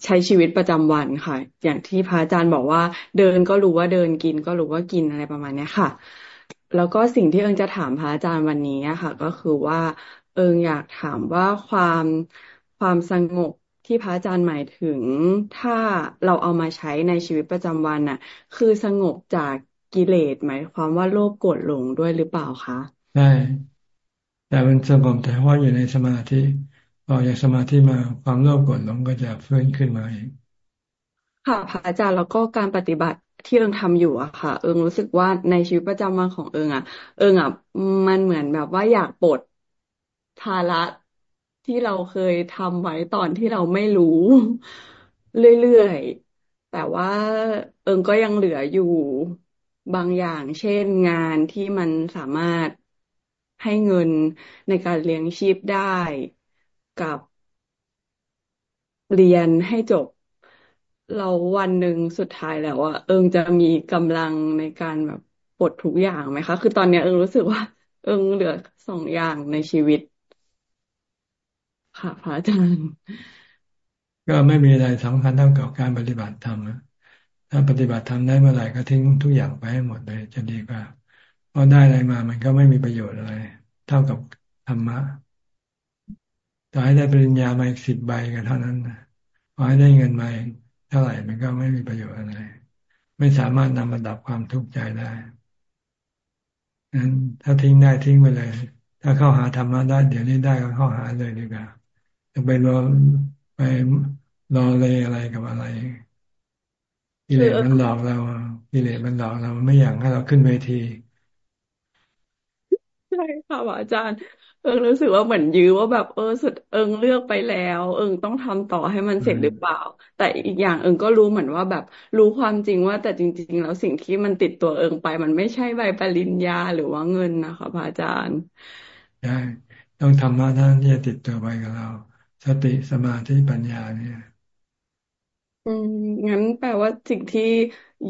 ใช้ชีวิตประจำวันค่ะ อย่างที่พระอาจารย์บอกว่า เดินก็รู้ว่าเดินกินก็รู้ว่ากินอะไรประมาณนี้ค่ะ แล้วก็สิ่งที่เอิงจะถามพระอาจารย์วันนี้ค่ะ ก็คือว่า เอิงอยากถามว่าความความสงบที่พระอาจารย์หมายถึงถ้าเราเอามาใช้ในชีวิตประจำวันน่ะ คือสงบจาก กิเลสหมายความว่าโลภโกรธหลงด้วยหรือเปล่าคะใช่แต่มันสงบแต่ว่าอยู่ในสมาธิออกจากสมาธิมาความโลภโกรธหลงก็จะเฟื้นขึ้นมาเองค่ะพระอาจารย์แล้วก็การปฏิบัติที่เอิงทำอยู่อะค่ะ เอิงรู้สึกว่าในชีวิตประจำวันของเอิงอะเอิงอะมันเหมือนแบบว่าอยากปลดภาระที่เราเคยทำไว้ตอนที่เราไม่รู้เรื่อยๆแต่ว่าเอิงก็ยังเหลืออยู่ บางอย่าง เช่นงานที่มันสามารถให้เงินในการเลี้ยงชีพได้กับเรียนให้จบ เราวันหนึ่งสุดท้ายแล้วอะเอิงจะมีกำลังในการแบบปลดทุกอย่างไหมคะ คือตอนนี้เอิงรู้สึกว่า เอิงเหลือสองอย่างในชีวิต ค่ะพระอาจารย์ ก็ไม่มีอะไรสำคัญเท่ากับการปฏิบัติธรรม ถ้าปฏิบัติธรรมได้เมื่อไหร่ก็ทิ้งทุกอย่างไปให้หมดเลยจะดีกว่าเพราะได้อะไรมามันก็ไม่มีประโยชน์อะไร เท่ากับธรรมะต่อให้ได้ปริญญามาอีกสิบใบก็เท่านั้นนะพอให้ได้เงินมาเท่าไหร่มันก็ไม่มีประโยชน์อะไร ไม่สามารถนำมาดับความทุกข์ใจได้นั้นถ้าทิ้งได้ทิ้งไปเลย ถ้าเข้าหาธรรมะได้เดี๋ยวนี้ได้ก็เข้าหาเลยดีกว่าจะไปรอไปรอเลยอะไรกับอะไร กิเลสมันหลอกเรากิเลสมันหลอกเราไม่อยากให้เราขึ้นเวทีใช่ค่ะอาจารย์ เอิงรู้สึกว่าเหมือนยื้อว่าแบบเออสุดเอิงเลือกไปแล้ว เอิงต้องทำต่อให้มันเสร็จหรือเปล่า แต่อีกอย่างเอิงก็รู้เหมือนว่าแบบรู้ความจริงว่าแต่จริง ๆ แล้วสิ่งที่มันติดตัวเอิงไป มันไม่ใช่ใบปริญญาหรือว่าเงินนะคะพระอาจารย์ใช่ต้องทำมาท่านที่จะติดตัวไปกับเรา สติสมาธิปัญญาเนี่ย อืมงั้นแปลว่าสิ่งที่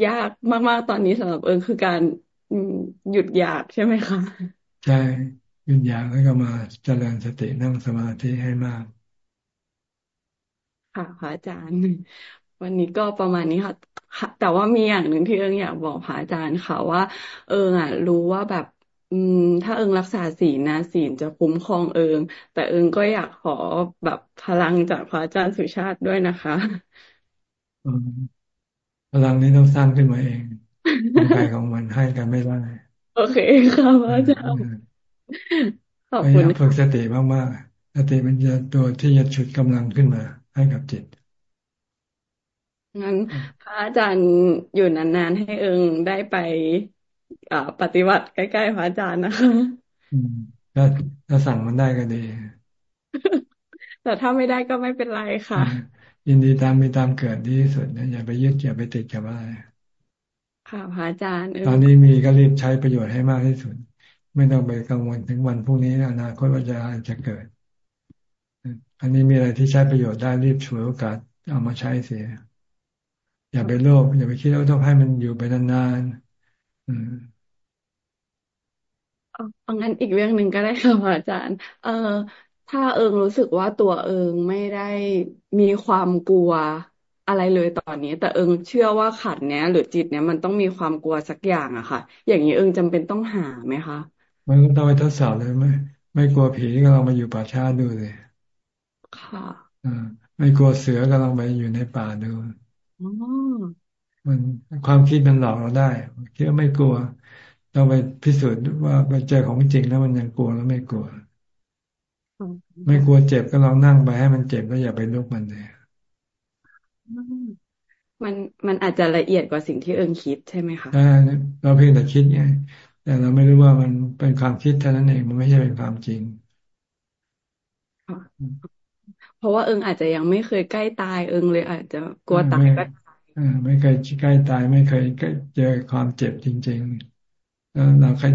ยากมากๆตอนนี้สำหรับเอิงคือการหยุดอยากใช่ไหมคะ ใช่ หยุดอยากแล้วก็มาเจริญสตินั่งสมาธิให้มาก ค่ะพระอาจารย์ วันนี้ก็ประมาณนี้ค่ะแต่ว่ามีอย่างหนึ่งที่เอิงอยากบอกพระอาจารย์ค่ะว่า เอิงอะ รู้ว่าแบบ อืม ถ้าเอิงรักษาศีลนะศีลจะคุ้มครองเอิง แต่เอิงก็อยากขอแบบพลังจากพระอาจารย์สุชาติด้วยนะคะ พลังนี้ต้องสร้างขึ้นมาเองของใครของมันให้กันไม่ได้ โอเคค่ะพระอาจารย์ขอบคุณฝึกสติมากๆสติมันจะตัวที่จะฉุดกำลังขึ้นมาให้กับจิตงั้นพระอาจารย์อยู่นานๆให้เอิงได้ไปอ่าปฏิบัติใกล้ๆพระอาจารย์นะคะถ้าถ้าสั่งมันได้ก็ดี แต่ถ้าไม่ได้ก็ไม่เป็นไรค่ะ ยินดีตามมีตามเกิดดีที่สุดนะอย่าไปยึดอย่าไปติดกับอะไรค่ะพระอาจารย์ตอนนี้มีก็รีบใช้ประโยชน์ให้มากที่สุด ไม่ต้องไปกังวลถึงวันพรุ่งนี้อนาคตว่าจะจะเกิด อันนี้มีอะไรที่ใช้ประโยชน์ได้รีบช่วยโอกาสเอามาใช้เสีย อย่าไปโลภอย่าไปคิดว่าต้องให้มันอยู่ไปนานๆอืมเอางั้นอีกเรื่องหนึ่งก็ได้ค่ะอาจารย์ เอ่อ ถ้าเอิงรู้สึกว่าตัวเอิงไม่ได้มีความกลัวอะไรเลยตอนนี้ แต่เอิงเชื่อว่าขันเนี้ย หรือจิตเนี้ยมันต้องมีความกลัวสักอย่างอะค่ะ อย่างนี้เอิงจำเป็นต้องหาไหมคะมันก็ต้องไปทดสอบเลยไหมไม่กลัวผีก็ลองมาอยู่ป่าช้าดูเลยค่ะอ่าไม่กลัวเสือก็ลองไปอยู่ในป่าดู อ๋อมันความคิดมันหลอกเราได้คิดว่าไม่กลัวต้องไปพิสูจน์ว่าไปเจอของจริงแล้วมันยังกลัวแล้วไม่กลัว ไม่กลัวเจ็บก็ลองนั่งไปให้มันเจ็บแล้วอย่าไปลุกมันเลยมันมันอาจจะละเอียดกว่าสิ่งที่เอิงคิดใช่ไหมคะใช่เราเพียงแต่คิดไงแต่เราไม่รู้ว่ามันเป็นความคิดเท่านั้นเองมันไม่ใช่เป็นความจริงเพราะว่าเอิงอาจจะยังไม่เคยใกล้ตายเอิงเลย อาจจะกลัวตายก็ไม่เคยใกล้ตายไม่เคยเจอความเจ็บจริงๆแล้วเราเคย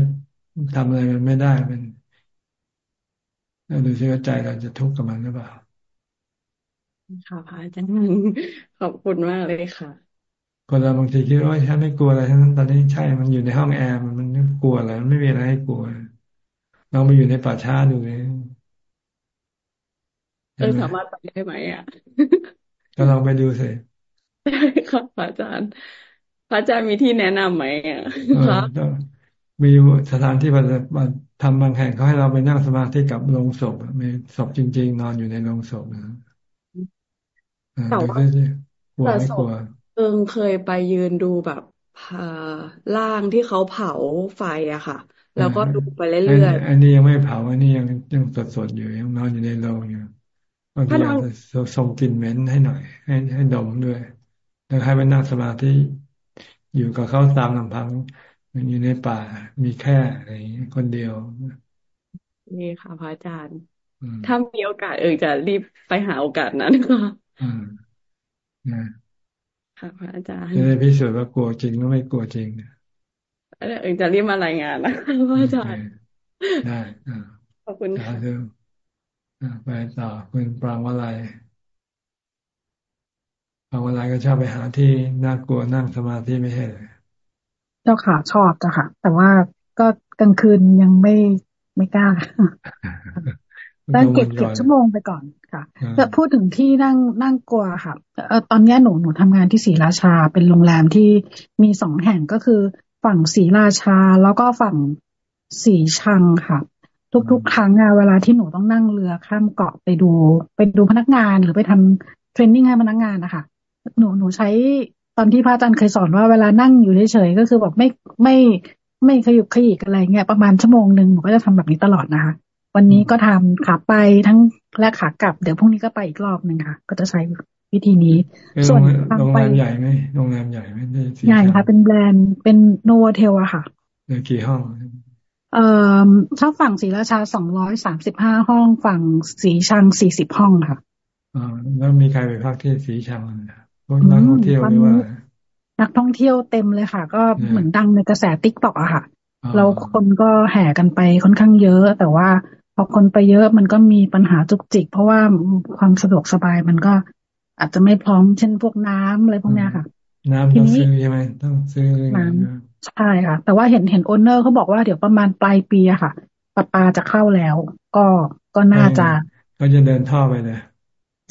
ทำอะไรมันไม่ได้มัน ดูซิว่าใจเราจะทุกข์กับมันหรือเปล่าค่ะพระอาจารย์ขอบคุณมากเลยค่ะ คนเราบางทีคิดว่าฉันไม่กลัวอะไรทั้งนั้นตอนนี้ใช่มันอยู่ในห้องแอร์มันมันกลัวอะไรมันไม่มีอะไรให้กลัวเราไปอยู่ในป่าช้าดูเลยเออสามารถไปได้ไหมอะก็ลองไปดูสิได้ค่ะพระอาจารย์พระอาจารย์มีที่แนะนำไหมอะคะมีสถานที่ปฏิบัติ ทำบางแห่งเขาให้เราไปนั่งสมาธิกับโรงศพมีศพจริง ๆ นอนอยู่ในโรงศพนะแต่ว่ากลัวไม่กลัวเอิงเคยไปยืนดูแบบร่างที่เขาเผาไฟอะค่ะ แล้วก็ดูไปเรื่อยๆ อันนี้ยังไม่เผา อันนี้ยังยังสดๆอยู่ยังนอนอยู่ในโรงอยู่บางทีอาจจะส่งกลิ่นเหม็นให้หน่อย ให้ให้ดมด้วยแล้วให้ไปนั่งสมาธิอยู่กับเขาตามลำพัง มันอยู่ในป่ามีแค่อะไรคนเดียวนี่ค่ะพระอาจารย์ ถ้ามีโอกาสเออจะรีบไปหาโอกาสนั้นค่ะค่ะพระอาจารย์จะได้พิสูจน์ว่ากลัวจริงหรือไม่กลัวจริงเออจะรีบมารายงานนะพระอาจารย์ได้ขอบคุณค่ะไปต่อคุณปรางวลัยปรางวลัยก็ชอบไปหาที่น่ากลัวนั่งสมาธิไม่ใช่เลย เจ้าค่ะชอบเจ้าค่ะ แต่ว่าก็กลางคืนยังไม่ไม่กล้าตั้งเก็บเก็บชั่วโมงไปก่อนค่ะแต่พูดถึงที่นั่งนั่งกลัวค่ะเออตอนนี้หนูหนูทำงานที่ศรีราชาเป็นโรงแรมที่มีสองแห่งก็คือ ฝั่งศรีราชาแล้วก็ฝั่งสีชังค่ะ ทุกๆ ครั้งอะเวลาที่หนูต้องนั่งเรือข้ามเกาะไปดู ไปดูพนักงานหรือไปทำเทรนนิ่งให้พนักงานนะคะหนูหนูใช้ ตอนที่พระอาจารย์เคยสอนว่าเวลานั่งอยู่เฉยๆก็คือแบบไม่ไม่ไม่ขยุกขยิกอะไรเงี้ยประมาณชั่วโมงหนึ่งหนูก็จะทำแบบนี้ตลอดนะคะ วันนี้ก็ทำขาไปทั้งและขากลับ เดี๋ยวพรุ่งนี้ก็ไปอีกรอบหนึ่งค่ะ ก็จะใช้วิธีนี้ ส่วนโรงแรมใหญ่ไหมโรงแรมใหญ่ไหมใหญ่ค่ะ เป็นแบรนด์เป็นโนวเทลอะค่ะเหลือกี่ห้องเอ่อถ้าฝั่งศรีราชาสองร้อยสามสิบห้าห้อง ฝั่งสีชังสี่สิบห้องค่ะอ๋อแล้วมีใครไปพักที่สีชัง พวกนักท่องเที่ยวหรือว่า นักท่องเที่ยวเต็มเลยค่ะ ก็เหมือนดังในกระแสติ๊กต็อกอะค่ะแล้วคนก็แห่กันไปค่อนข้างเยอะ แต่ว่าพอคนไปเยอะมันก็มีปัญหาจุกจิก เพราะว่าความสะดวกสบายมันก็อาจจะไม่พร้อมเช่นพวกน้ำอะไรพวกนี้ค่ะ น้ำต้องซื้อใช่ไหมต้องซื้อน้ำใช่ค่ะ แต่ว่าเห็นเห็น owner เขาบอกว่าเดี๋ยวประมาณปลายปีอะค่ะประปาจะเข้าแล้ว ก็ก็น่าจะ ก็จะเดินท่อไปเลย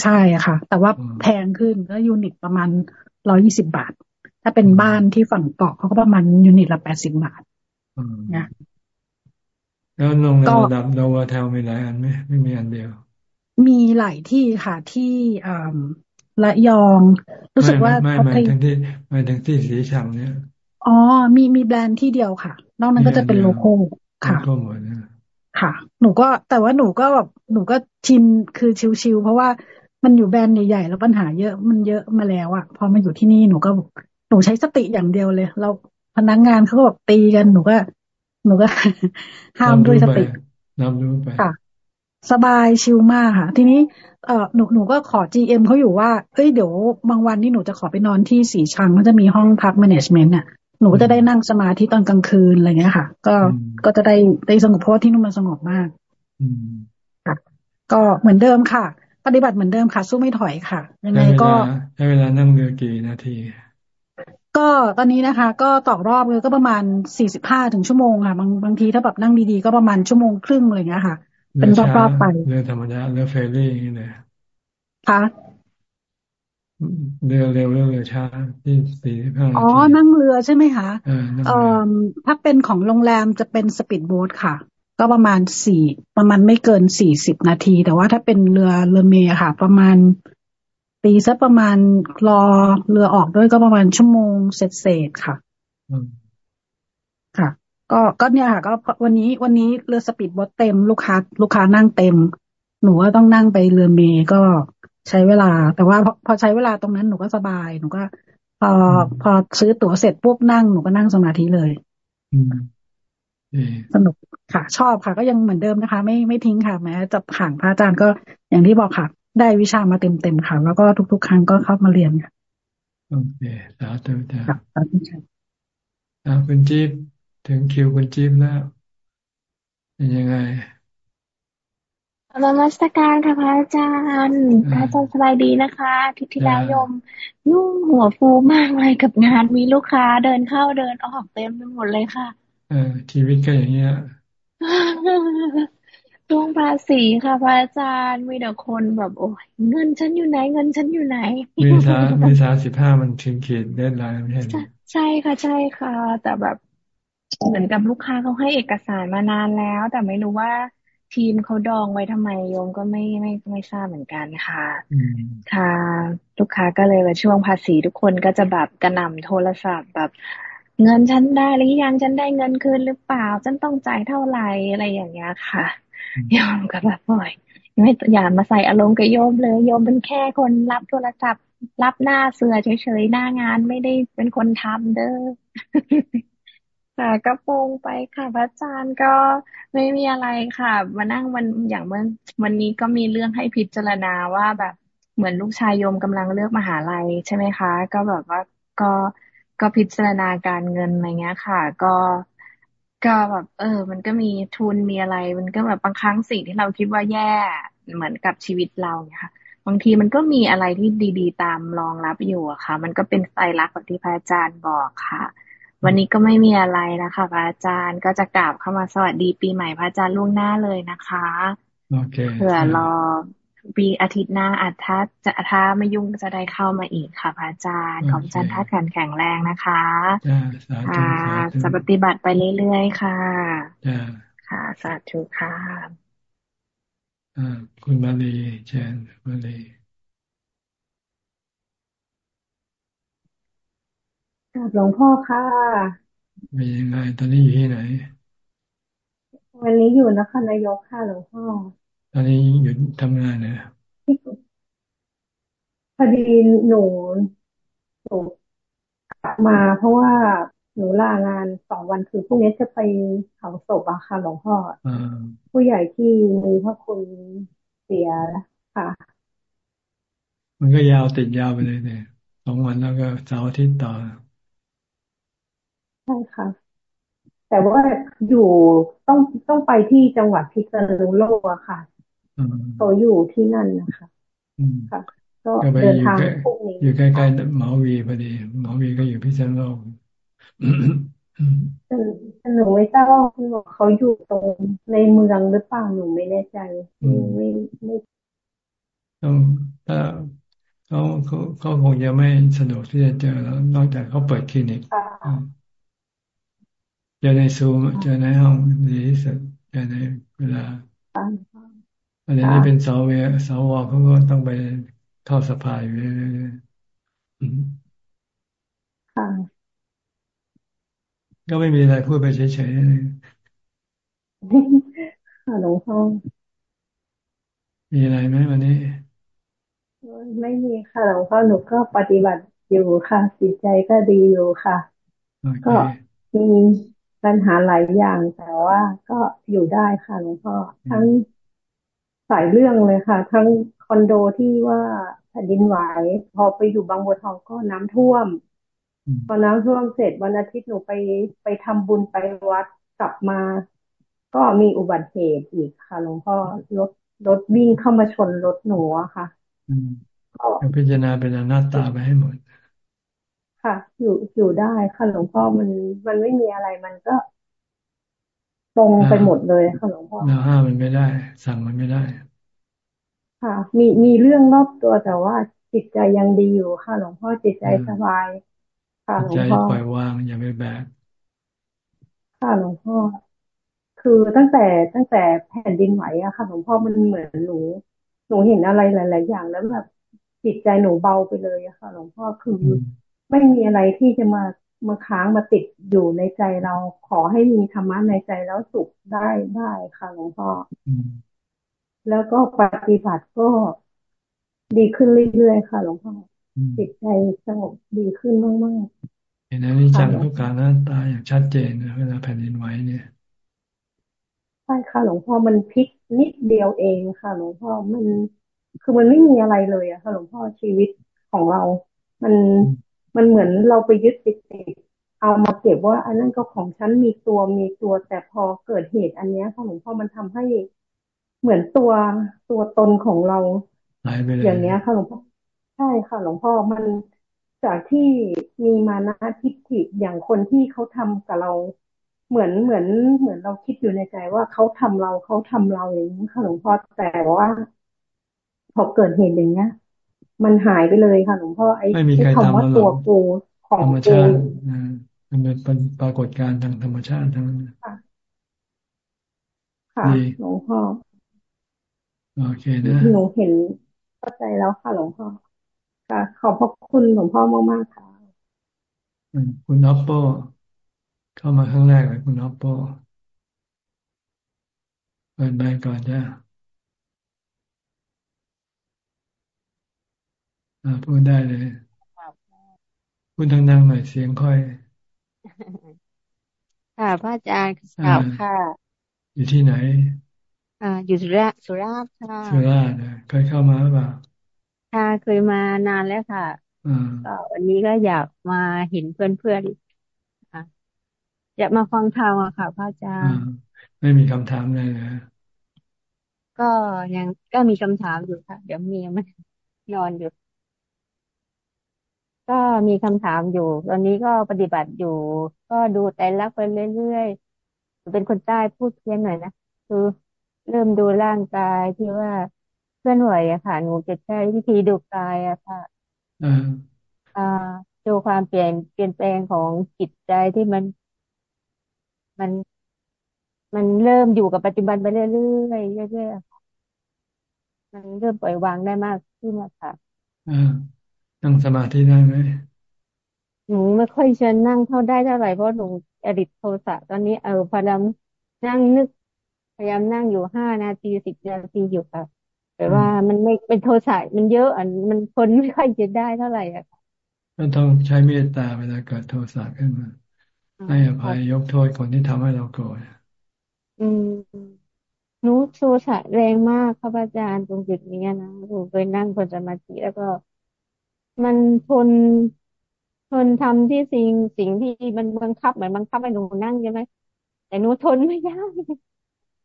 ใช่ค่ะ แต่ว่าแพงขึ้นก็ unit ประมาณร้อยยี่สิบบาท ถ้าเป็นบ้านที่ฝั่งเกาะเขาก็ประมาณ unit ละแปดสิบบาทนะแล้วโรงแรมระดับ Novotel มีหลายอันไหมไม่มีอันเดียว มีหลายที่ค่ะที่อ่าระยอง รู้สึกว่าไม่ไม่ถึงที่ไม่ถึงที่สีชังเนี่ยอ๋อ มีมีแบรนด์ที่เดียวค่ะ นอกนั้นก็จะเป็น local ค่ะ local หมดค่ะ หนูก็แต่ว่าหนูก็แบบหนูก็ชินคือชิวๆเพราะว่า มันอยู่แบรนด์ใหญ่ๆแล้วปัญหาเยอะมันเยอะมาแล้วอะพอมาอยู่ที่นี่หนูก็หนูใช้สติอย่างเดียวเลย เราพนักงานเขาก็บอกตีกันหนูก็ หนูก็ห้ามด้วยสติน้ำรู้ไปค่ะ สบายชิลมากค่ะ ทีนี้เออหนูหนูก็ขอ GM เขาอยู่ว่าเอ้ยเดี๋ยวบางวันนี่หนูจะขอไปนอนที่สีชังก็จะมีห้องพักแมネจเมนต์เนี่ยหนูก็จะได้นั่งสมาธิตอนกลางคืนอะไรเงี้ยค่ะ ก็ก็จะได้ได้สงบเพราะที่นู่นมันสงบมากค่ะก็เหมือนเดิมค่ะ ปฏิบัติเหมือนเดิมค่ะ สู้ไม่ถอยค่ะ ยังไงก็ใช้เวลานั่งเรือกี่นาที ก็ตอนนี้นะคะ ก็ต่อรอบเลยก็ประมาณสี่สิบห้าถึงชั่วโมงค่ะบางบางทีถ้าแบบนั่งดีๆ ก็ประมาณชั่วโมงครึ่งอะไรเงี้ยค่ะ เป็นรอบๆไปเรือธรรมดาเรือเฟรรี่นี่เลยค่ะเรือเร็วเรือเรือช้าที่สี่สิบห้าอ๋อนั่งเรือใช่ไหมคะเอ่อถ้าเป็นของโรงแรมจะเป็นสปีดโบ๊ทค่ะ ก็ประมาณสี่ประมาณไม่เกินสี่สิบนาที แต่ว่าถ้าเป็นเรือเรือเมล์ค่ะ ประมาณตีสักประมาณรอเรือออกด้วยก็ประมาณชั่วโมงเศษๆค่ะค่ะ ก็ก็เนี่ยค่ะ ก็วันนี้วันนี้เรือสปีดโบ๊ทเต็มลูกค้า ลูกค้านั่งเต็ม หนูว่าต้องนั่งไปเรือเมย์ก็ใช้เวลา แต่ว่าพอใช้เวลาตรงนั้นหนูก็สบายหนูก็พอพอซื้อตั๋วเสร็จปุ๊บนั่งหนูก็นั่งสมาธิเลย สนุกค่ะ ชอบค่ะ ก็ยังเหมือนเดิมนะคะ ไม่ไม่ทิ้งค่ะ แม้จะผ่านพระอาจารย์ก็อย่างที่บอกค่ะ ได้วิชามาเต็มเต็มค่ะ แล้วก็ทุก ๆ ครั้งก็เข้ามาเรียนค่ะโอเคสาธุจ้าสาธุจ้าคุณจิ๊บถึงคิวคุณจิ๊บแล้วเป็นยังไงนมัสการค่ะพระอาจารย์พระอาจารย์สบายดีนะคะทิติลายม ยุ่งหัวฟูมากเลยกับงานมีลูกค้าเดินเข้าเดินออกเต็มไปหมดเลยค่ะเออ ชีวิตก็อย่างเงี้ยตุงภาษีค่ะพระอาจารย์มีแต่คนแบบโอ้ยเงินฉันอยู่ไหน เงินฉันอยู่ไหนมีสามีสาสิบห้ามันถึงเขตเดดไลน์ไม่ใช่ใช่ค่ะใช่ค่ะ แต่แบบเหมือนกับลูกค้าเขาให้เอกสารมานานแล้ว แต่ไม่รู้ว่าทีมเขาดองไว้ทำไมโยมก็ไม่ไม่ไม่ทราบเหมือนกันค่ะค่ะ ลูกค้าก็เลยว่าช่วงภาษีทุกคนก็จะแบบกระหน่ำโทรศัพท์แบบ เงินฉันได้หรือยังฉันได้เงินคืนหรือเปล่า ฉันต้องจ่ายเท่าไหร่อะไรอย่างเงี้ยค่ะโยมก็แบบบ่อยไม่อย่ามาใส่อารมณ์กับโยมเลยโยมเป็นแค่คนรับโทรศัพท์ รับหน้าเสือเฉยๆหน้างานไม่ได้เป็นคนทำเด้อค่ะก็ปงไปค่ะพระอาจารย์ก็ไม่มีอะไรค่ะ มานั่งวันอย่างเมื่อวันนี้ก็มีเรื่องให้พิจารณาว่าแบบเหมือนลูกชายโยมกำลังเลือกมหาลัยใช่ไหมคะ ก็แบบว่าก็ ก็พิจารณาการเงินอะไรเงี้ยค่ะ ก็ก็แบบ เออ มันก็มีทุนมีอะไร มันก็แบบบางครั้งสิ่งที่เราคิดว่าแย่เหมือนกับชีวิตเราเนี่ยค่ะ บางทีมันก็มีอะไรที่ดีๆ ตามรองรับอยู่อะค่ะ มันก็เป็นไตรลักษณ์ที่พระอาจารย์บอกค่ะ วันนี้ก็ไม่มีอะไรนะคะพระอาจารย์ก็จะกราบเข้ามาสวัสดีปีใหม่พระอาจารย์ล่วงหน้าเลยนะคะ โอเคเผื่อรอ ปีอาทิตย์หน้าอาจถ้าจะถ้าไม่ยุ่งจะได้เข้ามาอีกค่ะพระอาจารย์ขอบอาจารย์ท่าแข็งแข็งแรงนะคะค่ะจะปฏิบัติไปเรื่อยๆค่ะค่ะสาธุค่ะคุณมาลีเชนมาลีหลวงพ่อค่ะมียังไงตอนนี้อยู่ที่ไหน วันนี้อยู่นครนายกค่ะหลวงพ่อ ตอนนี้อยู่ทำงานเนี่ยพอดีหนูหนูกลับมาเพราะว่าหนูลางานสองวันคือพรุ่งนี้จะไปเผาศพอะค่ะหลวงพ่อผู้ใหญ่ที่มีพระคุณเสียค่ะ มันก็ยาวติดยาวไปเลยเนี่ยสองวันแล้วก็เสาร์อาทิตย์ต่อใช่ค่ะ แต่ว่าอยู่ต้องต้องไปที่จังหวัดพิษณุโลกอะค่ะ เขาอยู่ที่นั่นนะคะค่ะ ก็เดินทางพวกนี้อยู่ใกล้ๆหมอวีพอดีหมอวีก็อยู่พิษณุโลกหนูไม่ทราบว่าเขาอยู่ตรงในเมืองหรือเปล่าหนูไม่แน่ใจไม่ไม่ต้องถ้าเขาเขาเขาคงจะไม่สะดวกที่จะเจอแล้ว นอกจากเขาเปิดคลินิกเจอในซูมเจอในห้องดีที่สุดแต่ในเวลา อันนี้เป็นสวสวเขาก็ต้องไปเข้าสภาอยู่เรื่อยๆค่ะก็ไม่มีอะไรพูดไปเฉยๆค่ะหลวงพ่อมีอะไรไหมวันนี้ ไม่มีค่ะหลวงพ่อหนูก็ปฏิบัติอยู่ค่ะจิตใจก็ดีอยู่ค่ะ ก็มีปัญหาหลายอย่างแต่ว่าก็อยู่ได้ค่ะหลวงพ่อทั้ง สายเรื่องเลยค่ะ ทั้งคอนโดที่ว่าแผ่นดินไหว พอไปอยู่บางบัวทองก็น้ำท่วมพอน้ำท่วมเสร็จวันอาทิตย์หนูไปไปทำบุญไปวัดกลับมา ก็มีอุบัติเหตุอีกค่ะหลวงพ่อรถรถวิ่งเข้ามาชนรถหนูอะค่ะก็พิจารณาเป็นอนัตตาไปให้หมดค่ะ อยู่อยู่ได้ค่ะหลวงพ่อมันมันไม่มีอะไรมันก็ ตรงไปหมดเลยค่ะหลวงพ่อเราห้ามมันไม่ได้ สั่งมันไม่ได้ ค่ะ มีมีเรื่องรอบตัวแต่ว่าจิตใจยังดีอยู่ค่ะหลวงพ่อจิตใจสบาย ค่ะหลวงพ่อใจปล่อยวางอย่าไปแบกค่ะหลวงพ่อคือตั้งแต่ตั้งแต่แผ่นดินไหวอะค่ะหลวงพ่อมันเหมือนหนูหนูเห็นอะไรหลาย ๆ อย่างแล้วแบบจิตใจหนูเบาไปเลยอะค่ะหลวงพ่อคือไม่มีอะไรที่จะมา มาค้างมาติดอยู่ในใจเราขอให้มีธรรมะในใจแล้วสุขได้ได้ค่ะหลวงพ่อแล้วก็ปฏิบัติก็ดีขึ้นเรื่อยๆค่ะหลวงพ่อจิตใจสงบดีขึ้นมากๆเห็นอันนี้จังทุกการนั้นตายอย่างชัดเจนนะเวลาแผ่นดินไหวเนี่ยใช่ค่ะหลวงพ่อมันพลิกนิดเดียวเองค่ะ หลวงพ่อมันคือมันไม่มีอะไรเลยอะค่ะหลวงพ่อชีวิตของเรา มัน มันเหมือนเราไปยึดติดเอามาเก็บว่า อันนั้นก็ของฉันมีตัวมีตัว แต่พอเกิดเหตุอันนี้ค่ะหลวงพ่อมันทำให้เหมือนตัวตัวตนของเราอย่างเนี้ยค่ะหลวงพ่อใช่ค่ะหลวงพ่อมันจากที่มีมานะทิฏฐิอย่างคนที่เขาทำกับเราเหมือนเหมือนเหมือนเราคิดอยู่ในใจว่าเขาทำเราเขาทำเราอย่างนี้ค่ะหลวงพ่อแต่ว่าพอเกิดเหตุอย่างเนี้ย มันหายไปเลยค่ะหลวงพ่อไอ้คำว่าตัวกูของกูมันเป็นปรากฏการณ์ทางธรรมชาติทั้งนั้นค่ะหลวงพ่อโอเคนะหนูเห็นเข้าใจแล้วค่ะหลวงพ่อค่ะขอบพระคุณหลวงพ่อมากๆค่ะคุณนอปโปเข้ามาครั้งแรกเลยคุณนอปโปเปิดไมค์ก่อนจ้า พูดได้เลยพูดดังๆหน่อยเสียงค่อย ค่ะพระอาจารย์กล่าวค่ะ อยู่ที่ไหน อ่า อยู่สุราสุราษฎร์ค่ะสุราษฎร์เคยเข้ามาหรือเปล่าค่ะเคยมานานแล้วค่ะก็วันนี้ก็อยากมาเห็นเพื่อนๆค่ะอยากมาฟังธรรมอะค่ะพระอาจารย์ไม่มีคำถามเลยนะก็ยังก็มีคำถามอยู่ค่ะ เดี๋ยวมีมันนอนอยู่ ก็มีคำถามอยู่ ตอนนี้ก็ปฏิบัติอยู่ ก็ดูแต่ลักไปเรื่อยๆเป็นคนใต้พูดเพี้ยนหน่อยนะคือเริ่มดูร่างกายที่ว่าเคลื่อนไหวอะค่ะ หนูจะใช้วิธีดูกายอะค่ะอ่าดูความเปลี่ยนเปลี่ยนแปลงของจิตใจที่มันมันมันเริ่มอยู่กับปัจจุบันไปเรื่อยๆเรื่อยๆมันเริ่มปล่อยวางได้มากขึ้นค่ะอ่า นั่งสมาธิได้ไหมหนูไม่ค่อยเชิญนั่งเท่าได้เท่าไหร่เพราะหนูอดิตโทสะตอนนี้เออพยายามนั่งนึก พยายามนั่งอยู่ห้านาทีสิบนาทีอยู่ค่ะแต่ว่ามันไม่เป็นโทสะมันเยอะอันมันคนไม่ค่อยจะได้เท่าไหร่อะก็ต้องใช้เมตตาเวลาเกิดโทสะขึ้นมาให้อภัยยกโทษคนที่ทำให้เราโกรธอืมนุโทสะแรงมากครับอาจารย์ตรงจุดนี้นะหนูเคยนั่งคนสมาธิแล้วก็ มันทนทนทำที่สิ่งสิ่งที่มันบังคับเหมือนบังคับให้หนูนั่งใช่ไหมแต่หนูทนไม่ได้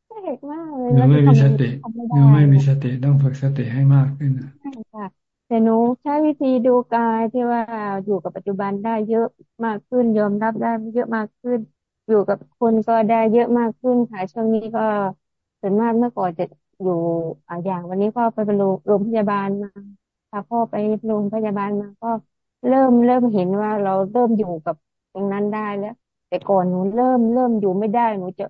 แปลกมากเลยหนูไม่มีสติหนูไม่มีสติต้องฝึกสติให้มากขึ้นใช่ค่ะแต่หนูใช้วิธีดูกายที่ว่าอยู่กับปัจจุบันได้เยอะมากขึ้นยอมรับได้เยอะมากขึ้น อยู่กับคนก็ได้เยอะมากขึ้นค่ะช่วงนี้ก็ส่วนมากเมื่อก่อนจะอยู่อ่าอย่างวันนี้ก็ไปเป็นโรงพยาบาลมา พาพ่อไปโรงพยาบาลมาก็เริ่มเริ่มเห็นว่าเราเริ่มอยู่กับตรงนั้นได้แล้ว แต่ก่อนหนูเริ่มเริ่มอยู่ไม่ได้หนูจะ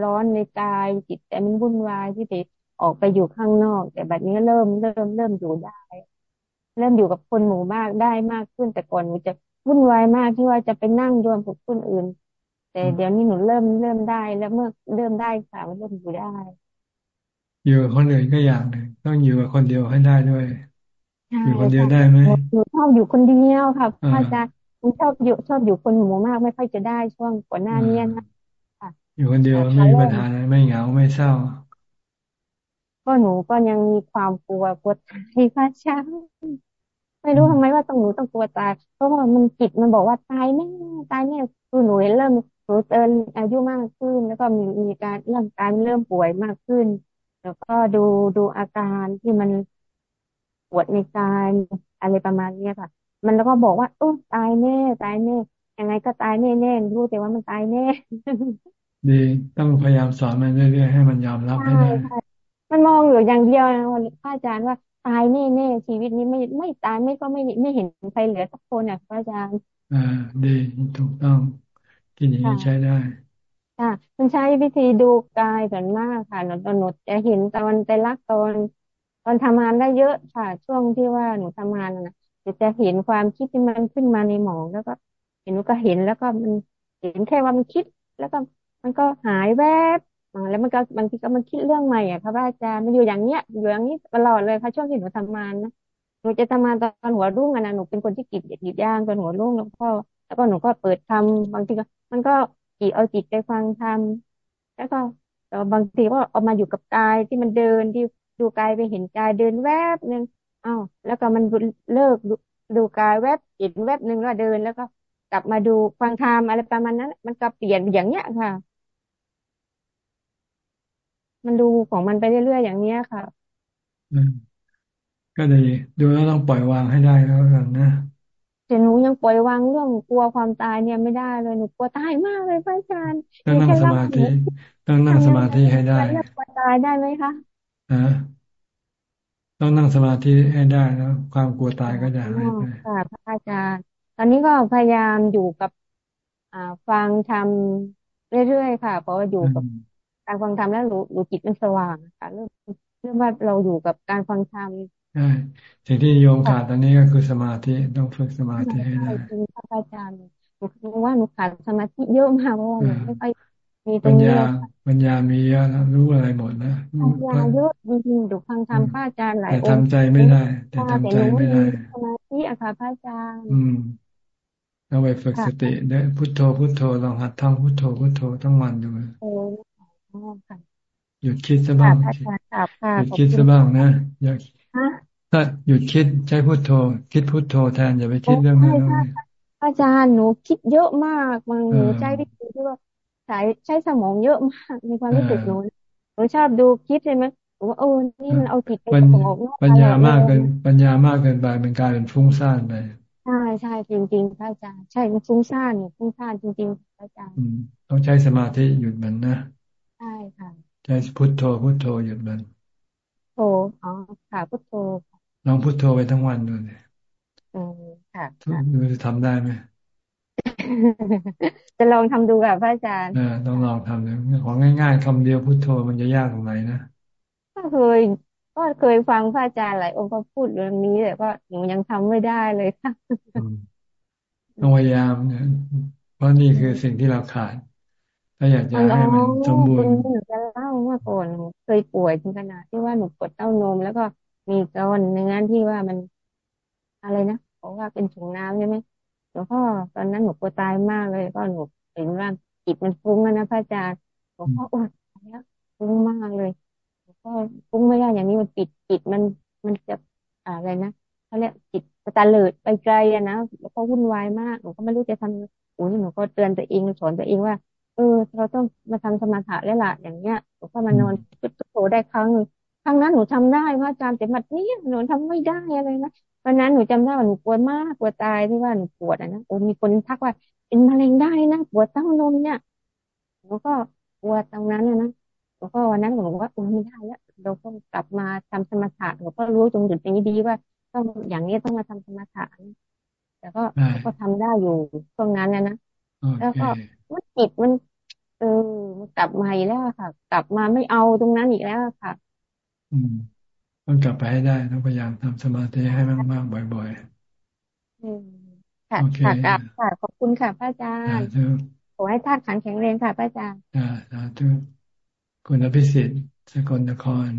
ร้อนในกายจิตแต่มันวุ่นวายที่ไปออกไปอยู่ข้างนอก แต่แบบนี้เริ่มเริ่มเริ่มอยู่ได้ เริ่มอยู่กับคนหมู่มากได้มากขึ้น แต่ก่อนหนูจะวุ่นวายมากที่ว่าจะไปนั่งรวมกับคนอื่น แต่เดี๋ยวนี้หนูเริ่มเริ่มได้แล้วเมื่อเริ่มได้ค่ะเริ่มอยู่ได้ อยู่กับคนอื่นก็อย่างหนึ่งต้องอยู่กับคนเดียวให้ได้ด้วย อยู่คนเดียวได้ไหมหนูชอบอยู่คนเดียวค่ะพระอาจารย์หนูชอบอยู่ชอบอยู่คนหมู่มาก ไม่ค่อยจะได้ช่วงก่อนหน้านี้นะอยู่คนเดียวไม่มีปัญหาไม่เหงาไม่เศร้า ก็หนูก็ยังมีความกลัวกลัวตายพระอาจารย์ไม่รู้ทำไมว่าต้องหนูต้องกลัวตาย เพราะว่ามันจิตมันบอกว่าตายแน่ตายแน่คือหนูเริ่มหนูเตินอายุมากขึ้น แล้วก็มีมีการร่างกายเริ่มป่วยมากขึ้น แล้วก็ดูดูอาการที่มัน ปวดในกายอะไรประมาณนี้ค่ะ มันแล้วก็บอกว่าเออตายแน่ตายแน่ยังไงก็ตายแน่แน่รู้แต่ว่ามันตายแน่ดีต้องพยายามสอนมันเรื่อยๆให้มันยอมรับให้ได้มันมองอยู่อย่างเดียวนะวันพระอาจารย์ว่าตายแน่แน่ชีวิตนี้ไม่ไม่ตายไม่ก็ไม่ไม่เห็นใครเหลือสักคนอะพระอาจารย์ อ่า ดีถูกต้องกินอย่างนี้ใช้ได้ค่ะมันใช้วิธีดูกายส่วนมากค่ะหนูตอนหนูจะเห็นตอนใจรักตอน ตอนทำงานได้เยอะค่ะ ช่วงที่ว่าหนูทำงานนะจะจะเห็นความคิดที่มันขึ้นมาในหมองแล้วก็เห็นหนูก็เห็นแล้วก็มันเห็นแค่ว่ามันคิด แล้วก็มันก็หายแวบแล้วมันก็บางทีก็มันคิดเรื่องใหม่อะค่ะอาจารย์มันอยู่อย่างเนี้ยอยู่อย่างนี้ตลอดเลยค่ะช่วงที่หนูทำงานนะหนูจะทำงานตอนหัวรุ่งอะนะหนูเป็นคนที่กีดกีดย่างตอนหัวรุ่งแล้วก็แล้วก็หนูก็เปิดทำบางทีก็มันก็กีเอาจิตไปฟังทำแล้วก็บางทีก็เอามาอยู่กับกายที่มันเดินที่ ดูกายไปเห็นกายเดินแวบหนึ่งอ้าวแล้วก็มันเลิกดูกายแวบเห็นแวบหนึ่งแล้วเดินแล้วก็กลับมาดูฟังธรรมอะไรประมาณนั้น มันก็เปลี่ยนอย่างเนี้ยค่ะ มันดูของมันไปเรื่อยๆอย่างเนี้ยค่ะก็เลยดูแล้วต้องปล่อยวางให้ได้แล้วกันนะแต่หนูยังปล่อยวางเรื่องกลัวความตายเนี่ยไม่ได้เลยหนูกลัวตายมากเลยพระอาจารย์ต้องนั่งสมาธิต้องนั่งสมาธิให้ได้กลัวตายได้ไหมคะ นะต้องนั่งสมาธิให้ได้แล้วความกลัวตายก็จะหายไปค่ะพระอาจารย์ ตอนนี้ก็พยายามอยู่กับ อ่า ฟังทำเรื่อยๆค่ะ เพราะว่าอยู่กับการฟังธรรมแล้วรู้รู้จิตมันสว่างค่ะเริ่มเริ่มว่าเราอยู่กับการฟังธรรมใช่สิ่งที่โยมขาดตอนนี้ก็คือสมาธิต้องฝึกสมาธิให้ได้จริงค่ะอาจารย์หนูว่าหนูขาดสมาธิเยอะมากเพราะว่าหนูไม่ค่อย มีปัญญาปัญญามีเยอะแล้วรู้อะไรหมดนะปัญญาเยอะจริงๆดูฟังธรรมพระอาจารย์หลายองค์แต่ทำใจไม่ได้ แต่ทำใจไม่ได้สมาธิอะค่ะพระอาจารย์อืมเราไปฝึกสติได้พุทโธพุทโธลองหัดท่องพุทโธพุทโธทั้งวันดูหยุดคิดซะบ้างหยุดคิดซะบ้างนะอย่าถ้าหยุดคิดใช้พุทโธ คิดพุทโธแทนอย่าไปคิดเรื่องนั้นอาจารย์หนูคิดเยอะมากบางหนูใจวิธีที่ว่าใช้ใช้สมองเยอะมากในความรู้สึกหนูหนูชอบดูคิดใช่ไหมว่าโอ้นี่มันเอาจิตไปสงบปัญญามากเกินปัญญามากเกินไปมันกลายเป็นฟุ้งซ่านไปใช่ใช่จริงๆพระอาจารย์ใช่มันฟุ้งซ่านฟุ้งซ่านจริงๆพระอาจารย์ต้องใช้สมาธิหยุดมันนะใช่ค่ะใช้พุทโธพุทโธหยุดมันโธอ๋อค่ะพุทโธลองพุทโธไปทั้งวันดูเลยอืมค่ะดูจะทำได้ไหม จะลองทำดูค่ะพระอาจารย์เออต้องลองทำเลยของง่ายๆคำเดียวพุทโธมันจะยากตรงไหนนะก็เคยก็เคยฟังพระอาจารย์หลายองค์ก็พูดเรื่องนี้แต่ก็หนูยังทำไม่ได้เลยค่ะต้องพยายามเนี่ยเพราะนี่คือสิ่งที่เราขาด ถ้าอยากจะให้มันสมบูรณ์หนูจะเล่าเมื่อก่อนเคยป่วยถึงขนาดที่ว่าหนูปวดเต้านม แล้วก็มีก้อนเนื้อที่ว่ามันอะไรนะบอกว่าเป็นถุงน้ำใช่ไหม แล้วก็ตอนนั้นหนูกลัวตายมากเลยก็หนูเห็นว่าจิตมันฟุ้งนะพระอาจารย์หลวงพ่ออดแล้วฟุ้งมากเลยหลวงพ่อฟุ้งไม่ได้อย่างนี้มันปิดจิตมันมันจะอะไรนะเขาเรียกจิตตะเลิดไปไกลอะนะแล้วก็วุ่นวายมากหนูก็ไม่รู้จะทำโอ้ยหนูก็เตือนตัวเองสอนตัวเองว่าเออเราต้องมาทำสมาธิแล้วล่ะอย่างเงี้ยหนูก็มานอนพุทโธได้ครั้งหนึ่ง ครั้งนั้นหนูทำได้พระอาจารย์แต่บัดนี้หนูทำไม่ได้อะไรนะวันนั้นหนูจำได้ว่าหนูปวดมากปวดตายที่ว่าหนูปวดอะนะโอ้มีคนทักว่า เป็นมะเร็งได้นะปวดเต้านมเนี่ยหนูก็ปวดตรงนั้นนะหนูก็วันนั้นหนูบอกว่าโอ้ไม่ได้แล้วเราก็กลับมาทำสมถะหนูก็รู้ตรงจุดนี้ดีว่า ต้องอย่างนี้ต้องมาทำสมถะแต่ก็ก็ทำได้อยู่ตรงนั้นนะนะแล้วก็มันจิตมันเออกลับมาอีกแล้วค่ะ กลับมาไม่เอาตรงนั้นอีกแล้วค่ะ อืมต้องกลับไปให้ได้ต้องพยายามทำสมาธิให้มากๆบ่อยๆอืมค่ะค่ะค่ะขอบคุณค่ะพระอาจารย์ขอให้ท่านขันแข็งแรงค่ะพระอาจารย์อ่าสาธุคุณอภิสิทธิ์สกลนคร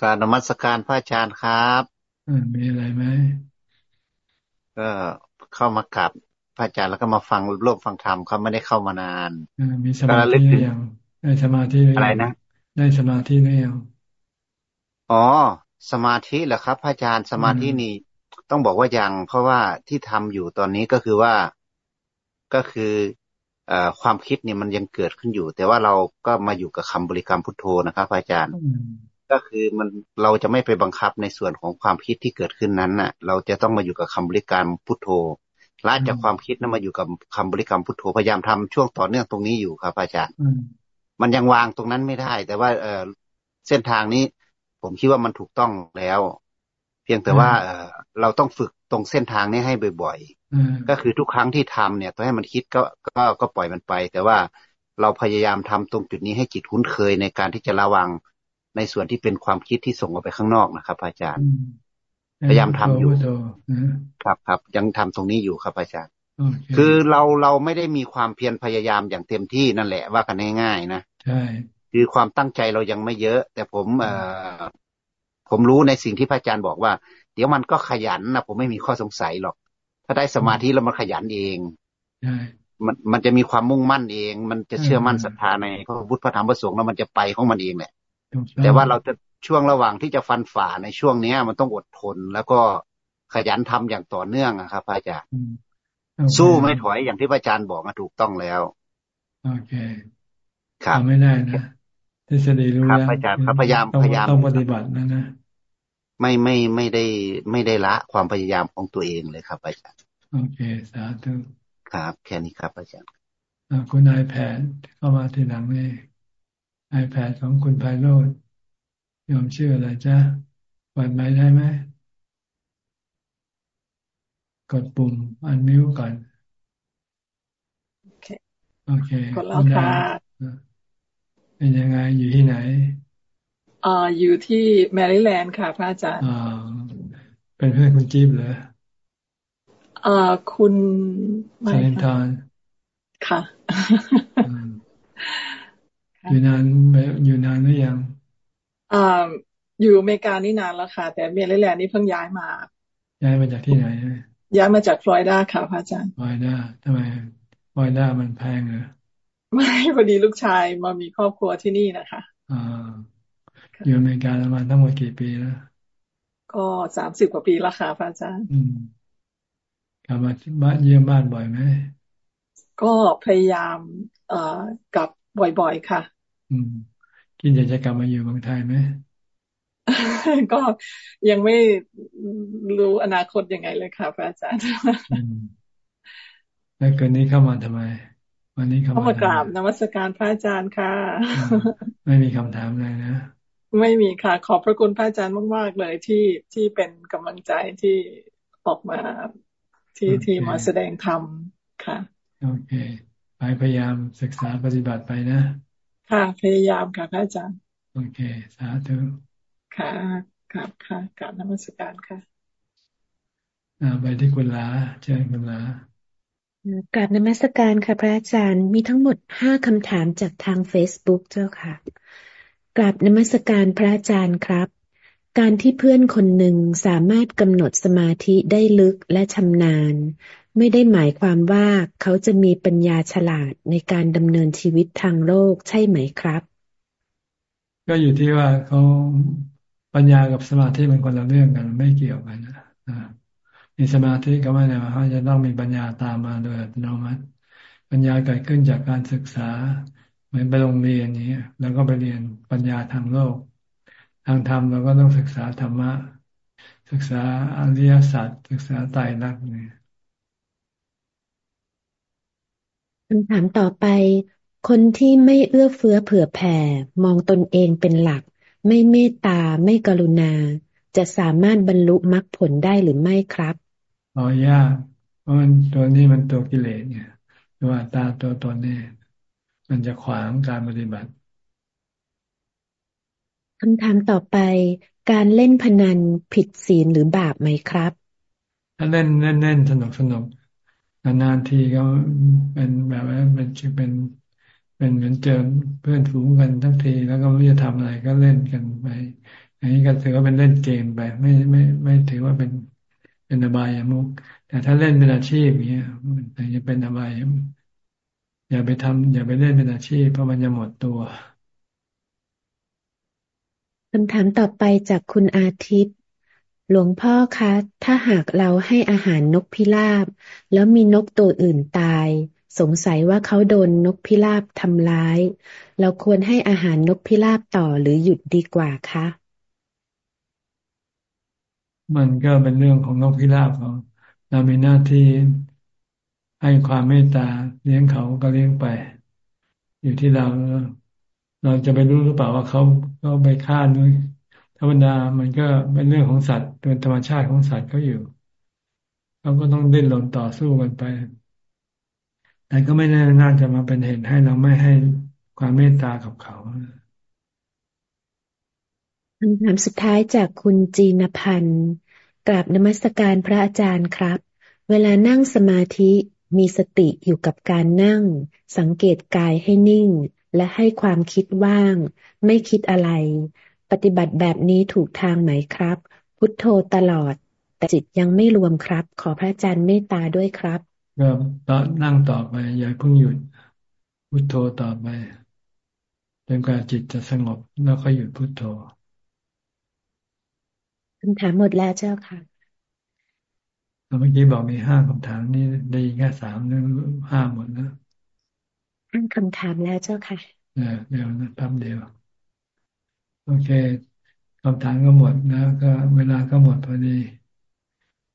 การนมัสการพระอาจารย์ครับมีอะไรไหมก็เข้ามากลับพระอาจารย์แล้วก็มาฟังร่วมฟังธรรมเขาไม่ได้เข้ามานานมีสมาธิหรือยัง ได้สมาธิหรืออะไรนะได้สมาธิหรือยังอ๋อ สมาธิเหรอครับ พระอาจารย์สมาธินี่ต้องบอกว่ายังเพราะว่าที่ทำอยู่ตอนนี้ก็คือว่าก็คือเอ่อความคิดเนี่ยมันยังเกิดขึ้นอยู่ แต่ว่าเราก็มาอยู่กับคำบริกรรมพุทโธนะครับอาจารย์ ก็คือมันเราจะไม่ไปบังคับในส่วนของความคิดที่เกิดขึ้นนั้นน่ะ เราจะต้องมาอยู่กับคำบริกรรมพุทโธละจากความคิดนั้นมาอยู่กับคำบริกรรมพุทโธพยายามทำช่วงต่อเนื่องตรงนี้อยู่ครับอาจารย์ มันยังวางตรงนั้นไม่ได้ แต่ว่าเออเส้นทางนี้ ผมคิดว่ามันถูกต้องแล้ว เพียงแต่ว่าเออเราต้องฝึกตรงเส้นทางนี้ให้บ่อยๆก็คือทุกครั้งที่ทำเนี่ยต้องให้มันคิดก็ก็ก็ปล่อยมันไป แต่ว่าเราพยายามทำตรงจุดนี้ให้จิตคุ้นเคยในการที่จะระวังในส่วนที่เป็นความคิดที่ส่งออกไปข้างนอกนะครับ อาจารย์ พยายามทำอยู่ครับครับยังทำตรงนี้อยู่ครับอาจารย์ คือเราเราไม่ได้มีความเพียรพยายามอย่างเต็มที่นั่นแหละว่ากันง่ายๆนะใช่คือความตั้งใจเรายังไม่เยอะ แต่ผมเอ่อผมรู้ในสิ่งที่พระอาจารย์บอกว่า เดี๋ยวมันก็ขยันนะผมไม่มีข้อสงสัยหรอก ถ้าได้สมาธิแล้วมันขยันเองมันมันจะมีความมุ่งมั่นเอง มันจะเชื่อมั่นศรัทธาในพระพุทธพระธรรมพระสงฆ์แล้วมันจะไปของมันเองแหละแต่ว่าเราจะช่วงระหว่างที่จะฟันฝ่าในช่วงเนี้ย มันต้องอดทนแล้วก็ขยันทำอย่างต่อเนื่องนะครับพระอาจารย์ สู้ไม่ถอยอย่างที่พระอาจารย์บอกมาถูกต้องแล้ว โอเคครับไม่ได้นะทฤษฎีรู้แล้วพระอาจารย์พยายามพยายามต้องปฏิบัตินะนะไม่ไม่ไม่ได้ไม่ได้ละความพยายามของตัวเองเลยครับอาจารย์โอเคสาธุครับ แค่นี้ครับอาจารย์คุณนายแผนเข้ามาทีหลังนี่ไอแพดของคุณไพโรธยอมชื่ออะไรจ้าเปิดไมค์ได้ไหม กดปุ่มอันมิวก่อน โอเคโอเคกดแล้วค่ะเป็นยังไงอยู่ที่ไหนอ่าอยู่ที่แมริแลนด์ค่ะ พระอาจารย์อ่าเป็นเพื่อนคุณจิ๊บเหรออ่าคุณไซนทานค่ะอยู่นานอยู่นานหรือยังอ่าอยู่อเมริกานี่นานแล้วค่ะ แต่เมริแลนด์นี่เพิ่งย้ายมา ย้ายมาจากที่ไหน ย้ายมาจากฟลอริดาค่ะพระอาจารย์ฟลอริดาทำไมฟลอริดามันแพงเหรอไม่พอดีลูกชายมามีครอบครัวที่นี่นะคะอ่าอยู่อเมริกาประมาณทั้งหมดกี่ปีแล้วก็สามสิบกว่าปีแล้วค่ะพระอาจารย์กลับมาบ้านเยี่ยมบ้านบ่อยไหมก็พยายามเอ่อกลับบ่อยๆค่ะ อืมคิดอยากจะกลับมาอยู่เมืองไทยไหม ก็ยังไม่รู้อนาคตยังไงเลยค่ะพระอาจารย์แล้วเกินนี้เข้ามาทำไม วันนี้เข้ามากราบนมัสการพระอาจารย์ค่ะ ไม่มีคำถามเลยนะไม่มีค่ะ ขอบพระคุณพระอาจารย์มากๆเลยที่ที่เป็นกำลังใจที่ออกมาที่ที่มาแสดงธรรมค่ะ โอเค ไปพยายามศึกษาปฏิบัติไปนะ ค่ะ พยายามค่ะพระอาจารย์ โอเค สาธุ ค่ะค่ะค่ะกราบนมัสการค่ะไปที่คุณลาเชิญคุณลากราบนมัสการค่ะ พระอาจารย์มีทั้งหมดห้าคำถามจากทาง Facebook เจ้าค่ะกราบนมัสการพระอาจารย์ครับ การที่เพื่อนคนหนึ่งสามารถกำหนดสมาธิได้ลึกและชำนาญ ไม่ได้หมายความว่าเขาจะมีปัญญาฉลาดในการดำเนินชีวิตทางโลกใช่ไหมครับ ก็อยู่ที่ว่าเขา ปัญญากับสมาธิมันคนละเรื่องกันไม่เกี่ยวกันนะมีสมาธิก็ไม่ได้หมายความจะต้องมีปัญญาตามมาโดยอัตโนมัติ ปัญญาเกิดขึ้นจากการศึกษา เหมือนไปโรงเรียนนี้แล้วก็ไปเรียนปัญญาทางโลก ทางธรรมเราก็ต้องศึกษาธรรมะ ศึกษาอริยสัจศึกษาไตรลักษณ์เนี่ยคำถามต่อไป คนที่ไม่เอื้อเฟื้อเผื่อแผ่ มองตนเองเป็นหลัก ไม่เมตตาไม่กรุณา จะสามารถบรรลุมรรคผลได้หรือไม่ครับอ๋อยากเพราะมันตัวนี้มันตัวกิเลสเนี่ยตัวตาตัวตนนี่มันจะขวางการปฏิบัติคำถามต่อไป การเล่นพนันผิดศีลหรือบาปไหมครับถ้าเล่นเล่นเล่นสนุกสนุกนานๆทีก็เป็นแบบว่าเป็นเป็น เป็นเหมือนเจอเพื่อนฝูงกันทั้งทีแล้วก็ไม่รู้จะทำอะไรก็เล่นกันไปอันนี้ก็ถือว่าเป็นเล่นเกมไป ไม่ไม่ไม่ถือว่าเป็นเป็นอบายามุกแต่ถ้าเล่นเป็นอาชีพเนี้ยมันจะเป็นอบายอย่าไปทำอย่าไปเล่นเป็นอาชีพเพราะมันจะหมดตัวคำถามต่อไปจากคุณอาทิตย์ หลวงพ่อคะ ถ้าหากเราให้อาหารนกพิราบ แล้วมีนกตัวอื่นตาย สงสัยว่าเขาโดนนกพิราบทำร้าย เราควรให้อาหารนกพิราบต่อหรือหยุดดีกว่าคะ มันก็เป็นเรื่องของนกพิราบของเรามีหน้าที่ให้ความเมตตาเลี้ยงเขาก็เลี้ยงไป อยู่ที่เรา เราจะไปรู้หรือเปล่าว่าเขาเขาไปฆ่าด้วยธรรมดามันก็เป็นเรื่องของสัตว์เป็นธรรมชาติของสัตว์เขาอยู่เขาก็ต้องดิ้นรนต่อสู้กันไป แต่ก็ไม่น่าจะมาเป็นเหตุให้เราไม่ให้ความเมตตากับเขาคำถามสุดท้ายจากคุณจีนพันธ์กราบนมัสการพระอาจารย์ครับ เวลานั่งสมาธิมีสติอยู่กับการนั่ง สังเกตกายให้นิ่ง และให้ความคิดว่าง ไม่คิดอะไร ปฏิบัติแบบนี้ถูกทางไหมครับ พุทโธตลอด แต่จิตยังไม่รวมครับ ขอพระอาจารย์เมตตาด้วยครับ ก็ต่อนั่งต่อไป อย่าเพิ่งหยุดพุทโธต่อไปจนกว่าจิตจะสงบแล้วก็หยุดพุทโธคำถามหมดแล้วเจ้าค่ะเมื่อกี้บอกมีห้าคำถามนี่ได้แค่สามหรือห้าหมดนะห้าคำถามแล้วเจ้าค่ะเดี๋ยวนะแป๊บเดียว โอเคคำถามก็หมดนะก็เวลาก็หมดพอดี